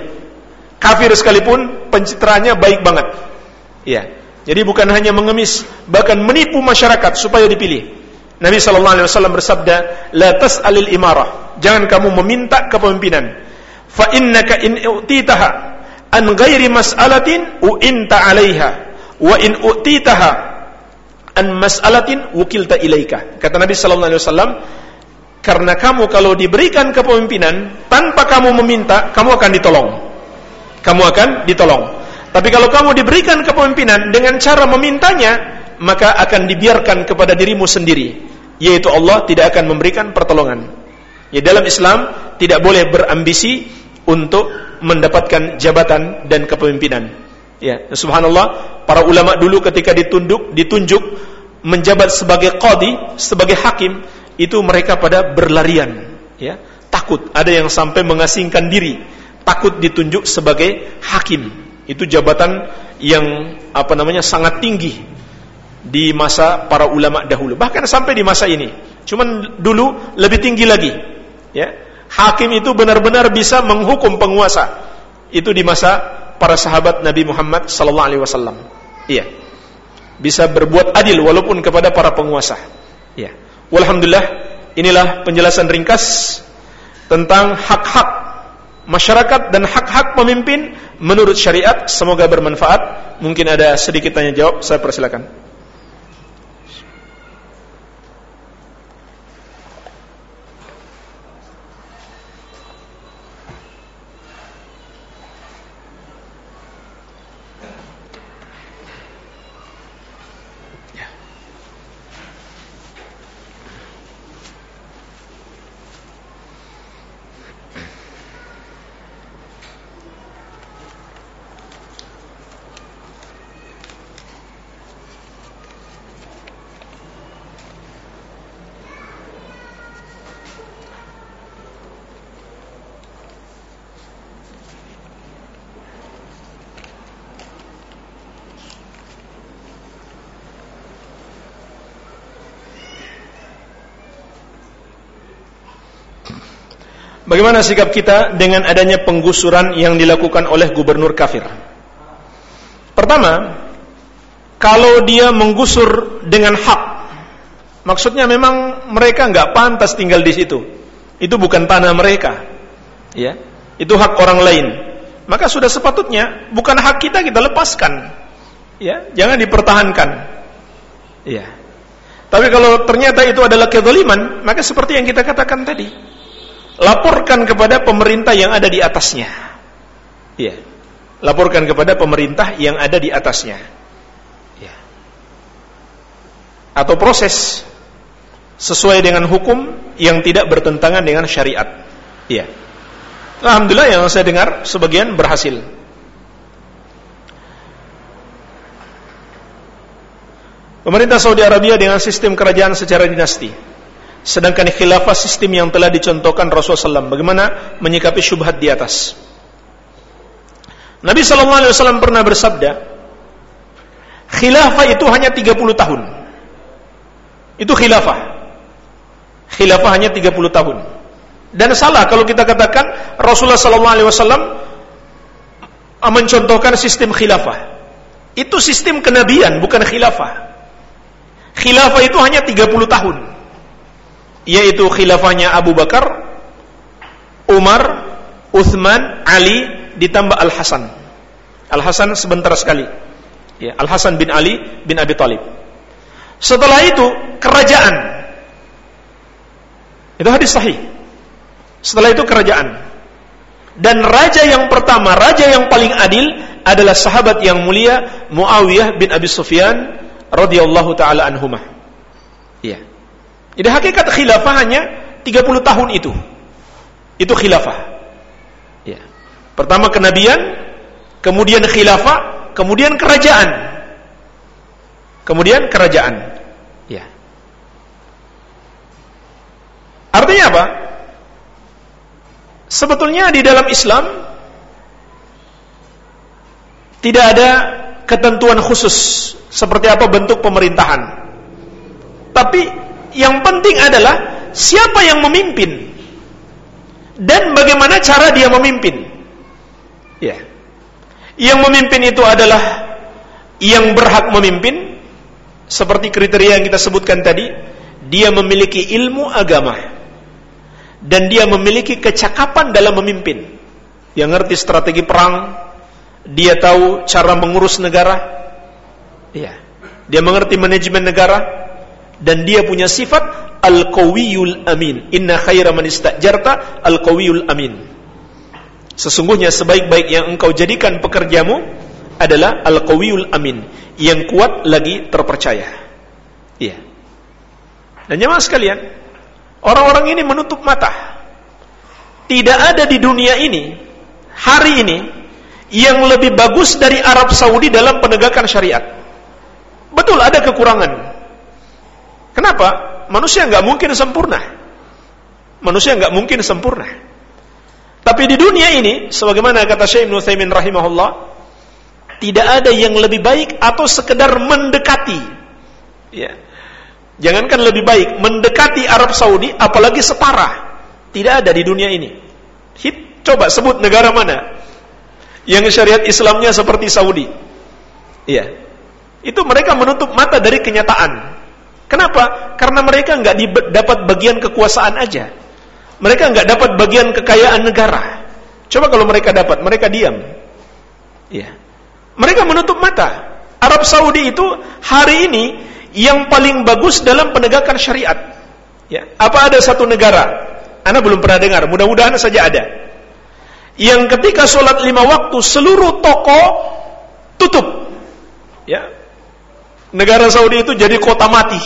Kafir sekalipun pencitraannya baik banget. Ya. Jadi bukan hanya mengemis, bahkan menipu masyarakat supaya dipilih. Nabi sallallahu alaihi wasallam bersabda, "La tas'alil imarah." Jangan kamu meminta kepemimpinan. Fa innaka in utitaha an ghairi mas'alatin uinta 'alaiha wa in utitaha an mas'alatin wukilta ilaika. Kata Nabi sallallahu alaihi wasallam, karena kamu kalau diberikan kepemimpinan tanpa kamu meminta, kamu akan ditolong. Kamu akan ditolong. Tapi kalau kamu diberikan kepemimpinan dengan cara memintanya, maka akan dibiarkan kepada dirimu sendiri yaitu Allah tidak akan memberikan pertolongan. Ya dalam Islam tidak boleh berambisi untuk mendapatkan jabatan dan kepemimpinan. Ya, subhanallah, para ulama dulu ketika ditunduk, ditunjuk menjabat sebagai qadi, sebagai hakim, itu mereka pada berlarian, ya. Takut, ada yang sampai mengasingkan diri, takut ditunjuk sebagai hakim. Itu jabatan yang apa namanya sangat tinggi di masa para ulama dahulu. Bahkan sampai di masa ini. Cuman dulu lebih tinggi lagi ya. Hakim itu benar-benar bisa menghukum penguasa. Itu di masa para sahabat Nabi Muhammad sallallahu alaihi wasallam. Iya. Bisa berbuat adil walaupun kepada para penguasa. Iya walhamdulillah inilah penjelasan ringkas tentang hak-hak masyarakat dan hak-hak pemimpin menurut syariat. Semoga bermanfaat. Mungkin ada sedikit tanya jawab saya persilakan Bagaimana sikap kita dengan adanya penggusuran yang dilakukan oleh gubernur kafir? Pertama, kalau dia menggusur dengan hak, maksudnya memang mereka nggak pantas tinggal di situ. Itu bukan tanah mereka, ya. Itu hak orang lain. Maka sudah sepatutnya bukan hak kita kita lepaskan, ya. Jangan dipertahankan, ya. Tapi kalau ternyata itu adalah kezaliman, maka seperti yang kita katakan tadi, laporkan kepada pemerintah yang ada di atasnya. Ya. Laporkan kepada pemerintah yang ada di atasnya. Ya. Atau proses sesuai dengan hukum yang tidak bertentangan dengan syariat. Ya. Alhamdulillah yang saya dengar sebagian berhasil. Pemerintah Saudi Arabia dengan sistem kerajaan secara dinasti Sedangkan khilafah sistem yang telah dicontohkan Rasulullah SAW. Bagaimana menyikapi syubhat di atas. Nabi wasallam pernah bersabda, khilafah itu hanya 30 tahun. Itu khilafah. Khilafah hanya 30 tahun. Dan salah kalau kita katakan Rasulullah alaihi wasallam mencontohkan sistem khilafah. Itu sistem kenabian, bukan khilafah. Khilafah itu hanya 30 tahun. Yaitu khilafahnya Abu Bakar, Umar, Uthman, Ali, ditambah Al-Hasan. Al-Hasan sebentar sekali. Ya, Al-Hasan bin Ali bin Abi Talib. Setelah itu, kerajaan. Itu hadis sahih. Setelah itu kerajaan. Dan raja yang pertama, raja yang paling adil adalah sahabat yang mulia Muawiyah bin Abi Sufyan radhiyallahu taala anhumah. Iya. Jadi hakikat khilafah hanya 30 tahun itu. Itu khilafah. Ya. Pertama kenabian, kemudian khilafah, kemudian kerajaan. Kemudian kerajaan. Ya. Artinya apa? Sebetulnya di dalam Islam tidak ada ketentuan khusus seperti apa bentuk pemerintahan. Tapi yang penting adalah siapa yang memimpin dan bagaimana cara dia memimpin. Ya. Yang memimpin itu adalah yang berhak memimpin seperti kriteria yang kita sebutkan tadi, dia memiliki ilmu agama dan dia memiliki kecakapan dalam memimpin. Yang ngerti strategi perang, dia tahu cara mengurus negara. Iya. Dia mengerti manajemen negara dan dia punya sifat al-qawiyul amin. Inna khaira man istajarta al-qawiyul amin. Sesungguhnya sebaik-baik yang engkau jadikan pekerjamu adalah al-qawiyul amin, yang kuat lagi terpercaya. Iya. Dan jemaah sekalian, Orang-orang ini menutup mata. Tidak ada di dunia ini, hari ini, yang lebih bagus dari Arab Saudi dalam penegakan syariat. Betul ada kekurangan. Kenapa? Manusia nggak mungkin sempurna. Manusia nggak mungkin sempurna. Tapi di dunia ini, sebagaimana kata Syekh Ibn Thaymin rahimahullah, tidak ada yang lebih baik atau sekedar mendekati. Ya. Jangankan lebih baik mendekati Arab Saudi, apalagi setara. Tidak ada di dunia ini. Hit, coba sebut negara mana yang syariat Islamnya seperti Saudi. Iya. Itu mereka menutup mata dari kenyataan. Kenapa? Karena mereka nggak dapat bagian kekuasaan aja. Mereka nggak dapat bagian kekayaan negara. Coba kalau mereka dapat, mereka diam. Iya. Mereka menutup mata. Arab Saudi itu hari ini yang paling bagus dalam penegakan syariat. Ya, apa ada satu negara? Anda belum pernah dengar, mudah-mudahan saja ada. Yang ketika sholat lima waktu seluruh toko tutup. Ya, negara Saudi itu jadi kota mati.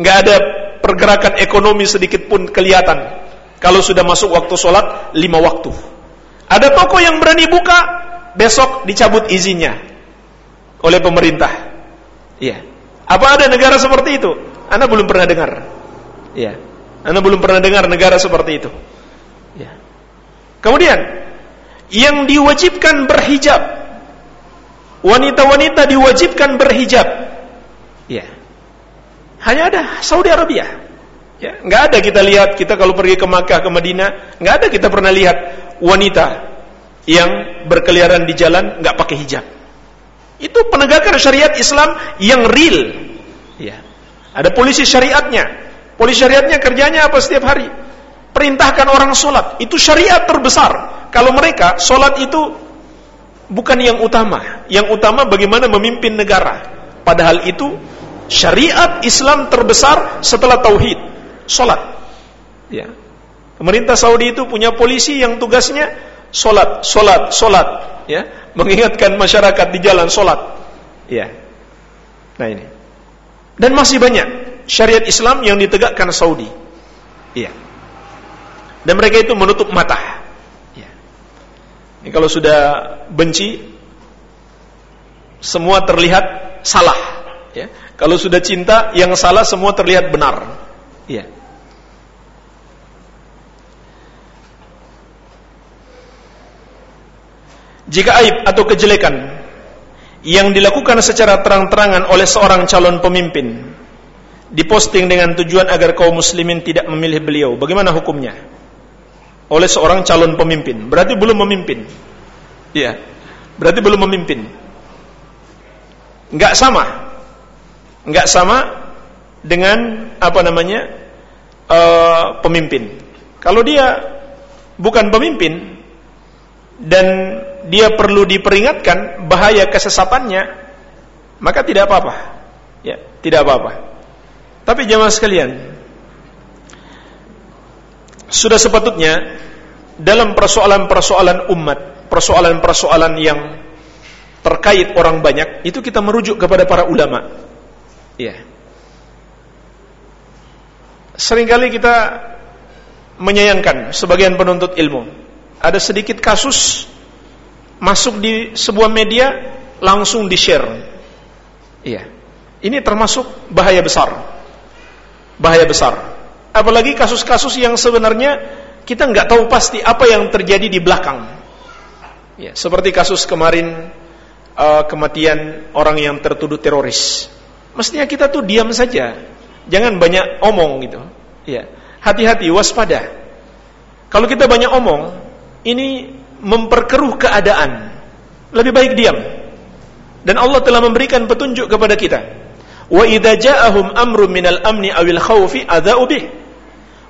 Nggak ada pergerakan ekonomi sedikit pun kelihatan. Kalau sudah masuk waktu sholat lima waktu. Ada toko yang berani buka, besok dicabut izinnya oleh pemerintah. Iya. Apa ada negara seperti itu? Anda belum pernah dengar. Ya. Anda belum pernah dengar negara seperti itu. Ya. Kemudian yang diwajibkan berhijab. Wanita-wanita diwajibkan berhijab. Ya. Hanya ada Saudi Arabia. Ya, nggak ada kita lihat kita kalau pergi ke Makkah ke Madinah, nggak ada kita pernah lihat wanita yang berkeliaran di jalan nggak pakai hijab. Itu penegakan syariat Islam yang real. Ya. Ada polisi syariatnya. Polisi syariatnya kerjanya apa setiap hari? Perintahkan orang sholat. Itu syariat terbesar. Kalau mereka sholat itu bukan yang utama. Yang utama bagaimana memimpin negara. Padahal itu syariat Islam terbesar setelah tauhid. Sholat. Ya. Pemerintah Saudi itu punya polisi yang tugasnya sholat, sholat, sholat. Ya mengingatkan masyarakat di jalan solat. Ya. Nah ini. Dan masih banyak syariat Islam yang ditegakkan Saudi. Iya. Dan mereka itu menutup mata. Ini kalau sudah benci, semua terlihat salah. Ya. Kalau sudah cinta, yang salah semua terlihat benar. Iya. Jika aib atau kejelekan yang dilakukan secara terang-terangan oleh seorang calon pemimpin diposting dengan tujuan agar kaum muslimin tidak memilih beliau, bagaimana hukumnya? Oleh seorang calon pemimpin, berarti belum memimpin. Iya. Berarti belum memimpin. Enggak sama. Enggak sama dengan apa namanya? Uh, pemimpin. Kalau dia bukan pemimpin dan dia perlu diperingatkan bahaya kesesatannya, maka tidak apa-apa. Ya, tidak apa-apa. Tapi jamaah sekalian, sudah sepatutnya dalam persoalan-persoalan umat, persoalan-persoalan yang terkait orang banyak, itu kita merujuk kepada para ulama. Ya. Seringkali kita menyayangkan sebagian penuntut ilmu. Ada sedikit kasus masuk di sebuah media langsung di-share. Iya. Ini termasuk bahaya besar. Bahaya besar. Apalagi kasus-kasus yang sebenarnya kita nggak tahu pasti apa yang terjadi di belakang. Ya, seperti kasus kemarin uh, kematian orang yang tertuduh teroris. Mestinya kita tuh diam saja, jangan banyak omong gitu. Ya, hati-hati, waspada. Kalau kita banyak omong, ini memperkeruh keadaan. Lebih baik diam. Dan Allah telah memberikan petunjuk kepada kita. Wa idza ja'ahum amrun minal amni awil khawfi adza'u bih.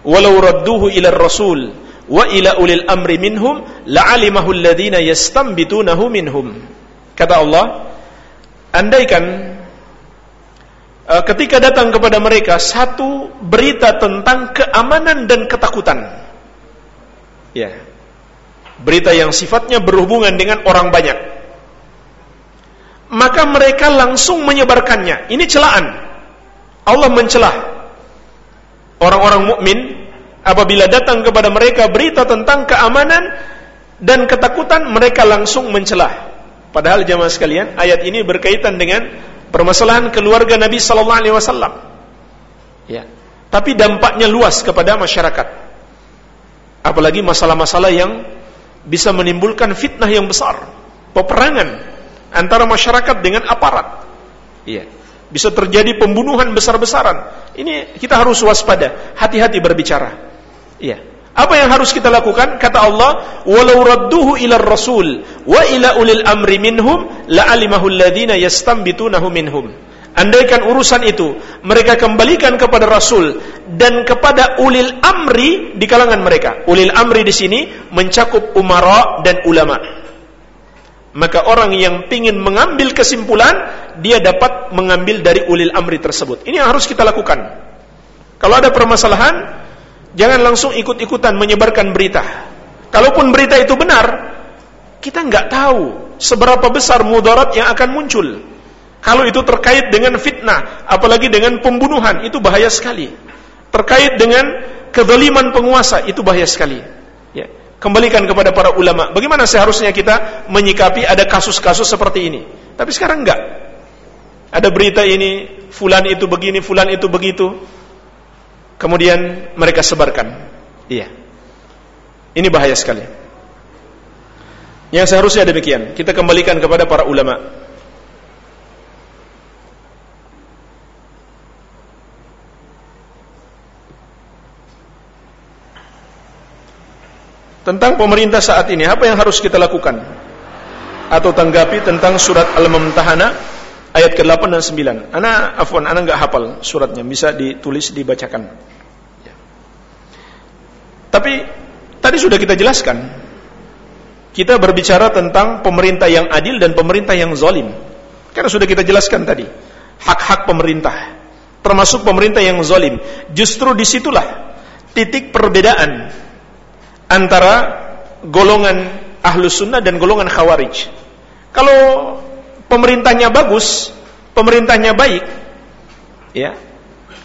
Walau radduhu ila rasul wa ila ulil amri minhum la'alimahu alladhina yastambitunahu minhum. Kata Allah, andaikan uh, ketika datang kepada mereka satu berita tentang keamanan dan ketakutan. Ya. Berita yang sifatnya berhubungan dengan orang banyak. Maka mereka langsung menyebarkannya. Ini celaan. Allah mencelah orang-orang mukmin apabila datang kepada mereka berita tentang keamanan dan ketakutan mereka langsung mencelah Padahal jamaah sekalian, ayat ini berkaitan dengan permasalahan keluarga Nabi sallallahu alaihi wasallam. Ya. Tapi dampaknya luas kepada masyarakat. Apalagi masalah-masalah yang bisa menimbulkan fitnah yang besar, peperangan antara masyarakat dengan aparat. Iya. Bisa terjadi pembunuhan besar-besaran. Ini kita harus waspada, hati-hati berbicara. Iya. Apa yang harus kita lakukan? Kata Allah, "Walau radduhu ila rasul wa ila ulil amri minhum la'alimahu alladhina yastambitunahu minhum." Andaikan urusan itu mereka kembalikan kepada Rasul dan kepada ulil amri di kalangan mereka. Ulil amri di sini mencakup umara dan ulama. Maka orang yang ingin mengambil kesimpulan, dia dapat mengambil dari ulil amri tersebut. Ini yang harus kita lakukan. Kalau ada permasalahan, Jangan langsung ikut-ikutan menyebarkan berita. Kalaupun berita itu benar, kita nggak tahu seberapa besar mudarat yang akan muncul. Kalau itu terkait dengan fitnah, apalagi dengan pembunuhan, itu bahaya sekali. Terkait dengan kezaliman penguasa, itu bahaya sekali. Ya. Kembalikan kepada para ulama. Bagaimana seharusnya kita menyikapi ada kasus-kasus seperti ini? Tapi sekarang enggak. Ada berita ini, fulan itu begini, fulan itu begitu kemudian mereka sebarkan. Iya. Ini bahaya sekali. Yang seharusnya demikian. Kita kembalikan kepada para ulama. Tentang pemerintah saat ini, apa yang harus kita lakukan? Atau tanggapi tentang surat Al-Mumtahanah ayat ke-8 dan 9. Ana afwan, ana enggak hafal suratnya, bisa ditulis dibacakan. Ya. Tapi tadi sudah kita jelaskan. Kita berbicara tentang pemerintah yang adil dan pemerintah yang zalim. Karena sudah kita jelaskan tadi. Hak-hak pemerintah. Termasuk pemerintah yang zalim. Justru di situlah titik perbedaan antara golongan ahlus sunnah dan golongan khawarij. Kalau pemerintahnya bagus, pemerintahnya baik, ya.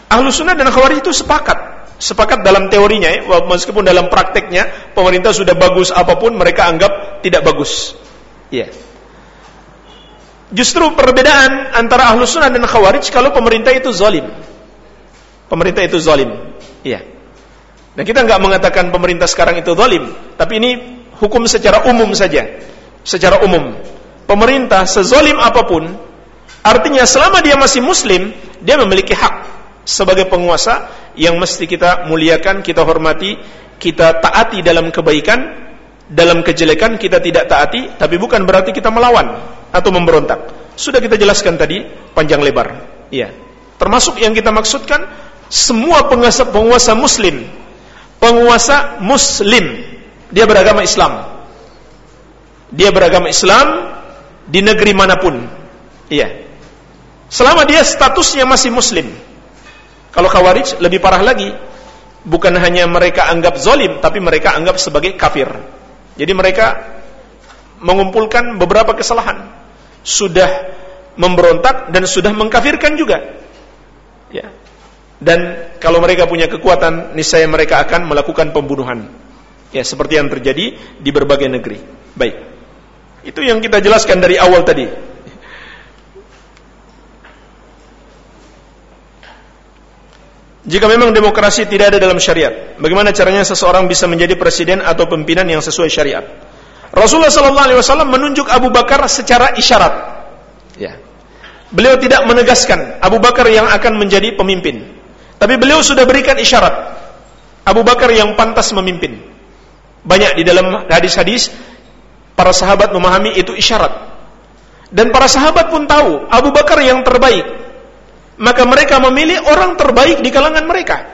Ahlu sunnah dan khawarij itu sepakat, sepakat dalam teorinya, ya, meskipun dalam prakteknya pemerintah sudah bagus apa pun mereka anggap tidak bagus, ya. Justru perbedaan antara ahlu sunnah dan khawarij kalau pemerintah itu zalim, pemerintah itu zalim, ya. Dan kita nggak mengatakan pemerintah sekarang itu zalim, tapi ini hukum secara umum saja secara umum. Pemerintah sezolim apa pun, artinya selama dia masih muslim, dia memiliki hak sebagai penguasa yang mesti kita muliakan, kita hormati, kita taati dalam kebaikan, dalam kejelekan kita tidak taati, tapi bukan berarti kita melawan atau memberontak. Sudah kita jelaskan tadi panjang lebar. Iya. Termasuk yang kita maksudkan semua penguasa penguasa muslim, penguasa muslim, dia beragama Islam. Dia beragama Islam di negeri mana pun. Iya. Selama dia statusnya masih muslim. Kalau khawarij lebih parah lagi. Bukan hanya mereka anggap zolim, tapi mereka anggap sebagai kafir. Jadi mereka mengumpulkan beberapa kesalahan. Sudah memberontak dan sudah mengkafirkan juga. Ya. Dan kalau mereka punya kekuatan, niscaya mereka akan melakukan pembunuhan. Ya, seperti yang terjadi di berbagai negeri. Baik. Itu yang kita jelaskan dari awal tadi. Jika memang demokrasi tidak ada dalam syariat, bagaimana caranya seseorang bisa menjadi presiden atau pimpinan yang sesuai syariat? Rasulullah sallallahu alaihi wasallam menunjuk Abu Bakar secara isyarat. Ya. Beliau tidak menegaskan Abu Bakar yang akan menjadi pemimpin. Tapi beliau sudah berikan isyarat Abu Bakar yang pantas memimpin. Banyak di dalam hadis-hadis Para sahabat memahami itu isyarat. Dan para sahabat pun tahu Abu Bakar yang terbaik. Maka mereka memilih orang terbaik di kalangan mereka.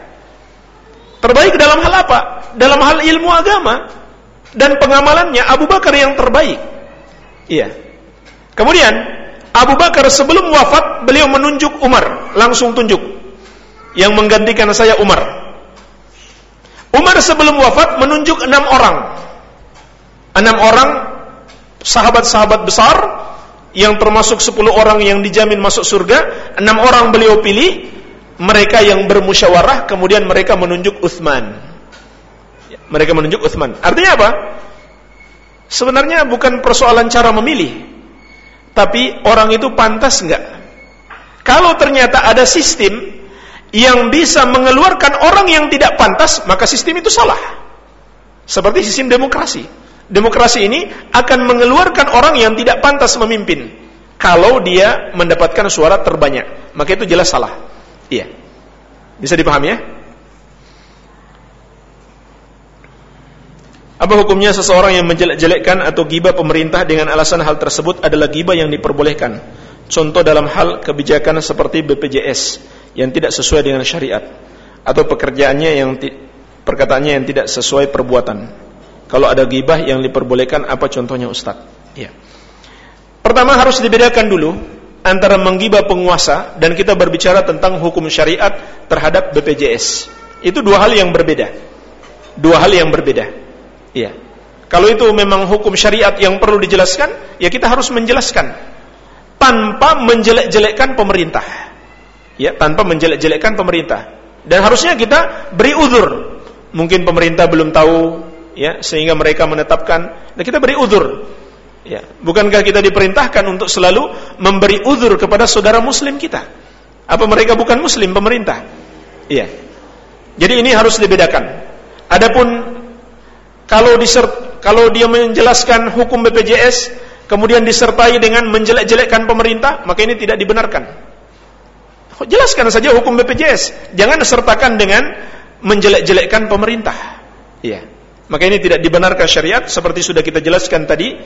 Terbaik dalam hal apa? Dalam hal ilmu agama dan pengamalannya Abu Bakar yang terbaik. Iya. Kemudian Abu Bakar sebelum wafat beliau menunjuk Umar, langsung tunjuk yang menggantikan saya Umar. Umar sebelum wafat menunjuk enam orang. Enam orang sahabat-sahabat besar yang termasuk 10 orang yang dijamin masuk surga, enam orang beliau pilih, mereka yang bermusyawarah, kemudian mereka menunjuk Uthman. Ya, mereka menunjuk Uthman. Artinya apa? Sebenarnya bukan persoalan cara memilih, tapi orang itu pantas enggak? Kalau ternyata ada sistem yang bisa mengeluarkan orang yang tidak pantas, maka sistem itu salah. Seperti sistem demokrasi demokrasi ini akan mengeluarkan orang yang tidak pantas memimpin kalau dia mendapatkan suara terbanyak. Maka itu jelas salah. Iya. Bisa dipahami ya? Apa hukumnya seseorang yang menjelek-jelekkan atau gibah pemerintah dengan alasan hal tersebut adalah gibah yang diperbolehkan? Contoh dalam hal kebijakan seperti BPJS yang tidak sesuai dengan syariat atau pekerjaannya yang perkataannya yang tidak sesuai perbuatan kalau ada gibah yang diperbolehkan apa contohnya Ustaz? Ya. Pertama harus dibedakan dulu antara menggibah penguasa dan kita berbicara tentang hukum syariat terhadap BPJS. Itu dua hal yang berbeda. Dua hal yang berbeda. Iya. Kalau itu memang hukum syariat yang perlu dijelaskan, ya kita harus menjelaskan tanpa menjelek-jelekkan pemerintah. Ya, tanpa menjelek-jelekkan pemerintah. Dan harusnya kita beri uzur. Mungkin pemerintah belum tahu ya sehingga mereka menetapkan dan kita beri uzur. Ya bukankah kita diperintahkan untuk selalu memberi uzur kepada saudara muslim kita? Apa mereka bukan muslim pemerintah? Iya. Jadi ini harus dibedakan. Adapun kalau disert, kalau dia menjelaskan hukum BPJS kemudian disertai dengan menjelek-jelekkan pemerintah maka ini tidak dibenarkan. Jelaskan saja hukum BPJS jangan sertakan dengan menjelek-jelekkan pemerintah. Iya maka ini tidak dibenarkan syariat seperti sudah kita jelaskan tadi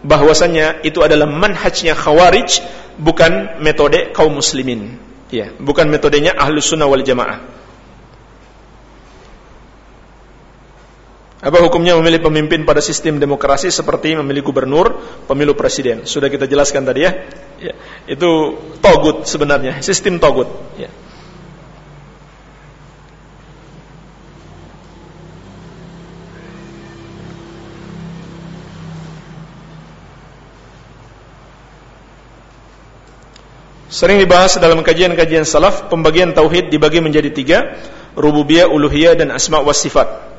bahwasanya itu adalah manhajnya khawarij bukan metode kaum muslimin. Ya bukan metodenya ahlu sunnah wal jamaah. Apa hukumnya memilih pemimpin pada sistem demokrasi seperti memilih gubernur pemilu presiden? Sudah kita jelaskan tadi ya, ya itu togut sebenarnya sistem togut. Ya Sering dibahas dalam kajian-kajian salaf, pembagian tauhid dibagi menjadi tiga, rububiyah, uluhiyah, dan asma wa sifat.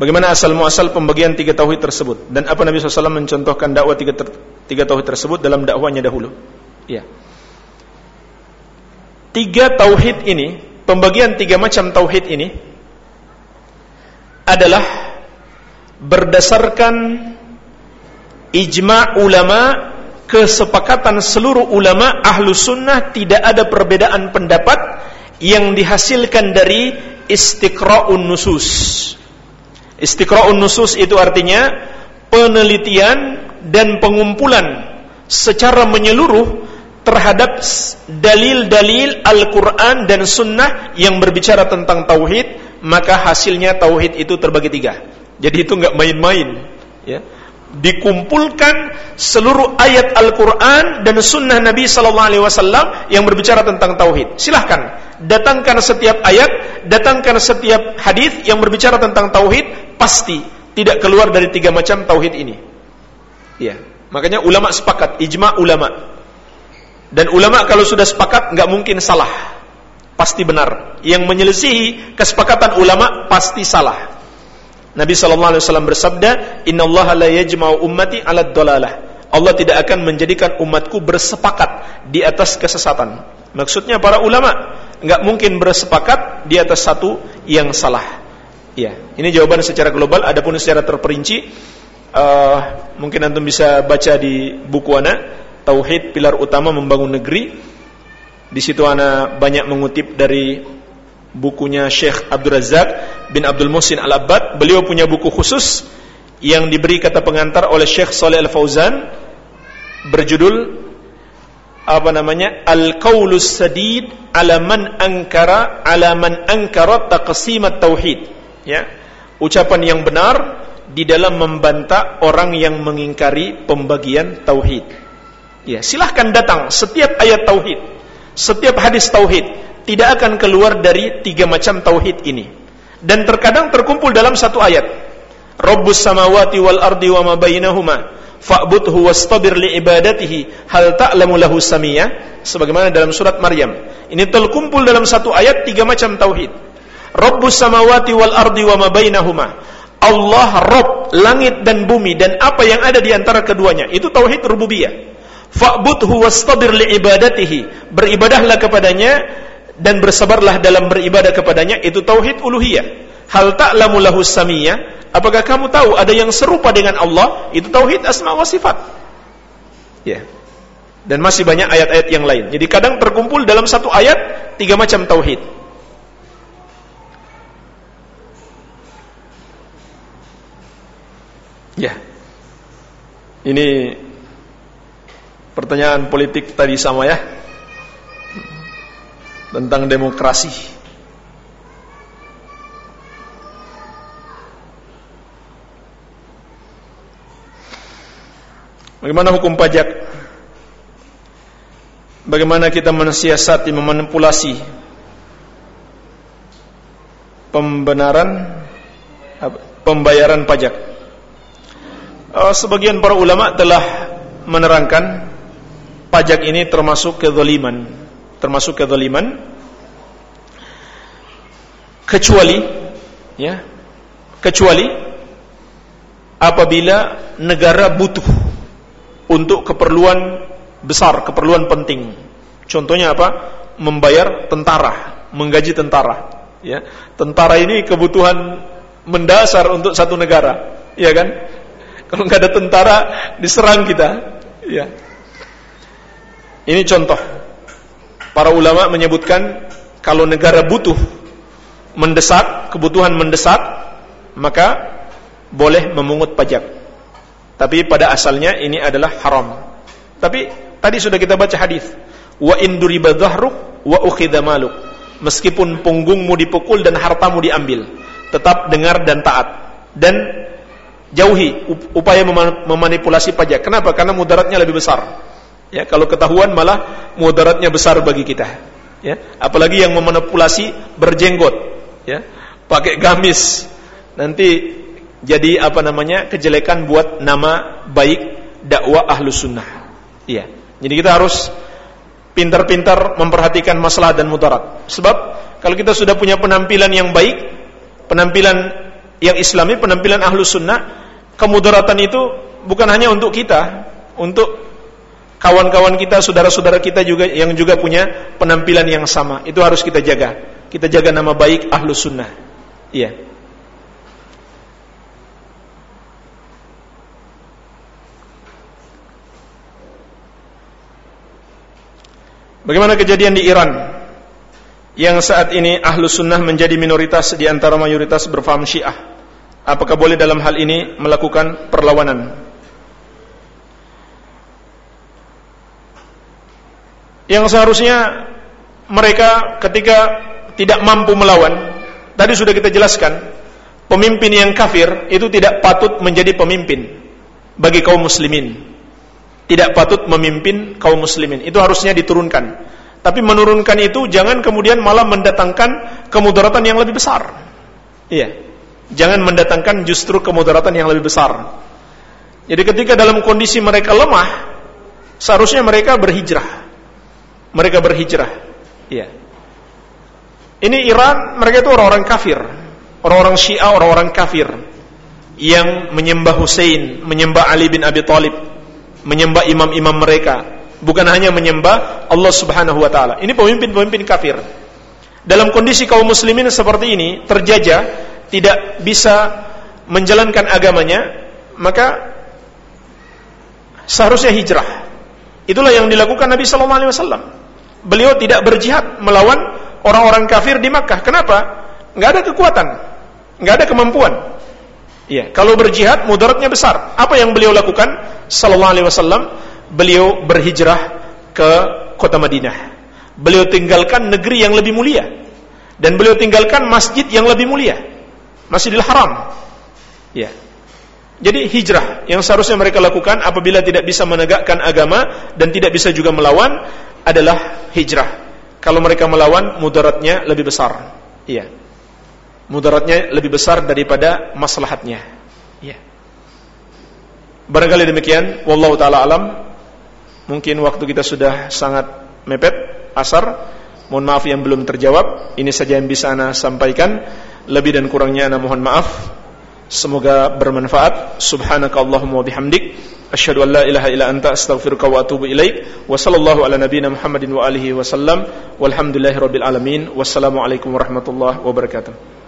Bagaimana asal muasal pembagian tiga tauhid tersebut dan apa Nabi SAW mencontohkan dakwah tiga, ter, tiga tauhid tersebut dalam dakwahnya dahulu? Ya. Tiga tauhid ini, pembagian tiga macam tauhid ini adalah berdasarkan ijma ulama kesepakatan seluruh ulama ahlu sunnah tidak ada perbedaan pendapat yang dihasilkan dari istiqra'un nusus istiqra'un nusus itu artinya penelitian dan pengumpulan secara menyeluruh terhadap dalil-dalil Al-Quran dan Sunnah yang berbicara tentang Tauhid, maka hasilnya Tauhid itu terbagi tiga. Jadi itu nggak main-main. Ya. Dikumpulkan seluruh ayat Al-Quran dan Sunnah Nabi Sallallahu Alaihi Wasallam yang berbicara tentang Tauhid. Silahkan datangkan setiap ayat, datangkan setiap hadis yang berbicara tentang Tauhid, pasti tidak keluar dari tiga macam Tauhid ini. Ya. Makanya ulama sepakat, ijma ulama dan ulama kalau sudah sepakat nggak mungkin salah. Pasti benar. Yang menyelisihi kesepakatan ulama pasti salah. Nabi sallallahu alaihi wasallam bersabda, "Innallaha la yajma'u ummati 'ala dhalalah." Allah tidak akan menjadikan umatku bersepakat di atas kesesatan. Maksudnya para ulama nggak mungkin bersepakat di atas satu yang salah. Ya, ini jawaban secara global. Adapun secara terperinci, uh, mungkin antum bisa baca di buku anak tauhid pilar utama membangun negeri. Di situ ana banyak mengutip dari bukunya Syekh Abdul Razak bin Abdul Muhsin Al-Abbad. Beliau punya buku khusus yang diberi kata pengantar oleh Syekh Saleh Al-Fauzan berjudul apa namanya? Al-Qaulus Sadid ala man ankara ala man ankara taqsim tauhid Ya. Ucapan yang benar di dalam membantah orang yang mengingkari pembagian tauhid. Ya, silahkan datang setiap ayat tauhid, setiap hadis tauhid tidak akan keluar dari tiga macam tauhid ini. Dan terkadang terkumpul dalam satu ayat. Rabbus samawati wal ardi wa ma bainahuma fa'budhu wastabir li ibadatihi hal ta'lamu lahu samiyah sebagaimana dalam surat Maryam. Ini terkumpul dalam satu ayat tiga macam tauhid. Rabbus samawati wal ardi wa ma bainahuma. Allah Rabb langit dan bumi dan apa yang ada di antara keduanya. Itu tauhid rububiyah fa'budhu wastabir li ibadatihi beribadahlah kepadanya dan bersabarlah dalam beribadah kepadanya itu tauhid uluhiyah. Hal ta'lamu lahu samiyah apakah kamu tahu ada yang serupa dengan Allah? Itu tauhid asma wa sifat. Ya. Dan masih banyak ayat-ayat yang lain. Jadi kadang terkumpul dalam satu ayat tiga macam tauhid. Ya. Ini Pertanyaan politik tadi sama ya Tentang demokrasi. Bagaimana hukum pajak? Bagaimana kita mensiasati Memanipulasi Pembenaran Pembayaran pajak? Uh, Sebagian para ulama telah menerangkan pajak ini termasuk kezaliman, termasuk kezaliman kecuali ya, kecuali apabila negara butuh untuk keperluan besar, keperluan penting. Contohnya apa? Membayar tentara, menggaji tentara. Ya, tentara ini kebutuhan mendasar untuk satu negara, ya kan? Kalau nggak ada tentara, diserang kita. Ya. Ini contoh. Para ulama menyebutkan kalau negara butuh mendesak, kebutuhan mendesak, maka boleh memungut pajak. Tapi pada asalnya ini adalah haram. Tapi tadi sudah kita baca hadis, wa induriba dhahruk wa ukhidha maluk. Meskipun punggungmu dipukul dan hartamu diambil, tetap dengar dan taat. Dan jauhi upaya memanipulasi pajak. Kenapa? Karena mudaratnya lebih besar. Ya, kalau ketahuan malah mudaratnya besar bagi kita. Ya, apalagi yang memanipulasi berjenggot, ya, pakai gamis. Nanti jadi apa namanya? kejelekan buat nama baik dakwah ahlu sunnah. Iya. Jadi kita harus pintar-pintar memperhatikan masalah dan mudarat. Sebab kalau kita sudah punya penampilan yang baik, penampilan yang islami, penampilan ahlu sunnah, kemudaratan itu bukan hanya untuk kita, untuk kawan-kawan kita, saudara-saudara kita juga yang juga punya penampilan yang sama. Itu harus kita jaga. Kita jaga nama baik ahlu sunnah. Iya. Bagaimana kejadian di Iran yang saat ini ahlu sunnah menjadi minoritas di antara mayoritas berfaham syiah? Apakah boleh dalam hal ini melakukan perlawanan? Yang seharusnya mereka ketika tidak mampu melawan, tadi sudah kita jelaskan, pemimpin yang kafir itu tidak patut menjadi pemimpin bagi kaum muslimin tidak patut memimpin kaum muslimin. Itu harusnya diturunkan. Tapi menurunkan itu jangan kemudian malah mendatangkan kemudaratan yang lebih besar. Iya. Jangan mendatangkan justru kemudaratan yang lebih besar. Jadi ketika dalam kondisi mereka lemah, seharusnya mereka berhijrah. Mereka berhijrah. Iya. Ini Iran, mereka itu orang-orang kafir. Orang-orang Syiah, orang-orang kafir yang menyembah Hussein, menyembah Ali bin Abi Thalib, menyembah imam-imam mereka, bukan hanya menyembah Allah Subhanahu wa taala. Ini pemimpin-pemimpin kafir. Dalam kondisi kaum muslimin seperti ini terjajah, tidak bisa menjalankan agamanya, maka seharusnya hijrah. Itulah yang dilakukan Nabi sallallahu alaihi wasallam. Beliau tidak berjihad melawan orang-orang kafir di Makkah. Kenapa? Enggak ada kekuatan, enggak ada kemampuan. Iya, kalau berjihad mudaratnya besar. Apa yang beliau lakukan? Sallallahu alaihi wasallam, beliau berhijrah ke kota Madinah. Beliau tinggalkan negeri yang lebih mulia dan beliau tinggalkan masjid yang lebih mulia, Masjidil Haram. Ya. Jadi hijrah yang seharusnya mereka lakukan apabila tidak bisa menegakkan agama dan tidak bisa juga melawan adalah hijrah. Kalau mereka melawan mudaratnya lebih besar. Iya mudaratnya lebih besar daripada maslahatnya. Ya. Barangkali demikian, wallahu taala alam. Mungkin waktu kita sudah sangat mepet asar. Mohon maaf yang belum terjawab. Ini saja yang bisa ana sampaikan. Lebih dan kurangnya ana mohon maaf. Semoga bermanfaat. Subhanakallahumma wa bihamdik asyhadu an la ilaha illa anta astaghfiruka wa atubu ilaik. Wa sallallahu ala nabiyyina Muhammadin wa alihi wasallam. Walhamdulillahirabbil alamin. Wassalamu alaikum warahmatullahi wabarakatuh.